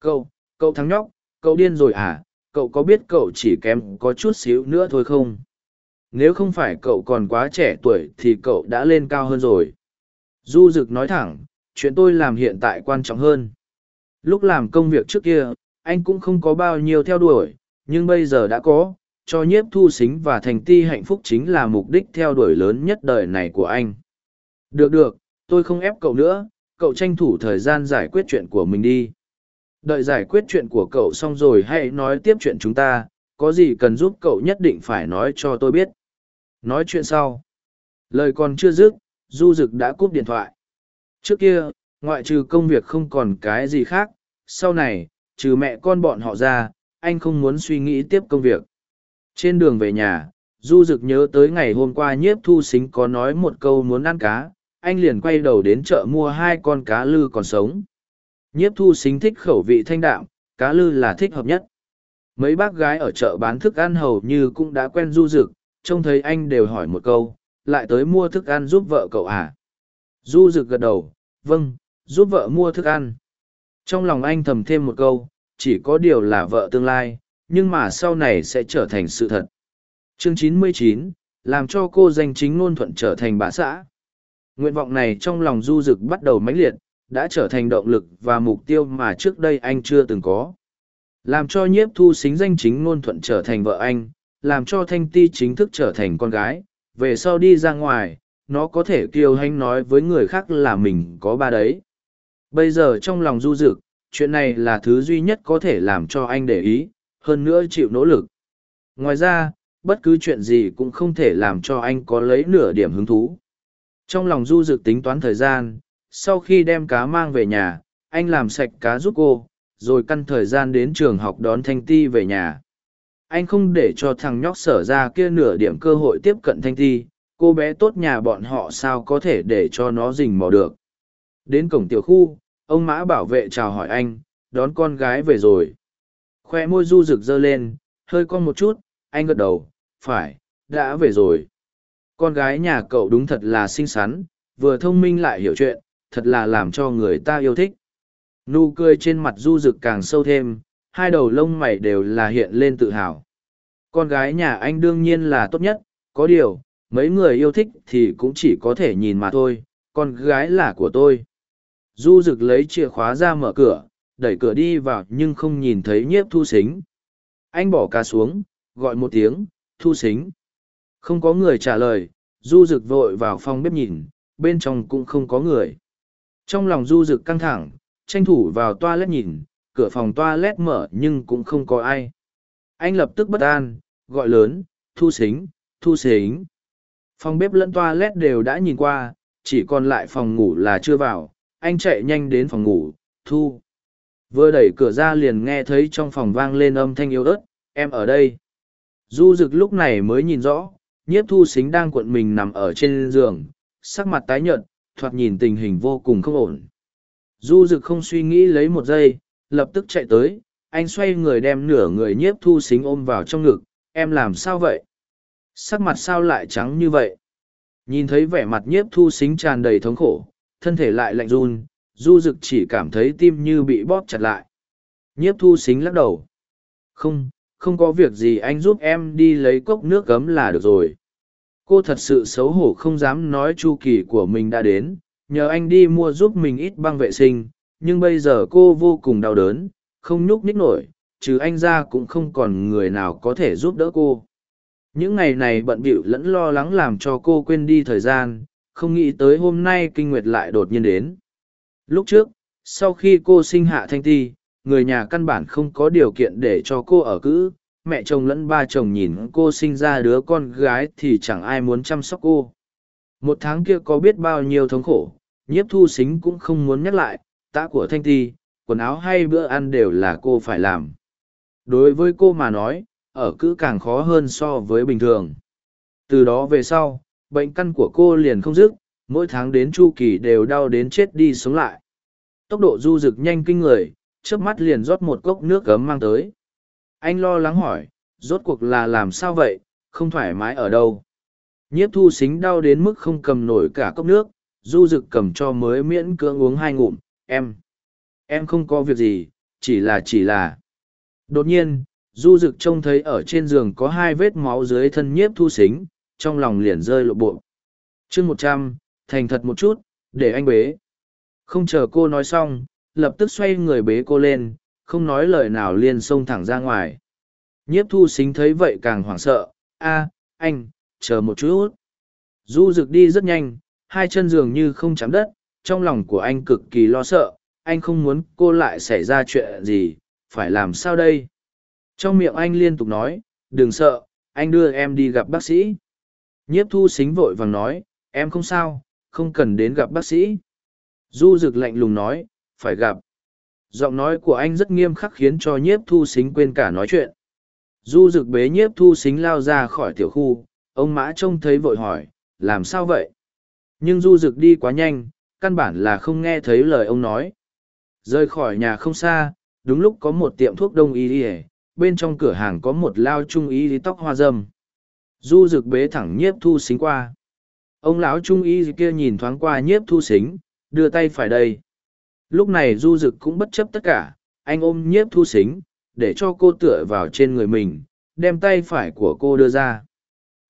Cậu cậu thắng nhóc, cậu điên rồi à cậu có biết cậu chỉ kém có chút xíu nữa thôi không? Nếu không phải cậu còn quá trẻ tuổi thì cậu đã lên cao hơn rồi. Du rực nói thẳng, chuyện tôi làm hiện tại quan trọng hơn. Lúc làm công việc trước kia, anh cũng không có bao nhiêu theo đuổi, nhưng bây giờ đã có, cho nhiếp thu xính và thành ti hạnh phúc chính là mục đích theo đuổi lớn nhất đời này của anh. Được được, tôi không ép cậu nữa, cậu tranh thủ thời gian giải quyết chuyện của mình đi. Đợi giải quyết chuyện của cậu xong rồi hãy nói tiếp chuyện chúng ta, có gì cần giúp cậu nhất định phải nói cho tôi biết nói chuyện sau. Lời còn chưa dứt, du Dực đã cúp điện thoại. Trước kia, ngoại trừ công việc không còn cái gì khác, sau này, trừ mẹ con bọn họ ra, anh không muốn suy nghĩ tiếp công việc. Trên đường về nhà, du Dực nhớ tới ngày hôm qua nhiếp thu xính có nói một câu muốn ăn cá, anh liền quay đầu đến chợ mua hai con cá lư còn sống. Nhiếp thu xính thích khẩu vị thanh đạm, cá lư là thích hợp nhất. Mấy bác gái ở chợ bán thức ăn hầu như cũng đã quen du Dực trông thấy anh đều hỏi một câu lại tới mua thức ăn giúp vợ cậu à? Du rực gật đầu vâng giúp vợ mua thức ăn. Trong lòng anh thầm thêm một câu chỉ có điều là vợ tương lai nhưng mà sau này sẽ trở thành sự thật. Chương 99, làm cho cô danh chính ngôn thuận trở thành bà xã. Nguyện vọng này trong lòng du rực bắt đầu mãnh liệt đã trở thành động lực và mục tiêu mà trước đây anh chưa từng có. Làm cho nhiếp thu xính danh chính ngôn thuận trở thành vợ anh làm cho thanh ti chính thức trở thành con gái, về sau đi ra ngoài, nó có thể kiêu hãnh nói với người khác là mình có ba đấy. Bây giờ trong lòng du rực chuyện này là thứ duy nhất có thể làm cho anh để ý, hơn nữa chịu nỗ lực. Ngoài ra, bất cứ chuyện gì cũng không thể làm cho anh có lấy nửa điểm hứng thú. Trong lòng du rực tính toán thời gian, sau khi đem cá mang về nhà, anh làm sạch cá giúp cô, rồi căn thời gian đến trường học đón thanh ti về nhà anh không để cho thằng nhóc sở ra kia nửa điểm cơ hội tiếp cận thanh thi, cô bé tốt nhà bọn họ sao có thể để cho nó rình mò được. Đến cổng tiểu khu ông mã bảo vệ chào hỏi anh đón con gái về rồi. Khoe môi du rực dơ lên hơi con một chút anh gật đầu phải đã về rồi. Con gái nhà cậu đúng thật là xinh xắn vừa thông minh lại hiểu chuyện thật là làm cho người ta yêu thích. Nụ cười trên mặt du rực càng sâu thêm hai đầu lông mày đều là hiện lên tự hào. Con gái nhà anh đương nhiên là tốt nhất, có điều, mấy người yêu thích thì cũng chỉ có thể nhìn mà thôi, con gái là của tôi. Du rực lấy chìa khóa ra mở cửa, đẩy cửa đi vào nhưng không nhìn thấy nhiếp thu xính anh bỏ cá xuống, gọi một tiếng, thu xính không có người trả lời, du rực vội vào phòng bếp nhìn, bên trong cũng không có người. Trong lòng du rực căng thẳng, tranh thủ vào toa nhìn cửa phòng toa lét mở nhưng cũng không có ai. Anh lập tức bất an, gọi lớn, thu xính thu xính. Phòng bếp lẫn toa lét đều đã nhìn qua, chỉ còn lại phòng ngủ là chưa vào. Anh chạy nhanh đến phòng ngủ, thu. Vừa đẩy cửa ra liền nghe thấy trong phòng vang lên âm thanh yếu ớt, em ở đây. Du rực lúc này mới nhìn rõ, nhiếp thu xính đang cuộn mình nằm ở trên giường, sắc mặt tái nhợt, thoạt nhìn tình hình vô cùng không ổn. Du rực không suy nghĩ lấy một giây lập tức chạy tới, anh xoay người đem nửa người nhiếp thu xính ôm vào trong ngực, em làm sao vậy? Sắc mặt sao lại trắng như vậy? Nhìn thấy vẻ mặt nhiếp thu xính tràn đầy thống khổ, thân thể lại lạnh run, du Dực chỉ cảm thấy tim như bị bóp chặt lại. Nhiếp thu xính lắc đầu. Không không có việc gì, anh giúp em đi lấy cốc nước cấm là được rồi. Cô thật sự xấu hổ không dám nói chu kỳ của mình đã đến, nhờ anh đi mua giúp mình ít băng vệ sinh nhưng bây giờ cô vô cùng đau đớn, không nhúc nhích nổi, trừ anh ra cũng không còn người nào có thể giúp đỡ cô. Những ngày này bận bịu lẫn lo lắng làm cho cô quên đi thời gian, không nghĩ tới hôm nay kinh nguyệt lại đột nhiên đến. Lúc trước, sau khi cô sinh hạ thanh ti, người nhà căn bản không có điều kiện để cho cô ở cữ. Mẹ chồng lẫn ba chồng nhìn cô sinh ra đứa con gái thì chẳng ai muốn chăm sóc cô. Một tháng kia có biết bao nhiêu thống khổ, nhiếp thu xính cũng không muốn nhắc lại tã của thanh ti, quần áo hay bữa ăn đều là cô phải làm. Đối với cô mà nói, ở cứ càng khó hơn so với bình thường. Từ đó về sau, bệnh căn của cô liền không dứt, mỗi tháng đến chu kỳ đều đau đến chết đi sống lại. Tốc độ du rực nhanh kinh người trước mắt liền rót một cốc nước cấm mang tới. Anh lo lắng hỏi, rốt cuộc là làm sao vậy, không thoải mái ở đâu? Nhiếp thu xính đau đến mức không cầm nổi cả cốc nước, du rực cầm cho mới miễn cưỡng uống hai ngụm em em không có việc gì, chỉ là chỉ là. Đột nhiên, du rực trông thấy ở trên giường có hai vết máu dưới thân nhiếp thu xính, trong lòng liền rơi lộ bộ. Chương một trăm, thành thật một chút, để anh bế. Không chờ cô nói xong, lập tức xoay người bế cô lên, không nói lời nào liền xông thẳng ra ngoài. Nhiếp thu xính thấy vậy càng hoảng sợ, a, anh, chờ một chút. Du rực đi rất nhanh, hai chân giường như không chạm đất trong lòng của anh cực kỳ lo sợ, anh không muốn cô lại xảy ra chuyện gì, phải làm sao đây? Trong miệng anh liên tục nói, đừng sợ, anh đưa em đi gặp bác sĩ. Nhiếp thu xính vội vàng nói, em không sao, không cần đến gặp bác sĩ. Du rực lạnh lùng nói, phải gặp. Giọng nói của anh rất nghiêm khắc khiến cho nhiếp thu xính quên cả nói chuyện. Du rực bế nhiếp thu xính lao ra khỏi tiểu khu, ông mã trông thấy vội hỏi, làm sao vậy? Nhưng du rực đi quá nhanh căn bản là không nghe thấy lời ông nói. Rời khỏi nhà không xa, đúng lúc có một tiệm thuốc đông y ỉa bên trong cửa hàng có một lao trung y tóc hoa dâm. Du rực bế thẳng nhiếp thu xính qua. Ông lão trung y kia nhìn thoáng qua nhiếp thu xính, đưa tay phải đây. Lúc này du rực cũng bất chấp tất cả, anh ôm nhiếp thu xính, để cho cô tựa vào trên người mình, đem tay phải của cô đưa ra.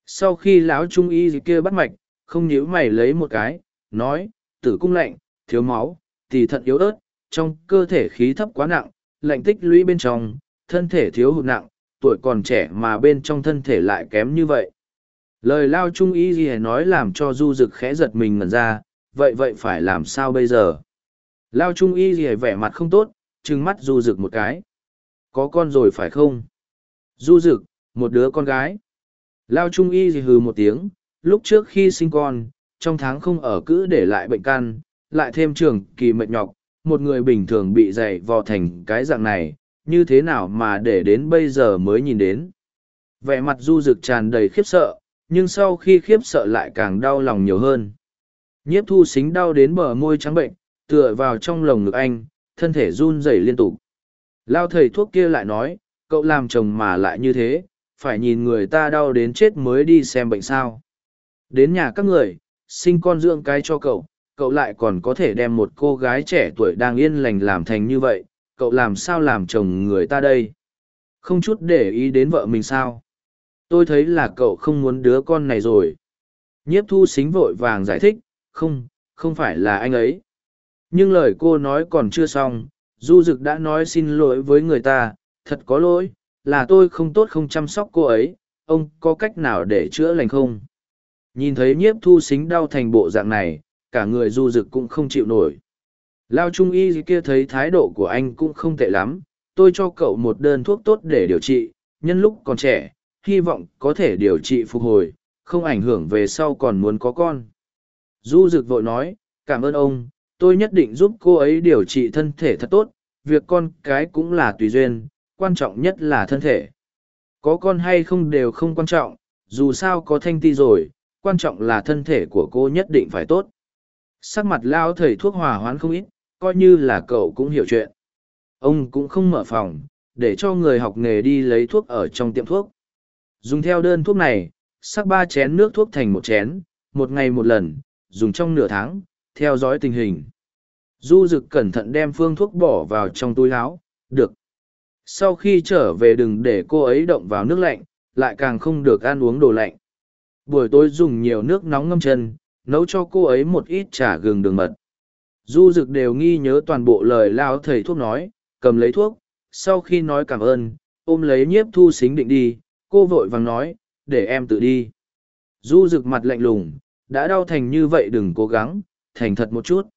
Sau khi lão trung y kia bắt mạch, không nhíu mày lấy một cái, nói tử cung lạnh, thiếu máu, tỳ thận yếu ớt, trong cơ thể khí thấp quá nặng, lạnh tích lũy bên trong, thân thể thiếu hụt nặng, tuổi còn trẻ mà bên trong thân thể lại kém như vậy. Lời lao trung y gì nói làm cho du Dực khẽ giật mình ngẩn ra, vậy vậy phải làm sao bây giờ? Lao trung y gì vẻ mặt không tốt, trừng mắt du Dực một cái. Có con rồi phải không? Du Dực, một đứa con gái. Lao trung y gì hừ một tiếng, lúc trước khi sinh con trong tháng không ở cữ để lại bệnh căn lại thêm trường kỳ mệt nhọc, một người bình thường bị dày vò thành cái dạng này, như thế nào mà để đến bây giờ mới nhìn đến? Vẻ mặt du rực tràn đầy khiếp sợ, nhưng sau khi khiếp sợ lại càng đau lòng nhiều hơn. Nhiếp thu xính đau đến bờ môi trắng bệnh, tựa vào trong lồng ngực anh, thân thể run rẩy liên tục. Lao thầy thuốc kia lại nói, cậu làm chồng mà lại như thế, phải nhìn người ta đau đến chết mới đi xem bệnh sao. Đến nhà các người sinh con dưỡng cái cho cậu cậu lại còn có thể đem một cô gái trẻ tuổi đang yên lành làm thành như vậy, cậu làm sao làm chồng người ta đây? Không chút để ý đến vợ mình sao? Tôi thấy là cậu không muốn đứa con này rồi. Nhiếp thu xính vội vàng giải thích, không không phải là anh ấy. Nhưng lời cô nói còn chưa xong, du Dực đã nói xin lỗi với người ta, thật có lỗi, là tôi không tốt không chăm sóc cô ấy, ông có cách nào để chữa lành không? Nhìn thấy nhiếp thu xính đau thành bộ dạng này cả người du dực cũng không chịu nổi lao trung y kia thấy thái độ của anh cũng không tệ lắm tôi cho cậu một đơn thuốc tốt để điều trị nhân lúc còn trẻ hy vọng có thể điều trị phục hồi, không ảnh hưởng về sau còn muốn có con. Du Dực vội nói, cảm ơn ông, tôi nhất định giúp cô ấy điều trị thân thể thật tốt, việc con cái cũng là tùy duyên, quan trọng nhất là thân thể. Có con hay không đều không quan trọng, dù sao có thanh ti rồi, quan trọng là thân thể của cô nhất định phải tốt. Sắc mặt lao thầy thuốc hòa hoán không ít, coi như là cậu cũng hiểu chuyện. Ông cũng không mở phòng, để cho người học nghề đi lấy thuốc ở trong tiệm thuốc. Dùng theo đơn thuốc này, sắc ba chén nước thuốc thành một chén, một ngày một lần, dùng trong nửa tháng, theo dõi tình hình. Du Dực cẩn thận đem phương thuốc bỏ vào trong túi áo, được. Sau khi trở về đừng để cô ấy động vào nước lạnh, lại càng không được ăn uống đồ lạnh. Buổi tối dùng nhiều nước nóng ngâm chân, nấu cho cô ấy một ít trà gừng đường mật. Du Dực đều nghi nhớ toàn bộ lời lao thầy thuốc nói, cầm lấy thuốc, sau khi nói cảm ơn, ôm lấy nhiếp thu xính định đi, cô vội vàng nói, để em tự đi. Du rực mặt lạnh lùng, đã đau thành như vậy đừng cố gắng, thành thật một chút.